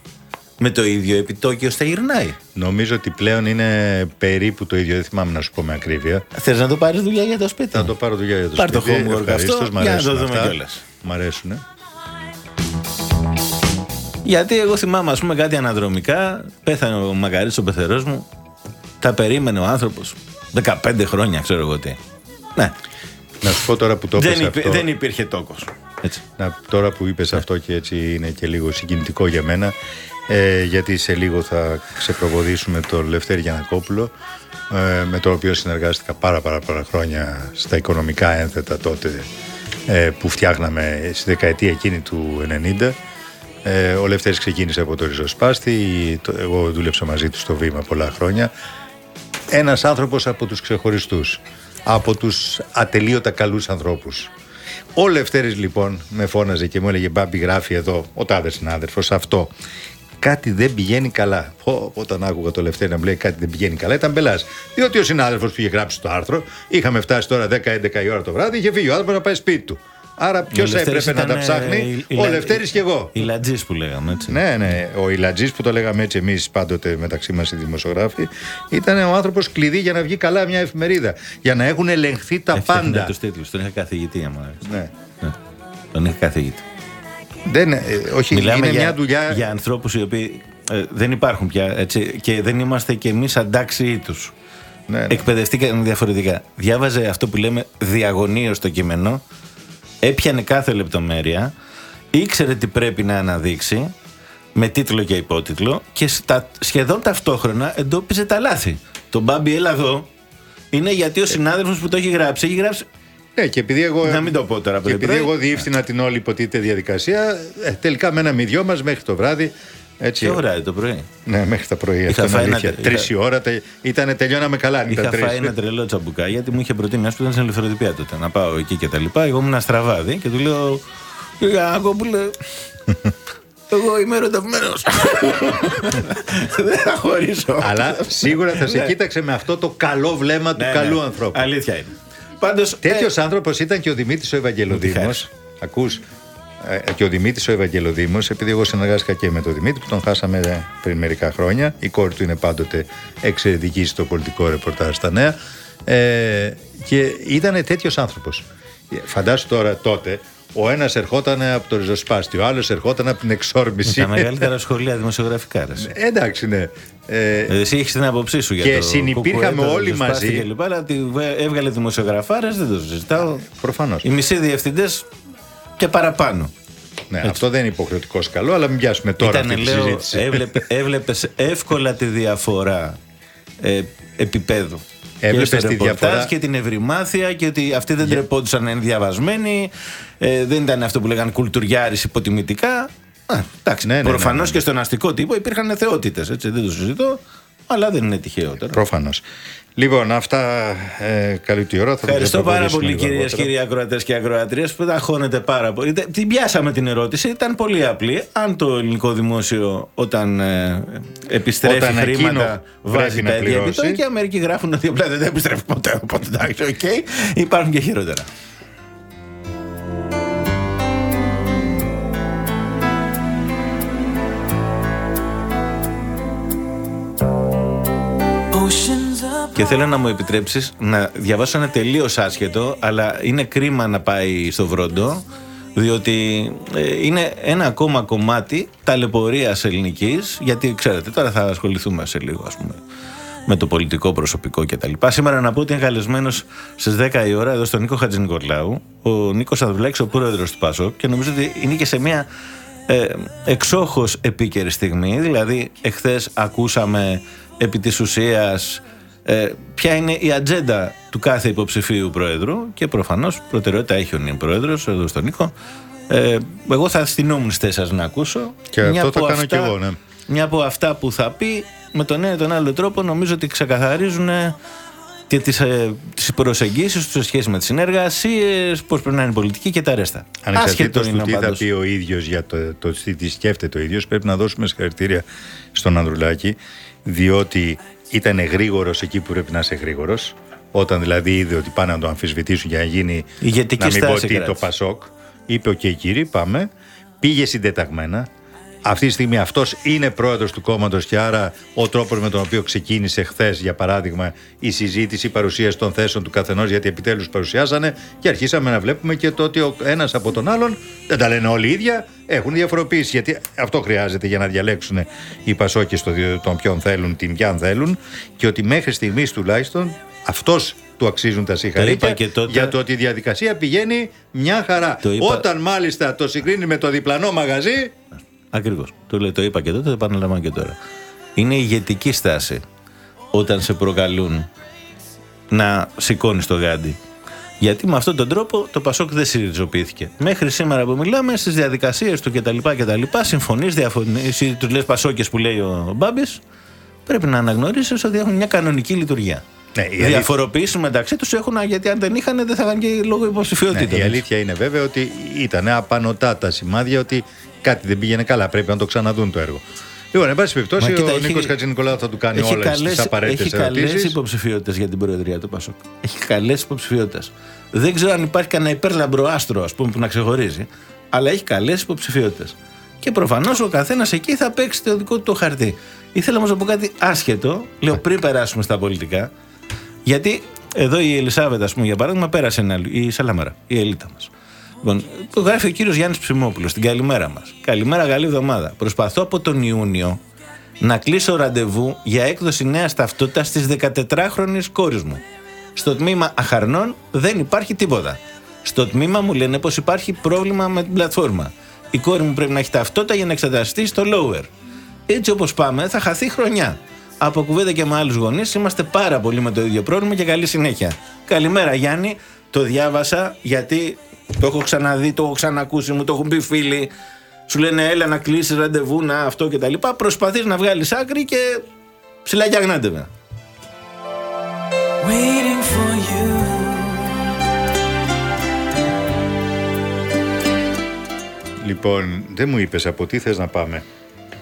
με το ίδιο επιτόκιο στα γυρνάει. Νομίζω ότι πλέον είναι περίπου το ίδιο. Δεν θυμάμαι να σου πω με ακρίβεια. Θες να το πάρεις δουλειά για το σπίτι; Θα το πάρω δουλειά για το Πάρ' το σπίτι. homework Ευχαρίστως, αυτό, μ' για να αρέσουν το δούμε αυτά. κιόλας. Μ' αρέσουν. Γιατί εγώ θυμάμαι, ας πούμε, κάτι αναδρομικά. Πέθανε ο Μακαρίτης, ο πεθερός μου. Τα περίμενε ο άνθρωπος. 15 χρόνια, ξέρω εγώ τι. Ναι. Να σου πω τώρα που το Δεν, έπεσε υπή- αυτό. δεν υπήρχε τόκος. Έτσι. Να, τώρα που είπες αυτό και έτσι είναι και λίγο συγκινητικό για μένα ε, γιατί σε λίγο θα ξεπροβοδίσουμε τον Λευτέρη Γιανακόπουλο ε, με τον οποίο συνεργάστηκα πάρα πάρα πάρα χρόνια στα οικονομικά ένθετα τότε ε, που φτιάχναμε στη δεκαετία εκείνη του 90 ε, ο Λευτέρης ξεκίνησε από το ριζοσπάστη το- εγώ δούλεψα μαζί του στο βήμα πολλά χρόνια. Ένας άνθρωπος από τους ξεχωριστούς από τους ατελείωτα καλούς ανθρώπους. Ο Λευτέρης λοιπόν με φώναζε και μου έλεγε Μπάμπη γράφει εδώ ο τάδε συνάδελφος αυτό κάτι δεν πηγαίνει καλά. Πω, όταν άκουγα το Λευτέρη να μου λέει κάτι δεν πηγαίνει καλά, ήταν μπελά. Διότι ο συνάδελφος που είχε γράψει το άρθρο, είχαμε φτάσει τώρα 10-11 η ώρα το βράδυ, είχε φύγει ο άνθρωπος να πάει σπίτι του. Άρα ποιο Ο Λευτέρης έπρεπε να τα ήταν, ε, ψάχνει, η- η ο Λα- Λευτέρης και εγώ. Η λατζής που λέγαμε έτσι. Ναι, ναι. Ο Ιλατζή που το λέγαμε έτσι εμείς πάντοτε μεταξύ μας οι δημοσιογράφοι, ήταν ο άνθρωπος κλειδί για να βγει καλά μια εφημερίδα. Για να έχουν ελεγχθεί τα πάντα. τους τίτλους. Τον είχα καθηγητή, άμα. Ναι. Ναι. Τον είχα καθηγητή. Δεν, ε, όχι, Μιλάμε είναι για, μια δουλειά. για ανθρώπους οι οποίοι ε, δεν υπάρχουν πια έτσι, και δεν είμαστε κι εμείς αντάξιοι τους. Ναι, ναι. Εκπαιδευτήκαν διαφορετικά. Διάβαζε αυτό που λέμε διαγωνίως το κείμενο, έπιανε κάθε λεπτομέρεια, ήξερε τι πρέπει να αναδείξει με τίτλο και υπότιτλο και στα, σχεδόν ταυτόχρονα εντόπιζε τα λάθη. Το Μπάμπι, έλα εδώ, είναι γιατί ο συνάδελφος που το έχει γράψει, έχει γράψει. Ναι, και επειδή εγώ, Να μην το πω τώρα και πρωί επειδή πρωί. εγώ διεύθυνα την όλη υποτίθεται διαδικασία, ε, τελικά μέναμε οι δυο μας μέχρι το βράδυ. Έτσι, Ποιο βράδυ το πρωί; Ναι, μέχρι τα πρωί. Είχα Αυτό είναι φάει ένα αλήθεια. τε- Τρεις είχα- η ώρα τε... ήταν, τελειώναμε καλά. Αν Είχα ήταν τρεις. φάει ένα τρελό τσαμπουκά γιατί μου είχε προτείνει ένας που ήταν στην ελευθεροτυπία τότε να πάω εκεί και τα λοιπά. Εγώ ήμουν στραβάδι και του λέω. Κύριε Άκοπουλε, Εγώ είμαι ερωτευμένος. Δεν θα χωρίσω. Αλλά σίγουρα θα σε Ναι. κοίταξε με αυτό το καλό βλέμμα του Ναι, καλού ναι. ανθρώπου. Αλήθεια είναι. Πάντως, Τέτοιος ε, άνθρωπος ήταν και ο Δημήτρης ο Ευαγγελοδήμο. χάρη. Ακούς. Και ο Δημήτρης ο Ευαγγελοδήμο, επειδή εγώ συνεργάστηκα και με τον Δημήτρη, που τον χάσαμε ε, πριν μερικά χρόνια. Η κόρη του είναι πάντοτε εξαιρετική στο πολιτικό ρεπορτάζ στα νέα. Ε, και ήταν τέτοιος άνθρωπος. Φαντάσου τώρα τότε, ο ένας ερχόταν από το ριζοσπάστη, ο άλλος ερχόταν από την εξόρμηση. Τα μεγαλύτερα σχολεία δημοσιογραφικά. ρε. Ε, Εντάξει, ναι. Ε, Ε, Εσύ έχεις την άποψή σου για Και το συνυπήρχαμε κουκουέ, το όλοι ριζοσπάστη μαζί. Και λοιπά, αλλά τη βε- έβγαλε δημοσιογραφάρες, δεν το συζητάω. Προφανώς. Οι μισοί διευθυντές και παραπάνω. Ναι, αυτό δεν είναι υποχρεωτικός καλό, αλλά μην πιάσουμε τώρα Ήταν, αυτή τη λέω, συζήτηση. έβλεπε, έβλεπες εύκολα τη διαφορά ε, επίπεδου. Έβλεπες και στο τη ρεπορτάζ διαφορά. και την ευρημάθεια και ότι αυτοί δεν τρεπόντουσαν να είναι διαβασμένοι. Ε, δεν ήταν αυτό που λέγανε κουλτουριάρης υποτιμητικά. Α, εντάξει, Ναι, ναι, προφανώς ναι, ναι. και στον αστικό τύπο υπήρχαν θεότητες, έτσι, δεν το συζητώ, αλλά δεν είναι τυχαίο τώρα. Προφανώς. Λοιπόν, αυτά ε, καλή τη ώρα. Θα τα Ευχαριστώ πάρα προχωρήσουμε πολύ λίγο κυρίες αργότερα. κύριοι ακροατές και ακροατρίες που τα χώνετε πάρα πολύ. Τε- Την πιάσαμε την ερώτηση, ήταν πολύ απλή. Αν το ελληνικό δημόσιο όταν ε, επιστρέφει Όταν εκείνο χρήματα βάζει πρέπει τα να ίδια πληρώσει. επιτόκια, μερικοί γράφουν ότι απλά δεν τα επιστρέφει ποτέ. Οπότε εντάξει, οκ. Υπάρχουν και χειρότερα. Και θέλω να μου επιτρέψεις να διαβάσω ένα τελείως άσχετο, αλλά είναι κρίμα να πάει στο βρόντο, διότι ε, είναι ένα ακόμα κομμάτι ταλαιπωρίας ελληνικής, γιατί ξέρετε, τώρα θα ασχοληθούμε σε λίγο, ας πούμε, με το πολιτικό προσωπικό κτλ. Σήμερα να πω ότι είναι καλεσμένος στις 10 η ώρα εδώ στον Νίκο Χατζηνικολάου, ο Νίκος Αδουλάκη, ο πρόεδρος του ΠΑΣΟΚ, και νομίζω ότι είναι και σε μια ε, εξόχως επίκαιρη στιγμή. Δηλαδή, εχθές ακούσαμε επί της ουσίας ε, ποια είναι η ατζέντα του κάθε υποψηφίου πρόεδρου και προφανώς προτεραιότητα έχει ο νυν πρόεδρος εδώ στον Νίκο. Ε, εγώ θα στηνόμουν στις σας να ακούσω. Και αυτό από θα κάνω κι εγώ, ναι. Μια από αυτά που θα πει με τον ένα ή τον άλλο τρόπο νομίζω ότι ξεκαθαρίζουν ε, και τις, ε, τις προσεγγίσεις τους σε σχέση με τις συνεργασίες, πώς πρέπει να είναι η πολιτική και τα ρέστα. Ανεξαρτήτως είναι του τι θα πάντως. πει ο ίδιος για το, το, τι- τι σκέφτεται ο ίδιος, πρέπει να δώσουμε συγχαρητήρια στον Ανδρουλάκη, διότι ήταν γρήγορος εκεί που πρέπει να είσαι γρήγορος. Όταν δηλαδή είδε ότι πάνε να το αμφισβητήσουν για να γίνει. Ηγετική να μην πω στάση τι, το κράτησε. Πασόκ. Είπε: Οκ, κύριε, πάμε. Πήγε συντεταγμένα. Αυτή τη στιγμή αυτός είναι πρόεδρος του κόμματος και άρα ο τρόπος με τον οποίο ξεκίνησε χθες, για παράδειγμα, η συζήτηση, η παρουσίαση των θέσεων του καθενός, γιατί επιτέλους παρουσιάσανε και αρχίσαμε να βλέπουμε και το ότι ο ένας από τον άλλον δεν τα λένε όλοι οι ίδια, έχουν διαφοροποίηση. Γιατί αυτό χρειάζεται για να διαλέξουν οι Πασόκοι στο δι- τον ποιον θέλουν, την ποιαν θέλουν και ότι μέχρι στιγμής τουλάχιστον αυτός του αξίζουν τα συγχαρητήρια είπα και τότε. για το ότι η διαδικασία πηγαίνει μια χαρά. Το είπα- Όταν μάλιστα το συγκρίνει με το διπλανό μαγαζί, Ακριβώς. Το, λέω- το είπα και τότε, το επαναλαμβάνω και τώρα. Είναι ηγετική στάση όταν σε προκαλούν να σηκώνεις το γάντι. Γιατί με αυτόν τον τρόπο το Πασόκ δεν συριζοποιήθηκε. Μέχρι σήμερα που μιλάμε στις διαδικασίες του κτλ. κτλ Συμφωνείς, διαφωνείς, τους λες Πασόκες που λέει ο Μπάμπης, πρέπει να αναγνωρίσεις ότι έχουν μια κανονική λειτουργία. Ναι, η αλήθεια- Διαφοροποιήσεις μεταξύ τους έχουν, γιατί αν δεν είχαν δεν θα είχαν και λόγο Ναι, υποψηφιότητα. η αλήθεια είναι βέβαια ότι ήταν απανοτά τα σημάδια ότι κάτι δεν πήγαινε καλά. Πρέπει να το ξαναδούν το έργο. Λοιπόν, εν πάση περιπτώσει, Μα κοίτα, ο έχει- Νίκο Χατζηνικολάου θα του κάνει έχει όλες καλές, τι απαραίτητες έχει καλές ερωτήσεις. υποψηφιότητες για την Προεδρία του Πασόκ. Έχει καλές υποψηφιότητες. Δεν ξέρω αν υπάρχει κανένα υπέρλαμπρο άστρο ας πούμε, που να ξεχωρίζει, αλλά έχει καλές υποψηφιότητες. Και προφανώς ο καθένας εκεί θα παίξει το δικό του το χαρτί. Ήθελα όμως να πω κάτι άσχετο, λέω πριν περάσουμε στα πολιτικά, γιατί εδώ η Ελισάβετ, ας πούμε, για παράδειγμα, πέρασε ένα, η Σαλαμάρα, η ελίτα μας. Λοιπόν, το γράφει ο κύριος Γιάννης Ψημόπουλος την καλημέρα μας. Καλημέρα, καλή εβδομάδα. Προσπαθώ από τον Ιούνιο να κλείσω ραντεβού για έκδοση νέας ταυτότητας τη 14χρονη κόρη μου. Στο τμήμα Αχαρνών δεν υπάρχει τίποτα. Στο τμήμα μου λένε πως υπάρχει πρόβλημα με την πλατφόρμα. Η κόρη μου πρέπει να έχει ταυτότητα για να εξεταστεί στο lower. Έτσι όπως πάμε, θα χαθεί χρονιά. Από κουβέντα και με άλλους γονείς, είμαστε πάρα πολύ με το ίδιο πρόβλημα και καλή συνέχεια. Καλημέρα Γιάννη, το διάβασα γιατί το έχω ξαναδεί, το έχω ξανακούσει, μου το έχουν πει φίλοι. Σου λένε έλα να κλείσεις ραντεβού, να αυτό και τα λοιπά. Προσπαθείς να βγάλεις άκρη και ψηλά και αγνάντευε. Waiting for you. Λοιπόν, δεν μου είπες από τι θες να πάμε.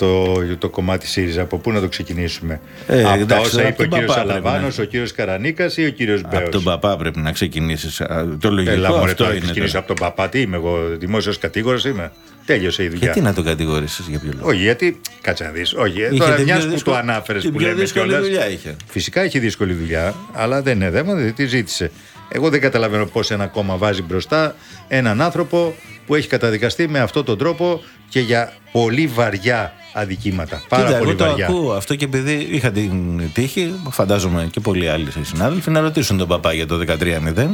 Το, το κομμάτι ΣΥΡΙΖΑ, από πού να το ξεκινήσουμε; Ε, από τα εντάξει, όσα τώρα είπε ο από τον κύριος παπά πρέπει Αλαβάνος, να- ο κύριος Καρανίκας ή ο κύριος Μπέος; Από τον παπά πρέπει να ξεκινήσεις. Το λογικό Έλα, μωρέ, αυτό τώρα είναι. ξεκινήσω τώρα. από τον παπά. Τι είμαι εγώ, δημόσιος κατήγορος είμαι. Τέλειωσε η δουλειά. Γιατί να το κατηγορήσεις για ποιο λόγο; Όχι, γιατί. Κάτσε να δεις. Όχι, ε, Είχε τώρα την μιας πιο που το δύσκολη- ανάφερες την που πιο λέμε δύσκολη κιόλας. δουλειά είχε. Φυσικά έχει δύσκολη δουλειά, αλλά δεν είναι θέμα, δεν τη ζήτησε. Εγώ δεν καταλαβαίνω πώς ένα κόμμα βάζει μπροστά έναν άνθρωπο που έχει καταδικαστεί με αυτόν τον τρόπο και για πολύ βαριά αδικήματα. Πάρα Κοίτα, πολύ εγώ το βαριά. ακούω αυτό και επειδή είχα την τύχη, φαντάζομαι και πολλοί άλλοι συνάδελφοι, να ρωτήσουν τον παπά για το 13-0.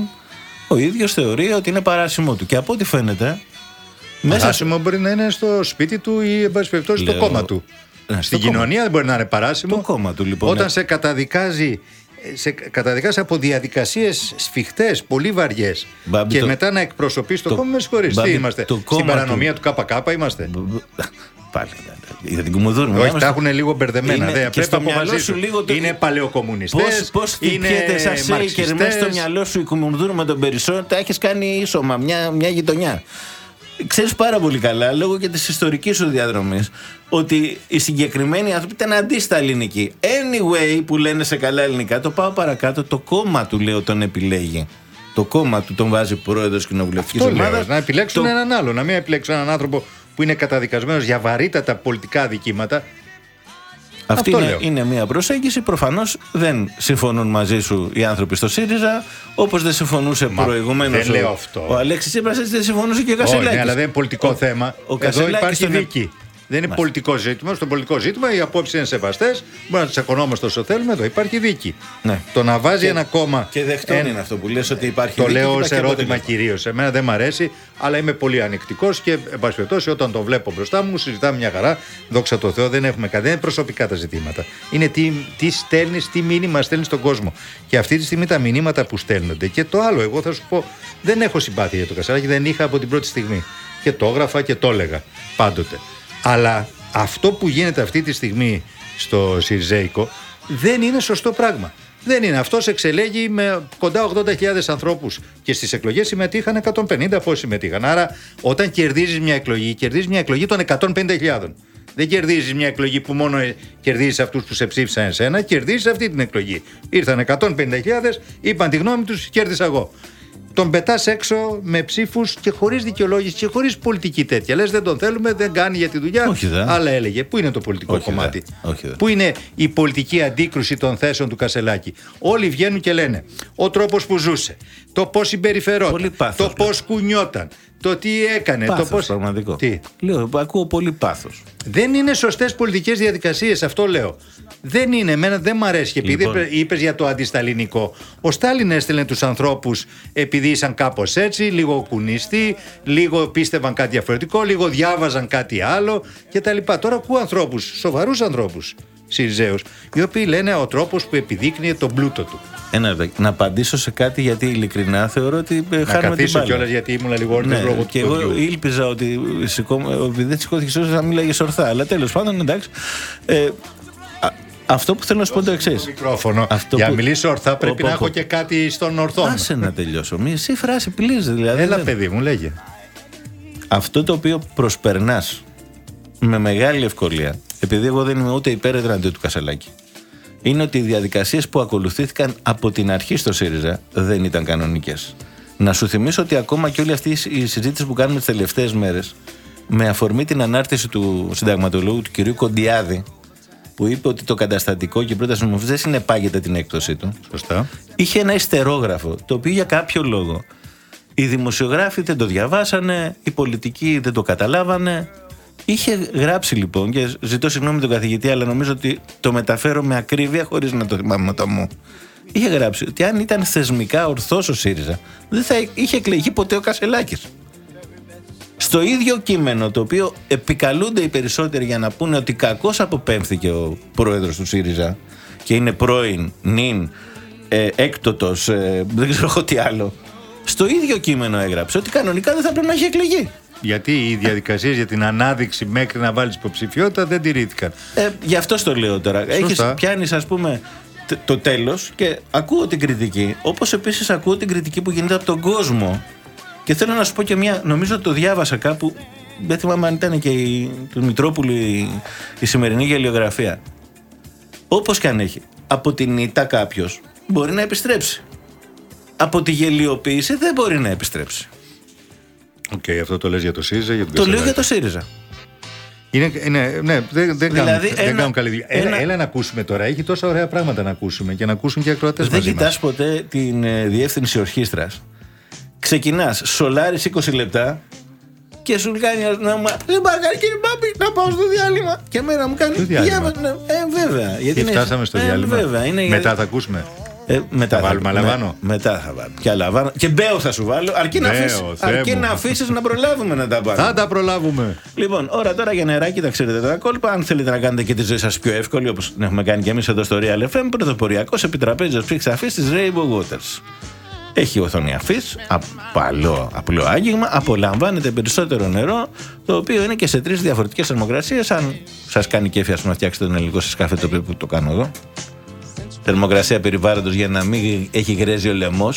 Ο ίδιος θεωρεί ότι είναι παράσημο του. Και από ό,τι φαίνεται. Μέσα Παράσημο μπορεί να είναι στο σπίτι του ή, εν πάση περιπτώσει, στο Λέω- κόμμα του. Ναι, στο Στην κόμμα. κοινωνία δεν μπορεί να είναι παράσημο. Το κόμμα του, λοιπόν, Όταν ναι. σε καταδικάζει. Σε καταδικάζει από διαδικασίες σφιχτές, πολύ βαριές. Μπάμπη, Και το- μετά να εκπροσωπείς το, το- κόμμα, με συγχωρείς, Τι Μπάμπη, είμαστε. το Στην κόμμα παρανομία του ΚΚ είμαστε; Πάλι. Για την κουμουδούρμη. Όχι, τα έχουν λίγο μπερδεμένα. Είναι- Δεν και πρέπει στο να μυαλό αποφασίσουν. σου λίγο το- Είναι παλαιοκομμουνιστές. Πώς, πώς χτυπιέται σαν σέικερ μέσα στο μυαλό σου η κουμουνδούρ με τον περισσότερο, τα έχεις κάνει ίσωμα, μια, μια γειτονιά. Ξέρεις πάρα πολύ καλά, λόγω και της ιστορικής σου διαδρομής, ότι οι συγκεκριμένοι άνθρωποι ήταν αντί στα ελληνική. Anyway, που λένε σε καλά ελληνικά, το πάω παρακάτω, το κόμμα του λέω τον επιλέγει. Το κόμμα του τον βάζει πρόεδρος κοινοβουλευτικής Αυτό λέω, ομάδας. να επιλέξουν Το- έναν άλλο. Να μην επιλέξουν έναν άνθρωπο που είναι καταδικασμένος για βαρύτατα πολιτικά δικήματα. Αυτή Αυτό είναι, λέω. είναι μια προσέγγιση. Προφανώς δεν συμφωνούν μαζί σου οι άνθρωποι στο ΣΥΡΙΖΑ, όπως δεν συμφωνούσε Μα προηγουμένως. δεν λέω αυτό. Ο Αλέξης Τσίπρας έτσι δεν συμφωνούσε και ο Όχι, Κασελάκης. ναι, αλλά δεν είναι πολιτικό θέμα. ο Εδώ Κασελάκης υπάρχει τον- δίκη. Δεν είναι πολιτικό ζήτημα. Στο πολιτικό ζήτημα οι απόψεις είναι σεβαστές. Μπορούμε να τις τσακωνόμαστε όσο θέλουμε. Εδώ υπάρχει δίκη. Ναι. Το να βάζει Και- ένα κόμμα. Και δεχτών ένα- είναι αυτό που λες ότι υπάρχει. Το δίκη λέω και ως υπάρχει ερώτημα αποτέλεσμα. κυρίως. Εμένα δεν μ' αρέσει, αλλά είμαι πολύ ανοιχτικός και, εν πάση περιπτώσει, όταν το βλέπω μπροστά μου, συζητάμε μια χαρά. Δόξα τω Θεώ, δεν έχουμε κάτι. Δεν είναι προσωπικά τα ζητήματα. Είναι τι, τι στέλνεις, τι μήνυμα στέλνεις στον κόσμο. Και αυτή τη στιγμή τα μηνύματα που στέλνονται. Και το άλλο, εγώ θα σου πω, δεν έχω συμπάθεια για το Κασαράκι, δεν είχα από την πρώτη στιγμή. Και το έγραφα και το έλεγα πάντοτε. Αλλά αυτό που γίνεται αυτή τη στιγμή στο Σιριζέικο δεν είναι σωστό πράγμα. Δεν είναι. Αυτός εξελέγει με κοντά 80.000 ανθρώπους. Και στις εκλογές συμμετείχαν 150 πόσοι συμμετείχαν. Άρα, όταν κερδίζεις μια εκλογή, κερδίζεις μια εκλογή των 150.000. Δεν κερδίζεις μια εκλογή που μόνο κερδίζεις αυτούς που σε ψήφισαν εσένα, κερδίζεις αυτή την εκλογή. Ήρθαν 150.000, είπαν τη γνώμη τους, κέρδισα εγώ. Τον πετάς έξω με ψήφους και χωρίς δικαιολόγηση και χωρίς πολιτική τέτοια. Λες, δεν τον θέλουμε, δεν κάνει για τη δουλειά. Όχι, δε. Αλλά έλεγε, Πού είναι το πολιτικό Όχι, δε. κομμάτι; Όχι, δε. Πού είναι η πολιτική αντίκρουση των θέσεων του Κασελάκη; Όλοι βγαίνουν και λένε ο τρόπος που ζούσε, το πώς συμπεριφερόταν, Πολύ πάθος, το πώς κουνιόταν, το τι έκανε. Πάθος, το πώς... πραγματικό. Τι; Λέω, ακούω πολύ πάθος. Δεν είναι σωστές πολιτικές διαδικασίες, αυτό λέω. Δεν είναι, εμένα δεν μ' αρέσει. Και επειδή Λοιπόν. είπε για το αντισταλινικό, ο Στάλιν έστελνε τους ανθρώπους επειδή ήσαν κάπως έτσι, λίγο κουνιστοί, λίγο πίστευαν κάτι διαφορετικό, λίγο διάβαζαν κάτι άλλο κτλ. Τώρα ακούω ανθρώπους, σοβαρούς ανθρώπους, Σιριζέους, οι οποίοι λένε ο τρόπος που επιδείκνυε τον πλούτο του. Ένα λεπτό. Να απαντήσω σε κάτι γιατί ειλικρινά θεωρώ ότι ε, Να χάνουμε την καθίσω μπάλα. κιόλας γιατί ήμουν λίγο όρθιο Ναι, λόγω και του εγώ ποδιού. ήλπιζα ότι σηκώ, επειδή δεν σηκώθηκε σωστά θα μίλαγε ορθά. Αλλά τέλος πάντων εντάξει. Ε, α, αυτό που θέλω να σου πω είναι το εξής. Μικρόφωνο. Για να μιλήσω ορθά πρέπει να έχω και κάτι στον ορθό. μου. Άσε να τελειώσω. Μισή φράση, please. Δηλαδή, Έλα, δεν- παιδί μου, λέγε. Αυτό το οποίο προσπερνάς με μεγάλη ευκολία, επειδή εγώ δεν είμαι ούτε υπέρ ούτε εναντίον του Κασελάκη, είναι ότι οι διαδικασίες που ακολουθήθηκαν από την αρχή στο ΣΥΡΙΖΑ δεν ήταν κανονικές. Να σου θυμίσω ότι ακόμα και όλη αυτή η συζήτηση που κάνουμε τις τελευταίες μέρες, με αφορμή την ανάρτηση του συνταγματολόγου του κυρίου Κοντιάδη, που είπε ότι το καταστατικό και η πρόταση νομοθεσία δεν συνεπάγεται την έκπτωσή του. Σωστά. Είχε ένα ιστερόγραφο, το οποίο για κάποιο λόγο οι δημοσιογράφοι δεν το διαβάσανε, οι πολιτικοί δεν το καταλάβανε. Είχε γράψει λοιπόν, και ζητώ συγγνώμη τον καθηγητή, αλλά νομίζω ότι το μεταφέρω με ακρίβεια χωρίς να το θυμάμαι με το μου. Είχε γράψει ότι αν ήταν θεσμικά ορθός ο ΣΥΡΙΖΑ, δεν θα είχε εκλεγεί ποτέ ο Κασελάκης. Στο ίδιο κείμενο το οποίο επικαλούνται οι περισσότεροι για να πούνε ότι κακώς αποπέμφθηκε ο πρόεδρος του ΣΥΡΙΖΑ και είναι πρώην, νυν, ε, έκτοτος, ε, δεν ξέρω εγώ τι άλλο. Στο ίδιο κείμενο έγραψε ότι κανονικά δεν θα πρέπει να έχει εκλεγεί. Γιατί οι διαδικασίες για την ανάδειξη μέχρι να βάλεις υποψηφιότητα δεν τηρήθηκαν. Ε, γι' αυτό στο λέω τώρα. Έχεις, Σωστά. πιάνεις ας πούμε τ- το τέλος και ακούω την κριτική. Όπως επίσης ακούω την κριτική που γίνεται από τον κόσμο. Και θέλω να σου πω και μια, νομίζω ότι το διάβασα κάπου δεν θυμάμαι αν ήταν και η, του Μητρόπουλου η, η σημερινή γελιογραφία. Όπως και αν έχει, από την ήττα κάποιος μπορεί να επιστρέψει. Από τη γελιοποίηση δεν μπορεί να επιστρέψει. Οκ, αυτό το λες για το ΣΥΡΙΖΑ, για τον Το λέω Κασελάκη; για το ΣΥΡΙΖΑ. Είναι, είναι, ναι, δεν, δεν, Δηλαδή, κάνουν, δεν ένα- κάνουν καλή δουλειά. Έλα, ένα- έλα να ακούσουμε τώρα. Έχει τόσα ωραία πράγματα να ακούσουμε και να ακούσουν και οι ακροατές Δεν μαζί κοιτάς μας. ποτέ την ε, διεύθυνση ορχήστρας. Ξεκινάς, σολάρεις 20 λεπτά και σου κάνει να μου. Δεν παρακαλεί κύριε Μπάμπη να πάω στο διάλειμμα. Και εμένα μου κάνει. Στο διάλειμμα. «Για, ναι, Ε, βέβαια. Γιατί Και είναι- φτάσαμε στο ε, διάλειμμα. Βέβαια. Είναι, Μετά θα ακούσουμε. Ε, μετά Θα βάλουμε με- Αλαβάνο; μετά θα βάλουμε. Και Αλαβάνο. Και Μπέο θα σου βάλω. Αρκεί να Μπέο, αφήσεις- Θεέ αρκεί μου. να αφήσεις να προλάβουμε να τα πάρουμε. Θα τα προλάβουμε. Λοιπόν, ώρα τώρα για νεράκι, τα ξέρετε τα κόλπα. Αν θέλετε να κάνετε και τη ζωή σας πιο εύκολη, όπως την έχουμε κάνει και εμείς εδώ στο Real FM, πρωτοποριακός επιτραπέζιος ψήξη αφή τη Rainbow Waters. Έχει οθόνη αφής, απλό, απλό άγγιγμα, απολαμβάνετε περισσότερο νερό, το οποίο είναι και σε τρεις διαφορετικές θερμοκρασίες. Αν σας κάνει κέφι, ας πούμε, να φτιάξετε τον ελληνικό σας καφέ, το οποίο που το κάνω εγώ. Θερμοκρασία περιβάλλοντος για να μην έχει γρέζει ο λαιμό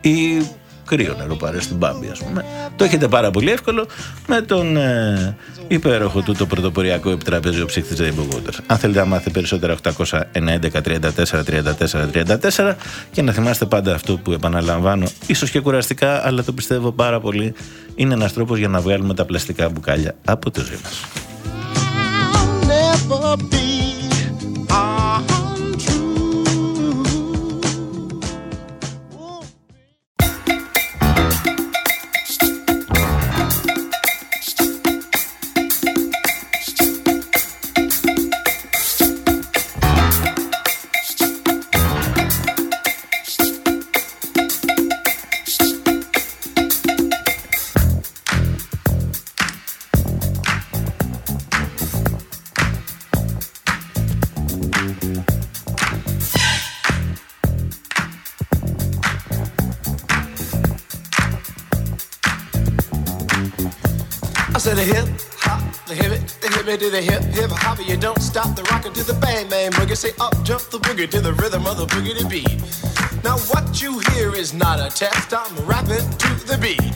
ή κρύο νερό παρέ στην Μπάμπη, ας πούμε. Το έχετε πάρα πολύ εύκολο με τον ε, υπέροχο του το πρωτοποριακό επιτραπέζιο ψύχτης Rainbow Waters. Αν θέλετε να μάθετε περισσότερα, 811 34 34 34 και να θυμάστε πάντα αυτό που επαναλαμβάνω, ίσως και κουραστικά, αλλά το πιστεύω πάρα πολύ, είναι ένας τρόπος για να βγάλουμε τα πλαστικά μπουκάλια από τη ζωή μας. I said a hip hop, the hip it, the hip it to the hip hip hop. You don't stop the rocker to the bang bang boogie. Say up jump the boogie to the rhythm of the boogie to beat. Now what you hear is not a test. I'm rapping to the beat,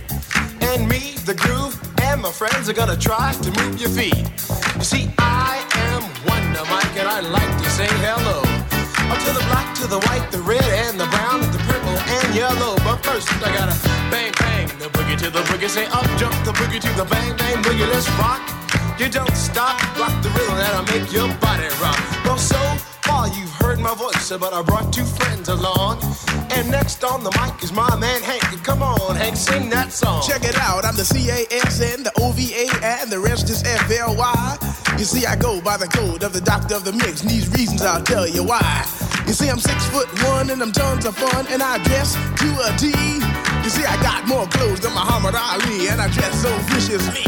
and me, the groove, and my friends are gonna try to move your feet. You see, I am Wonder Mike, and I like to say hello. Up to the black, to the white, the red, and the brown, the purple, and yellow. But first, I gotta bang, bang, boogie to the boogie. Say up, jump the boogie to the bang, bang, boogie. Let's rock. You don't stop, rock the rhythm that'll make your body rock. Well, so far you've heard my voice, but I brought two friends along. And next on the mic is my man Hank. Come on, Hank, sing that song. Check it out, I'm the CASN, the OVA and the rest is FLY. You see, I go by the code of the doctor of the mix, and these reasons I'll tell you why. You see, I'm six foot one and I'm tons of fun, and I dress to a T. You see, I got more clothes than Muhammad Ali, and I dress so viciously.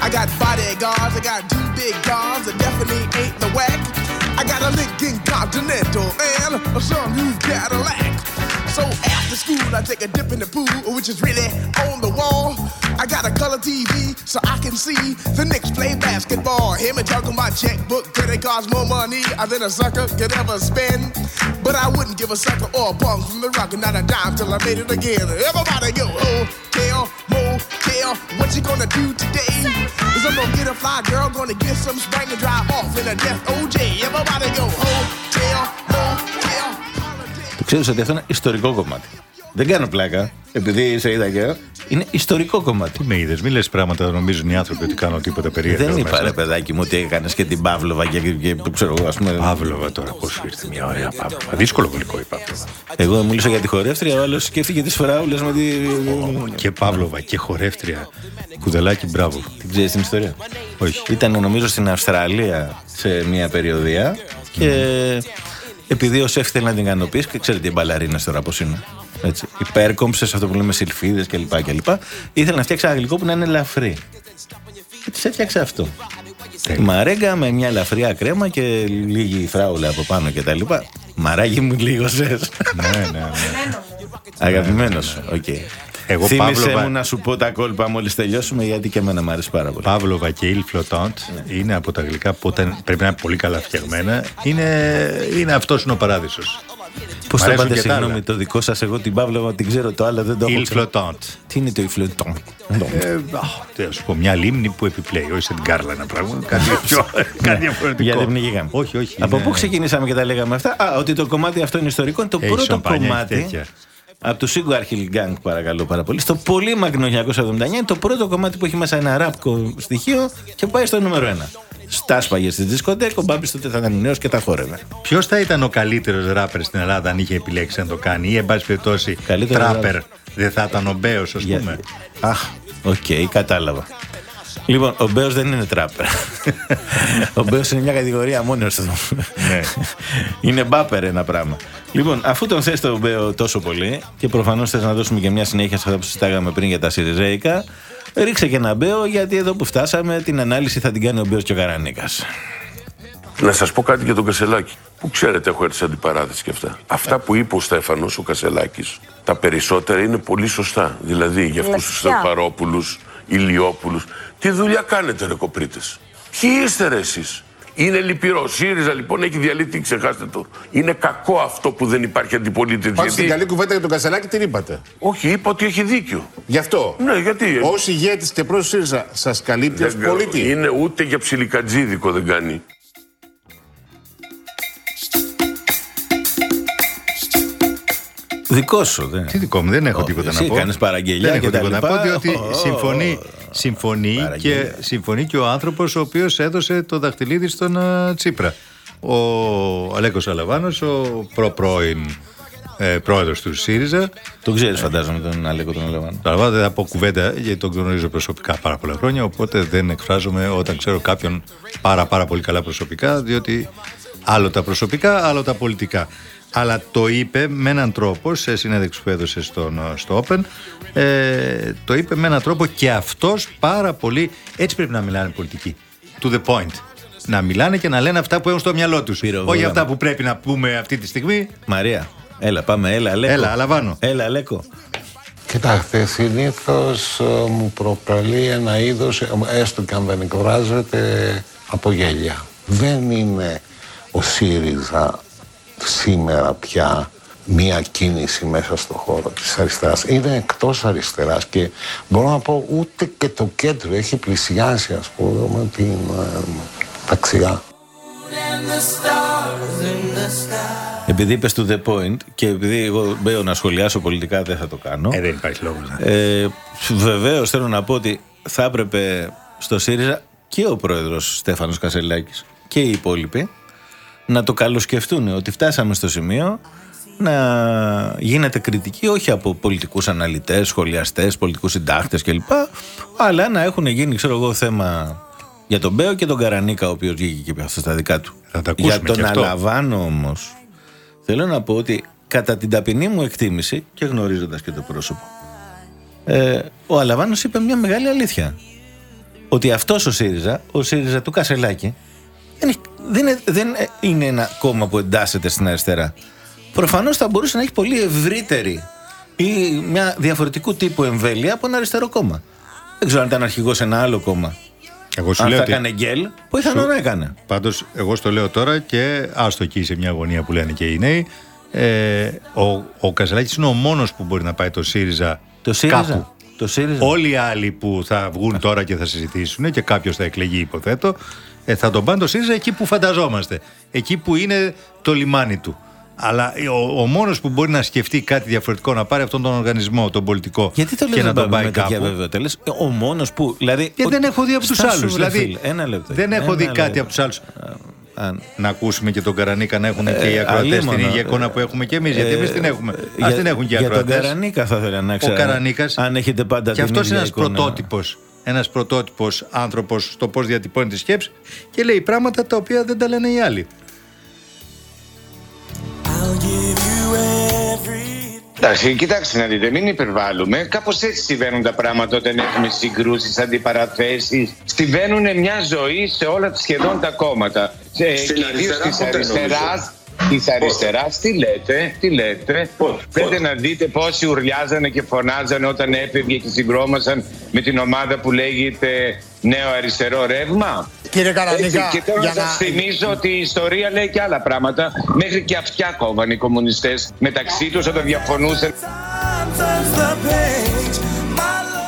I got bodyguards, I got two big cars that definitely ain't the whack. I got a Lincoln Continental and a new Cadillac. So after school, I take a dip in the pool, which is really on the wall. I got a color TV so I can see the Knicks play basketball. Him and talking my checkbook, credit cards more money than a sucker could ever spend. But I wouldn't give a sucker or a bum from the rock, not a dime till I made it again. Everybody go, oh, hotel, motel, what you gonna do today? Is I'm gonna get a fly girl, gonna get some spring and drive off in a death OJ. Everybody go, hotel, motel. Το ξέρει ότι αυτό είναι ιστορικό κομμάτι. Δεν κάνω πλάκα, επειδή σε είδα και είναι ιστορικό κομμάτι. Τι με είδες, μην λες πράγματα, νομίζουν οι άνθρωποι ότι κάνω τίποτα περίεργο. Δεν είπα μέσα. ρε παιδάκι μου ότι έκανες και την Παύλοβα και, και, το ξέρω εγώ, ας πούμε. Παύλοβα τώρα, πώς ήρθε μια ωραία Παύλοβα. Δύσκολο γλυκό η Παύλοβα. Εγώ μίλησα για τη χορεύτρια, ο άλλος σκέφτηκε τις φράουλες με τη. Και Παύλοβα και χορεύτρια. Κουδελάκι, μπράβο. Την ξέρεις την ιστορία; Όχι. Ήταν νομίζω στην Αυστραλία σε μια περιοδία και επειδή ο σεφ θέλει να την ικανοποιήσει, και ξέρετε οι μπαλαρίνε τώρα πώς είναι. Έτσι. Υπέρκομψες, αυτό που λέμε σιλφίδες κλπ. κλπ. Ήθελε να φτιάξει ένα γλυκό που να είναι ελαφρύ. Και τη έφτιαξε αυτό. Η μαρέγκα με μια ελαφριά κρέμα και λίγη φράουλα από πάνω κτλ. Μαράκι μου λίγο σες. ναι, ναι, ναι. Αγαπημένος. Οκ. Εγώ Θύμησέ Παύλοβα- μου να σου πω τα κόλπα μόλις τελειώσουμε γιατί και εμένα μου αρέσει πάρα πολύ. Παύλοβα και Il Flottant είναι από τα γλυκά που όταν πρέπει να είναι πολύ καλά φτιαγμένα. Είναι, είναι αυτός είναι ο παράδεισος. Πώς Μ' το αρέσουν πάτε, και τα συγγνώμη, άλλα. το δικό σας, εγώ την Παύλα, εγώ την ξέρω, το άλλο δεν το έχω. Il ξανα- flottant. Τι είναι το υφλετόν. Ε, α, τι να σου πω, μια λίμνη που επιπλέει, όχι σαν την Κάρλα ένα πράγμα. Κάτι, πιο, κάτι διαφορετικό. Για δεν πνιγήκαμε. Όχι, όχι. Από είναι- πού ξεκινήσαμε και τα λέγαμε αυτά; Α, ότι το κομμάτι αυτό είναι ιστορικό. Είναι το Έχει πρώτο σαμπάνια, έχει κομμάτι. τέτοια. Από το Single Archill Gang, παρακαλώ πάρα πολύ. Στο πολύ μακρινό 1979 είναι το πρώτο κομμάτι που έχει μέσα ένα ράπκο στοιχείο και πάει στο νούμερο 1. Στάσπαγε στη δισκοτέκο, ο Μπάμπης τότε θα ήταν νέος και τα χόρευε. Ποιος θα ήταν ο καλύτερος ράπερ στην Ελλάδα αν είχε επιλέξει να το κάνει, ή εν πάση περιπτώσει Καλύτερος τράπερ. ράπερ. Δεν θα ήταν ο Μπέος, ας Για- πούμε. Αχ, οκ, κατάλαβα. Λοιπόν, ο Μπέος δεν είναι τράπερ. ο Μπέος είναι μια κατηγορία μόνος του. Ναι. είναι μπάπερ ένα πράγμα. Λοιπόν, αφού τον θες τον Μπέο τόσο πολύ και προφανώς θες να δώσουμε και μια συνέχεια σε αυτά που συζητάγαμε πριν για τα Σιριζέικα, ρίξε και ένα Μπέο γιατί εδώ που φτάσαμε την ανάλυση θα την κάνει ο Μπέος και ο Καρανίκας. Να σας πω κάτι για τον Κασελάκη. Που ξέρετε, έχω έρθει σε αντιπαράθεση και αυτά. Αυτά που είπε ο Στέφανος, ο Κασελάκης, τα περισσότερα είναι πολύ σωστά. Δηλαδή για αυτούς τους Λευκιά. Στεφαρόπουλου, Ηλιόπουλους. Τι δουλειά κάνετε, ρε κοπρίτες; Ποιοι είστε, ρε εσείς; Είναι λυπηρό. Ο ΣΥΡΙΖΑ λοιπόν έχει διαλύσει, ξεχάστε το. Είναι κακό αυτό που δεν υπάρχει αντιπολίτευση. Πάντως στην καλή κουβέντα για τον Κασελάκη την είπατε. Όχι, είπα ότι έχει δίκιο. Γι' αυτό. Ναι, γιατί. Ω ηγέτης και προς ΣΥΡΙΖΑ σας καλύπτει ως Δεν- πολίτη. Είναι ούτε για ψιλικατζίδικο δεν κάνει. Δικό σου, δεν Τι δικό μου, δεν έχω Ω, τίποτα εσύ να πω. κάνεις παραγγελιά δεν και έχω τα τίποτα να λοιπά. πω, διότι Ω, συμφωνεί, συμφωνεί, και, Παραγγελιά. συμφωνεί και ο άνθρωπος ο οποίος έδωσε το δαχτυλίδι στον α, Τσίπρα. Ο Αλέκος Αλαβάνος, ο προ-πρώην ε, πρόεδρος του ΣΥΡΙΖΑ. Τον ξέρεις, φαντάζομαι, τον Αλέκο τον Αλαβάνο. Τον Αλαβάνο δεν θα πω κουβέντα γιατί τον γνωρίζω προσωπικά πάρα πολλά χρόνια. Οπότε δεν εκφράζομαι όταν ξέρω κάποιον πάρα, πάρα πολύ καλά προσωπικά, διότι άλλο τα προσωπικά, άλλο τα πολιτικά. Αλλά το είπε με έναν τρόπο σε συνέντευξη που έδωσε στον, στο Open. Ε, το είπε με έναν τρόπο και αυτός πάρα πολύ. Έτσι πρέπει να μιλάνε οι πολιτικοί. To the point. Να μιλάνε και να λένε αυτά που έχουν στο μυαλό τους Όχι Πυροβόλα. αυτά που πρέπει να πούμε αυτή τη στιγμή. Μαρία, έλα, πάμε, έλα, Αλέκο. Έλα, Αλαβάνο. Έλα, Αλέκο. Κοιτάξτε, συνήθως μου προκαλεί ένα είδος, έστω και αν δεν εκφράζεται, από γέλια. Δεν είναι ο ΣΥΡΙΖΑ σήμερα πια μία κίνηση μέσα στο χώρο της αριστεράς. Είναι εκτός αριστεράς και μπορώ να πω ούτε και το κέντρο έχει πλησιάσει ας πούμε με την ε, δεξιά. Επειδή είπες to the point και επειδή εγώ μπαίνω να σχολιάσω πολιτικά, δεν θα το κάνω. Ε, δεν υπάρχει λόγος. Ε, Βεβαίως θέλω να πω ότι θα έπρεπε στο ΣΥΡΙΖΑ και ο πρόεδρος Στέφανος Κασελάκης και οι υπόλοιποι να το καλοσκεφτούν ότι φτάσαμε στο σημείο να γίνεται κριτική όχι από πολιτικούς αναλυτές, σχολιαστές, πολιτικούς συντάχτες κλπ. Αλλά να έχουν γίνει, ξέρω εγώ, θέμα για τον Μπέο και τον Καρανίκα, ο οποίος βγήκε και είπε αυτό στα δικά του. Θα τα ακούσουμε για τον και αυτό. Αλαβάνο όμως, θέλω να πω ότι κατά την ταπεινή μου εκτίμηση και γνωρίζοντας και το πρόσωπο, ε, ο Αλαβάνος είπε μια μεγάλη αλήθεια. Ότι αυτός ο ΣΥΡΙΖΑ, ο ΣΥΡΙΖΑ του Κασελάκη, δεν, έχει- δεν, είναι- δεν είναι ένα κόμμα που εντάσσεται στην αριστερά. Προφανώς θα μπορούσε να έχει πολύ ευρύτερη ή μια διαφορετικού τύπου εμβέλεια από ένα αριστερό κόμμα. Δεν ξέρω αν ήταν αρχηγός σε ένα άλλο κόμμα. Εγώ σου αν λέω θα ότι- έκανε γκέλ, πιθανόν Σου- να έκανε. Πάντως, εγώ στο λέω τώρα και άστο εκεί σε μια γωνία που λένε και οι νέοι. Ε, ο ο Κασελάκης είναι ο μόνος που μπορεί να πάει το ΣΥΡΙΖΑ, Το ΣΥΡΙΖΑ. κάπου. Το ΣΥΡΙΖΑ. Όλοι οι άλλοι που θα βγουν τώρα και θα συζητήσουν και κάποιος θα εκλεγεί, υποθέτω, ε, θα τον πάνε το ΣΥΡΙΖΑ εκεί που φανταζόμαστε. Εκεί που είναι το λιμάνι του. Αλλά ο, ο μόνος που μπορεί να σκεφτεί κάτι διαφορετικό, να πάρει αυτόν τον οργανισμό, τον πολιτικό Γιατί το και λες να τον Μπάμπη, πάει με τέτοια κάπου; βέβαια τέλες. Ο μόνος που. Δηλαδή, Και ο- δεν έχω δει από τους Στάσου, άλλους. ρε Δηλαδή, φίλε, ένα λεπτό. δεν έχω Ένα δει κάτι λεπτό. από τους άλλους. Αν- Να ακούσουμε και τον Καρανίκα να έχουν και οι Ε, ακροατές την αλίμονο. ίδια εικόνα που έχουμε και εμείς. Γιατί Ε, εμείς την έχουμε. Α για- την έχουν και οι Για τον ακροατές. Καρανίκα θα ήθελα να ξέρω. Ο Καρανίκας. Αν έχετε πάντα Και την αυτός ίδια είναι ένας εικόνα. πρωτότυπος. Ένας πρωτότυπος άνθρωπος στο πώς διατυπώνει τη σκέψη και λέει πράγματα τα οποία δεν τα λένε οι άλλοι. Εντάξει, κοιτάξτε να δείτε, μην υπερβάλλουμε. Κάπως έτσι συμβαίνουν τα πράγματα όταν έχουμε συγκρούσεις, αντιπαραθέσεις. Συμβαίνουν μια ζωή σε όλα σχεδόν τα κόμματα. Ε, Στην και αριστερά ιδίως της ποτέ, αριστεράς Τη αριστερά, τι λέτε, τι λέτε. Θέλετε να δείτε πόσοι ουρλιάζανε και φωνάζανε όταν έφευγε και συγκρόμασαν με την ομάδα που λέγεται Νέο Αριστερό Ρεύμα; Κύριε Καρανίκα, Έτσι, και θέλω για να σας να- θυμίσω ότι η ιστορία λέει και άλλα πράγματα. Μέχρι και αυτιά κόβαν οι κομμουνιστές μεταξύ τους όταν διαφωνούσαν.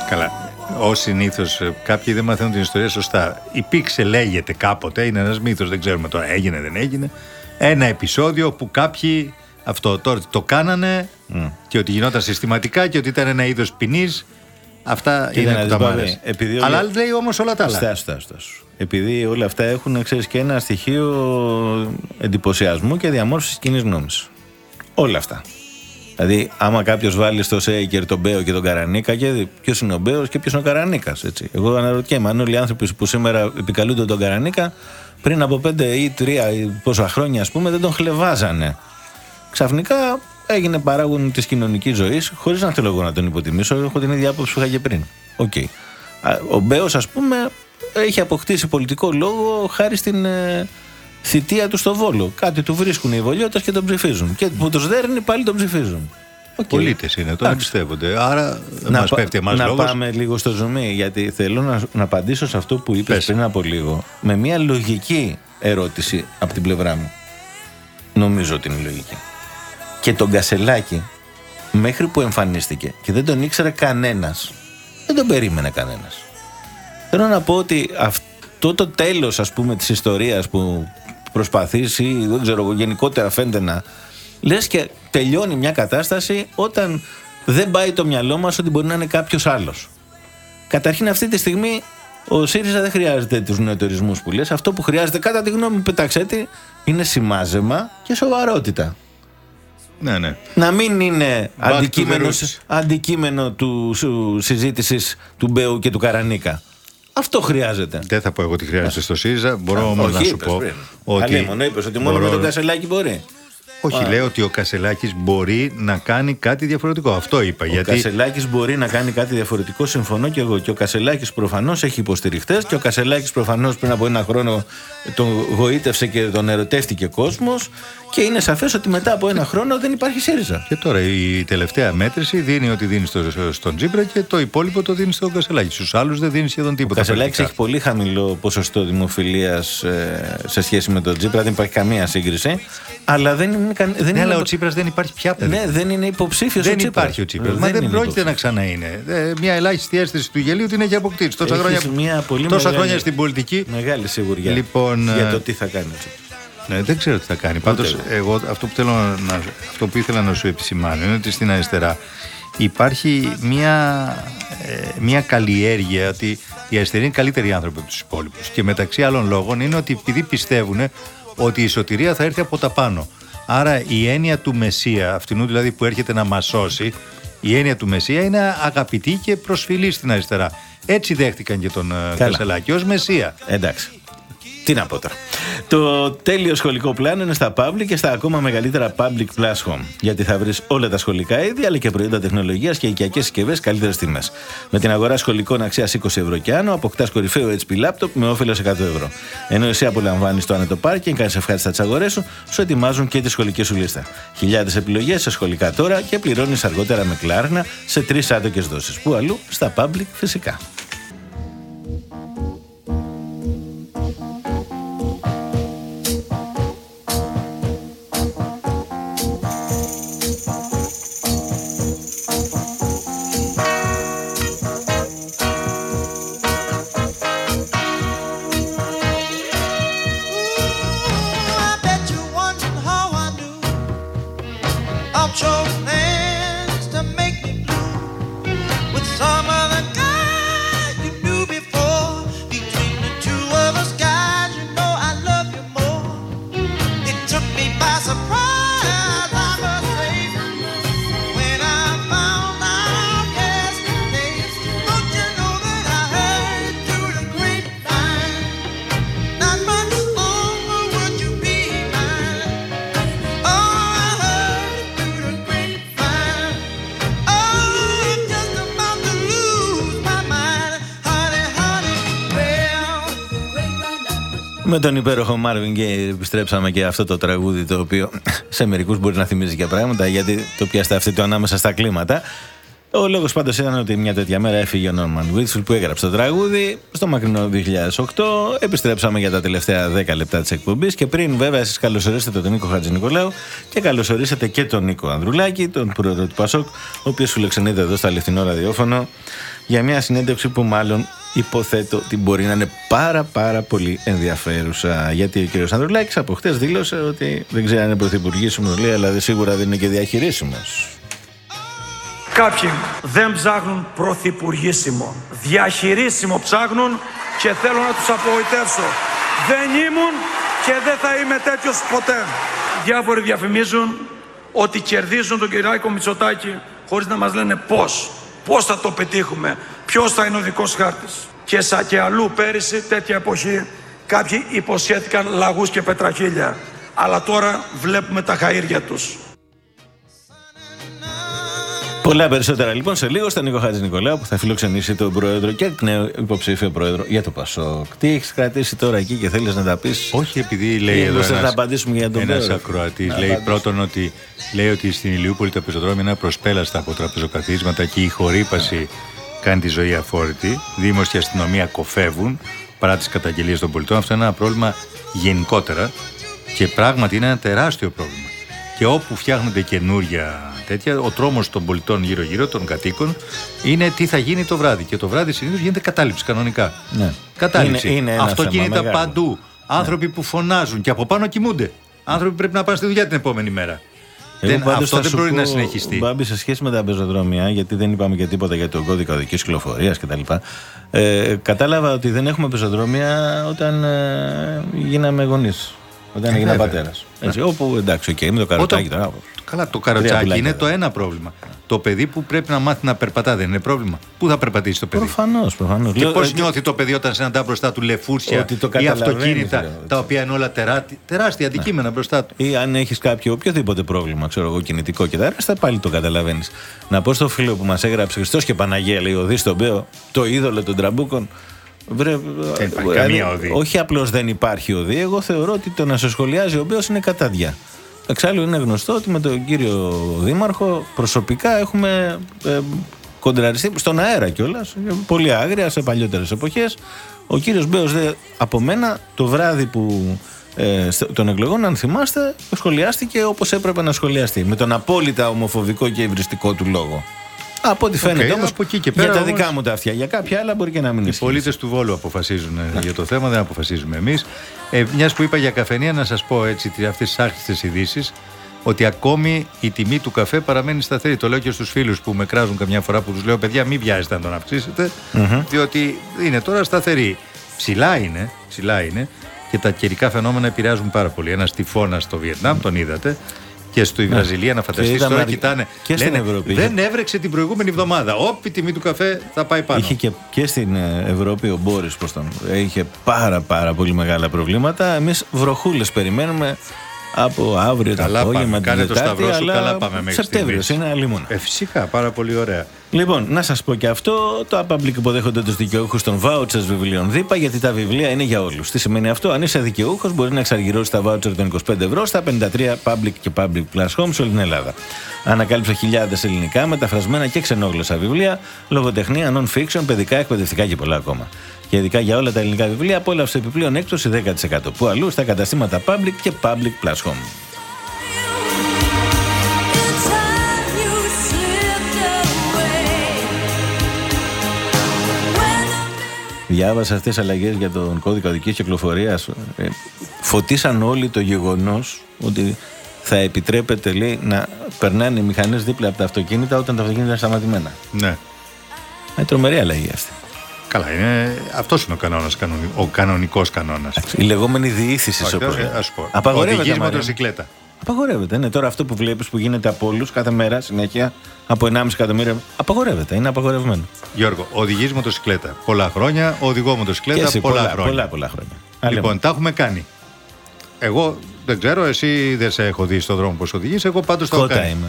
Καλά. Ω συνήθως, κάποιοι δεν μαθαίνουν την ιστορία σωστά. Υπήρξε, λέγεται κάποτε, είναι ένας μύθος, δεν ξέρουμε τώρα, έγινε, δεν έγινε. Ένα επεισόδιο που κάποιοι αυτό τώρα το κάνανε και ότι γινόταν συστηματικά και ότι ήταν ένα είδος ποινής. Αυτά Κοίτα να είναι δεις, που τα Μπάμπη, μάρες. επειδή όλοι- Αλλά λέει όμως όλα τα άλλα. Στάσου, στάσου, στάσου. Επειδή όλα αυτά έχουν, ξέρεις, και ένα στοιχείο εντυπωσιασμού και διαμόρφωσης κοινής γνώμης. Όλα αυτά. Δηλαδή, άμα κάποιος βάλει στο Σέικερ τον Μπέο και τον Καρανίκα, και ποιος είναι ο Μπέος και ποιος είναι ο Καρανίκας. Εγώ αναρωτιέμαι αν όλοι οι άνθρωποι που σήμερα επικαλούνται τον Καρανίκα, πριν από πέντε ή τρία ή πόσα χρόνια, ας πούμε, δεν τον χλεβάζανε. Ξαφνικά έγινε παράγων της κοινωνικής ζωής, χωρίς να θέλω εγώ να τον υποτιμήσω. Έχω την ίδια άποψη που είχα και πριν. Οκ. Α, Ο Μπέος, ας πούμε, έχει αποκτήσει πολιτικό λόγο χάρη στην ε, θητεία του στο Βόλο. Κάτι του βρίσκουν οι βολιώτες και τον ψηφίζουν. Και που τους δέρνει πάλι τον ψηφίζουν. Οκ. Πολίτες είναι, τον Εντάξει. εμπιστεύονται. Άρα να, μας πα- πέφτει εμάς να λόγος. πάμε λίγο στο ζουμί, γιατί θέλω να, να απαντήσω σε αυτό που είπες πριν από λίγο με μια λογική ερώτηση από την πλευρά μου. Νομίζω ότι είναι λογική. Και τον Κασελάκη, μέχρι που εμφανίστηκε και δεν τον ήξερε κανένας, δεν τον περίμενε κανένας. Θέλω να πω ότι αυτό το τέλος ας πούμε της ιστορίας που προσπαθείς ή δεν ξέρω εγώ, γενικότερα φαίνεται να λες και τελειώνει μια κατάσταση όταν δεν πάει το μυαλό μας ότι μπορεί να είναι κάποιος άλλος. Καταρχήν αυτή τη στιγμή ο ΣΥΡΙΖΑ δεν χρειάζεται τους νεοτερισμούς που λες. Αυτό που χρειάζεται κατά τη γνώμη μου πεταξέτη είναι σημάζεμα και σοβαρότητα. Ναι, ναι. Να μην είναι Back to the αντικείμενο, roots. αντικείμενο του σου- συζήτησης του Μπέου και του Καρανίκα. Αυτό χρειάζεται. Δεν θα πω εγώ τι χρειάζεται στο ΣΥΡΙΖΑ. Μπορώ Α, όμως όχι, να σου είπες πω. πριν. Ότι Αλίμονο, είπες ότι μόνο με μπορώ- τον Κασελάκη μπορεί. Όχι, Α. λέω ότι ο Κασελάκης μπορεί να κάνει κάτι διαφορετικό. Αυτό είπα. Ο γιατί Κασελάκης μπορεί να κάνει κάτι διαφορετικό, συμφωνώ και εγώ. Και ο Κασελάκης προφανώς έχει υποστηριχτές και ο Κασελάκης προφανώς πριν από ένα χρόνο τον γοήτευσε και τον ερωτεύτηκε κόσμος. Και είναι σαφές ότι μετά από ένα χρόνο δεν υπάρχει ΣΥΡΙΖΑ. Και τώρα η τελευταία μέτρηση δίνει ότι δίνει στο, στον Τζίπρα και το υπόλοιπο το δίνει στον Κασελάκη. Στους άλλους δεν δίνει σχεδόν Ο τίποτα. Κασελάκης πρακτικά. έχει πολύ χαμηλό ποσοστό δημοφιλίας σε σχέση με τον Τζίπρα, δεν υπάρχει καμία σύγκριση. Αλλά δεν είναι. κα- Δεν Ναι, είναι αλλά ο Τσίπρας δεν υπάρχει πια. παιδί. Ναι, δεν είναι υποψήφιος δεν ο Τσίπρας. υπάρχει ο Τσίπρας. Μα Δεν δεν είναι πρόκειται να ξαναείνε. Ε, μια ελάχιστη αίσθηση του γελίου την έχει αποκτήσει. Τόσα, Έχεις χρόνια, μια πολύ τόσα μεγάλη- χρόνια στην πολιτική. Μεγάλη σιγουριά Λοιπόν, για ε, το τι θα κάνει ο Τσίπρας. Ναι, δεν ξέρω τι θα κάνει. Πάντως, εγώ αυτό που, θέλω να, αυτό που ήθελα να σου επισημάνω είναι ότι στην αριστερά υπάρχει μια, ε, μια καλλιέργεια ότι οι αριστεροί είναι καλύτεροι άνθρωποι από τους υπόλοιπους. Και μεταξύ άλλων λόγων είναι ότι επειδή πιστεύουν ότι η σωτηρία θα έρθει από τα πάνω. Άρα η έννοια του Μεσσία, αυτινού δηλαδή που έρχεται να μας σώσει, η έννοια του Μεσσία είναι αγαπητή και προσφυλή στην αριστερά. Έτσι δέχτηκαν και τον ε, Καλά. Κασελάκη ως Μεσσία. Εντάξει. Τι να πω τώρα. Το τέλειο σχολικό πλάνο είναι στα public και στα ακόμα μεγαλύτερα public plus home. Γιατί θα βρεις όλα τα σχολικά είδη αλλά και προϊόντα τεχνολογίας και οικιακές συσκευές καλύτερες τιμές. Με την αγορά σχολικών αξίας 20 ευρώ και άνω, αποκτάς κορυφαίο HP laptop με όφελος 100 ευρώ. Ενώ εσύ απολαμβάνεις το άνετο πάρκινγκ, κάνεις ευχάριστα τις αγορές σου, σου ετοιμάζουν και τη σχολική σου λίστα. Χιλιάδες επιλογές σε σχολικά τώρα και πληρώνεις αργότερα με κλάρνα σε τρεις άτοκες δόσεις. Πού αλλού, στα public φυσικά. Με τον υπέροχο Marvin Gaye επιστρέψαμε και αυτό το τραγούδι το οποίο σε μερικούς μπορεί να θυμίζει και πράγματα γιατί το πιάστε αυτό το ανάμεσα στα κλίματα. Ο λόγος πάντως ήταν ότι μια τέτοια μέρα έφυγε ο Νόρμαν Βίτσουλ που έγραψε το τραγούδι στο μακρινό 2008. Επιστρέψαμε για τα τελευταία 10 λεπτά της εκπομπής και πριν βέβαια εσεί καλωσορίσατε τον Νίκο Χατζη Νικολάου και καλωσορίσατε και τον Νίκο Ανδρουλάκη, τον πρόεδρο του Πασόκ, ο οποίος φιλοξενείται εδώ στο αληθινό ραδιόφωνο για μια συνέντευξη που μάλλον υποθέτω ότι μπορεί να είναι πάρα πάρα πολύ ενδιαφέρουσα. Γιατί ο κύριος Ανδρουλάκης από χτες δήλωσε ότι δεν ξέρει αν είναι πρωθυπουργήσιμο, λέει, αλλά δεν- σίγουρα δεν είναι και διαχειρίσιμος. Κάποιοι δεν ψάχνουν πρωθυπουργήσιμο. Διαχειρίσιμο ψάχνουν και θέλω να τους απογοητεύσω. Δεν ήμουν και δεν θα είμαι τέτοιος ποτέ. Διάφοροι διαφημίζουν ότι κερδίζουν τον Κυριάκο Μητσοτάκη χωρίς να μας λένε πώς. Πώς θα το πετύχουμε. Ποιος θα είναι ο δικός χάρτης. Και σαν και αλλού πέρυσι τέτοια εποχή κάποιοι υποσχέθηκαν λαγούς και πετραχίλια. Αλλά τώρα βλέπουμε τα χαΐρια τους. Πολλά περισσότερα λοιπόν σε λίγο στον Νίκο Χατζη Νικολάου που θα φιλοξενήσει τον πρόεδρο και εκ νέου υποψήφιο πρόεδρο για το Πασόκ. Τι έχεις κρατήσει τώρα εκεί και θέλεις να τα πεις; Όχι επειδή λέει εδώ Μήπως θες ένας, να απαντήσουμε για τον ένας πρόεδρο; ακροατής. Να λέει απαντήσουμε. πρώτον ότι, λέει ότι στην Ηλιούπολη τα πεζοδρόμια είναι προσπέλαστα από τραπεζοκαθίσματα και η χορύπαση κάνει τη ζωή αφόρητη. Δήμος και αστυνομία κοφεύουν παρά τις καταγγελίες των πολιτών. Αυτό είναι ένα πρόβλημα γενικότερα και πράγματι είναι ένα τεράστιο πρόβλημα. Και όπου φτιάχνονται καινούρια τέτοια, ο τρόμος των πολιτών γύρω-γύρω, των κατοίκων, είναι τι θα γίνει το βράδυ. Και το βράδυ συνήθως γίνεται κατάληψη κανονικά. Ναι. Κατάληψη. Είναι- είναι ένα Αυτό θέμα γίνεται μεγάλο. παντού. Άνθρωποι που φωνάζουν και από πάνω κοιμούνται. Άνθρωποι που πρέπει να πάνε στη δουλειά την επόμενη μέρα. Εγώ Δεν, πάντως αυτό θα δεν σου μπορεί να πω, συνεχιστεί. Μπάμπη, σε σχέση με τα πεζοδρόμια, γιατί δεν είπαμε και τίποτα για τον κώδικα οδικής κυκλοφορίας κτλ. Ε, κατάλαβα ότι δεν έχουμε πεζοδρόμια όταν ε, γίναμε γονείς. Όταν Ε, έγινα βέβαια. πατέρας. Όπου εντάξει, οκ, με το καροτάκι τώρα. Καλά, το Τρία καροτσάκι πουλάκια. είναι το ένα πρόβλημα. Το παιδί που πρέπει να μάθει να περπατά δεν είναι πρόβλημα. Πού θα περπατήσει το παιδί; Προφανώς, προφανώς. Και πώς νιώθει το παιδί όταν συναντά μπροστά του λεφούρσια Ότι το ή καταλαβαίνεις, αυτοκίνητα, ρε, τα οποία είναι όλα τεράστια, τεράστια αντικείμενα μπροστά του. Ή αν έχεις κάποιο οποιοδήποτε πρόβλημα, ξέρω εγώ, κινητικό και τα ρέστα, πάλι το καταλαβαίνεις. Να πω στο φίλο που μας έγραψε Χριστός και Παναγία, λέει ωδή στον Μπέο, το είδωλο των τραμπούκων. Βρε, Δεν υπάρχει δηλαδή, καμία ωδή. Όχι απλώς δεν υπάρχει ωδή, εγώ θεωρώ ότι το να σε σχολιάζει ο Μπέος είναι κατάντια. Εξάλλου είναι γνωστό ότι με τον κύριο Δήμαρχο προσωπικά έχουμε ε, κοντραριστεί στον αέρα κιόλας. Πολύ άγρια σε παλιότερες εποχές. Ο κύριος Μπέος από μένα το βράδυ που ε, στο- των εκλογών, αν θυμάστε, σχολιάστηκε όπως έπρεπε να σχολιαστεί. Με τον απόλυτα ομοφοβικό και υβριστικό του λόγο. Από ό,τι φαίνεται Οκ, όμως, από εκεί και για πέρα τα όμως- δικά μου τα αυτιά. Για κάποια άλλα μπορεί και να μην Οι ισχύει. πολίτες του Βόλου αποφασίζουν ε, για το θέμα, δεν αποφασίζουμε εμείς. Ε, Μιας που είπα για καφενεία, να σας πω έτσι αυτές τις άχρηστες ειδήσεις, ότι ακόμη η τιμή του καφέ παραμένει σταθερή. Το λέω και στους φίλους που με κράζουν καμιά φορά που τους λέω: Παιδιά, μην βιάζεστε να τον αυξήσετε, Μμμ. διότι είναι τώρα σταθερή. Ψηλά είναι, ψηλά είναι και τα καιρικά φαινόμενα επηρεάζουν πάρα πολύ. Ένας τυφώνας στο Βιετνάμ, τον είδατε. Και στη Ναι. Βραζιλία να Και φανταστείς είδαμε τώρα αρκε- κοιτάνε. και στην λένε, Ευρώπη. Δεν έβρεξε την προηγούμενη εβδομάδα. Όπι τιμή του καφέ θα πάει πάνω. Είχε και, και στην ε, Ευρώπη ο Μπόρις προς τον είχε πάρα πάρα πολύ μεγάλα προβλήματα. Εμείς βροχούλες περιμένουμε από αύριο το Καλά απόγευμα πάμε. την Κάνε το Τετάρτη, σταυρό σου, αλλά καλά πάμε μέχρι Σεπτέμβριος στιγμής. είναι αλίμονα. Ε, φυσικά, πάρα πολύ ωραία. Λοιπόν, να σας πω και αυτό. Το Public υποδέχονται τους δικαιούχους των vouchers βιβλίων ΔΥΠΑ, γιατί τα βιβλία είναι για όλους. Τι σημαίνει αυτό, αν είσαι δικαιούχος, μπορεί να εξαργυρώσεις τα voucher των 25 ευρώ στα 53 Public και Public Plus Home σε όλη την Ελλάδα. Ανακάλυψε χιλιάδες ελληνικά, μεταφρασμένα και ξενόγλωσσα βιβλία, λογοτεχνία, non-fiction, παιδικά, εκπαιδευτικά και πολλά ακόμα. Και ειδικά για όλα τα ελληνικά βιβλία, απόλαυσε επιπλέον έκπτωση 10%. Που αλλού στα καταστήματα Public και Public Plus Home. Διάβασα αυτές τις αλλαγές για τον κώδικα οδικής κυκλοφορίας. φωτίσαν όλοι το γεγονός ότι θα επιτρέπεται λέει, να περνάνε οι μηχανές δίπλα από τα αυτοκίνητα όταν τα αυτοκίνητα είναι σταματημένα. Ναι. Είναι τρομερή αλλαγή αυτή. Καλά, είναι... αυτός είναι ο, κανόνας, κανονι- ο κανονικός κανόνας. Η λεγόμενη διήθηση Όχι, όπως ε, λέμε. ας πω. Απαγορεύεται. Οδηγείς Μαριάννα. μοτοσυκλέτα. Απαγορεύεται. Ναι, τώρα αυτό που βλέπεις που γίνεται από όλους κάθε μέρα συνέχεια από 1,5 εκατομμύρια. Απαγορεύεται. Είναι απαγορευμένο. Γιώργο, οδηγείς μοτοσυκλέτα. Πολλά χρόνια, οδηγώ Και μοτοσυκλέτα εσύ, πολλά, πολλά, χρόνια. πολλά, πολλά χρόνια. Λοιπόν, τα έχουμε κάνει. Εγώ δεν ξέρω, εσύ δεν σε έχω δει στον δρόμο πώς οδηγείς. Εγώ πάντως το έχω Κότα κάνει. είμαι.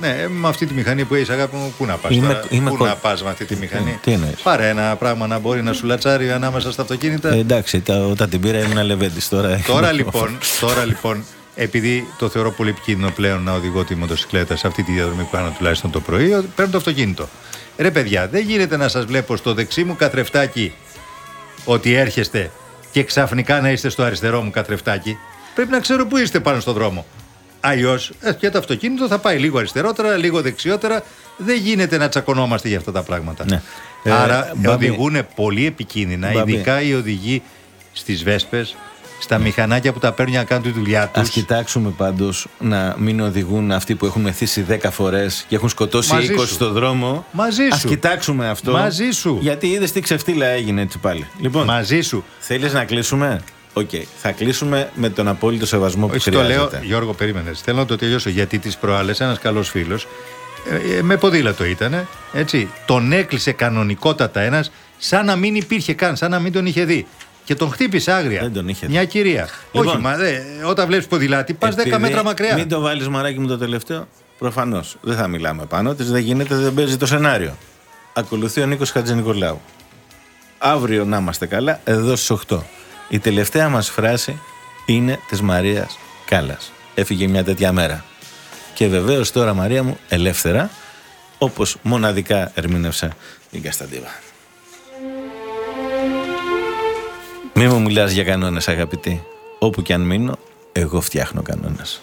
Ναι, με αυτή τη μηχανή που έχεις, αγάπη μου, πού να πας. Είμαι- τώρα, είμαι πού κο- να πας με αυτή τη μηχανή; Τι εννοείς; Πάρε ένα πράγμα να μπορεί να σου λατσάρει ανάμεσα στα αυτοκίνητα. Ε, εντάξει, τα, όταν την πήρα ήμουν λεβέντης τώρα. Τώρα λοιπόν, τώρα λοιπόν επειδή το θεωρώ πολύ επικίνδυνο πλέον να οδηγώ τη μοτοσυκλέτα σε αυτή τη διαδρομή που κάνω τουλάχιστον το πρωί, παίρνω το αυτοκίνητο. Ρε παιδιά, δεν γίνεται να σας βλέπω στο δεξί μου καθρεφτάκι ότι έρχεστε και ξαφνικά να είστε στο αριστερό μου καθρεφτάκι. Πρέπει να ξέρω πού είστε πάνω στο δρόμο. Αλλιώς και το αυτοκίνητο θα πάει λίγο αριστερότερα, λίγο δεξιότερα. Δεν γίνεται να τσακωνόμαστε για αυτά τα πράγματα. Ναι. Άρα Ε, Μπάμπη. οδηγούν πολύ επικίνδυνα, Μπάμπη. ειδικά οι οδηγοί στις βέσπες, στα μηχανάκια που τα παίρνουν για να κάνουν τη δουλειά τους. Α κοιτάξουμε πάντως να μην οδηγούν αυτοί που έχουν μεθύσει 10 φορές και έχουν σκοτώσει Μαζί 20 σου. στο δρόμο. Μαζί Ας σου. κοιτάξουμε αυτό. Μαζί σου. Γιατί είδες τι ξεφτίλα έγινε έτσι πάλι. Λοιπόν, Μαζί σου. Θέλεις να κλείσουμε; Οκ. Θα κλείσουμε με τον απόλυτο σεβασμό που Όχι, το χρειάζεται. λέω, Γιώργο, περίμενε. Θέλω να το τελειώσω γιατί τις προάλλες ένας καλός φίλος, ε, ε, με ποδήλατο ήταν, έτσι, τον έκλεισε κανονικότατα ένας, σαν να μην υπήρχε καν, σαν να μην τον είχε δει. Και τον χτύπησε άγρια. Δεν τον είχε δει. Μια κυρία. Λοιπόν, Όχι, μα δε, όταν βλέπεις ποδηλάτη, πας 10 Επειδή μέτρα μακριά. Μην το βάλεις μαράκι μου το τελευταίο. Προφανώς δεν θα μιλάμε πάνω της, δεν γίνεται, δεν παίζει το σενάριο. Ακολουθεί ο Νίκος Χατζηνικολάου. Αύριο να είμαστε καλά, εδώ στις 8. Η τελευταία μας φράση είναι της Μαρίας Κάλλας. Έφυγε μια τέτοια μέρα. Και βεβαίως τώρα, Μαρία μου, ελεύθερα, όπως μοναδικά ερμήνευσε η Κασταντίβα. Μη μου μιλάς για κανόνες αγαπητή. Όπου και αν μείνω, εγώ φτιάχνω κανόνες.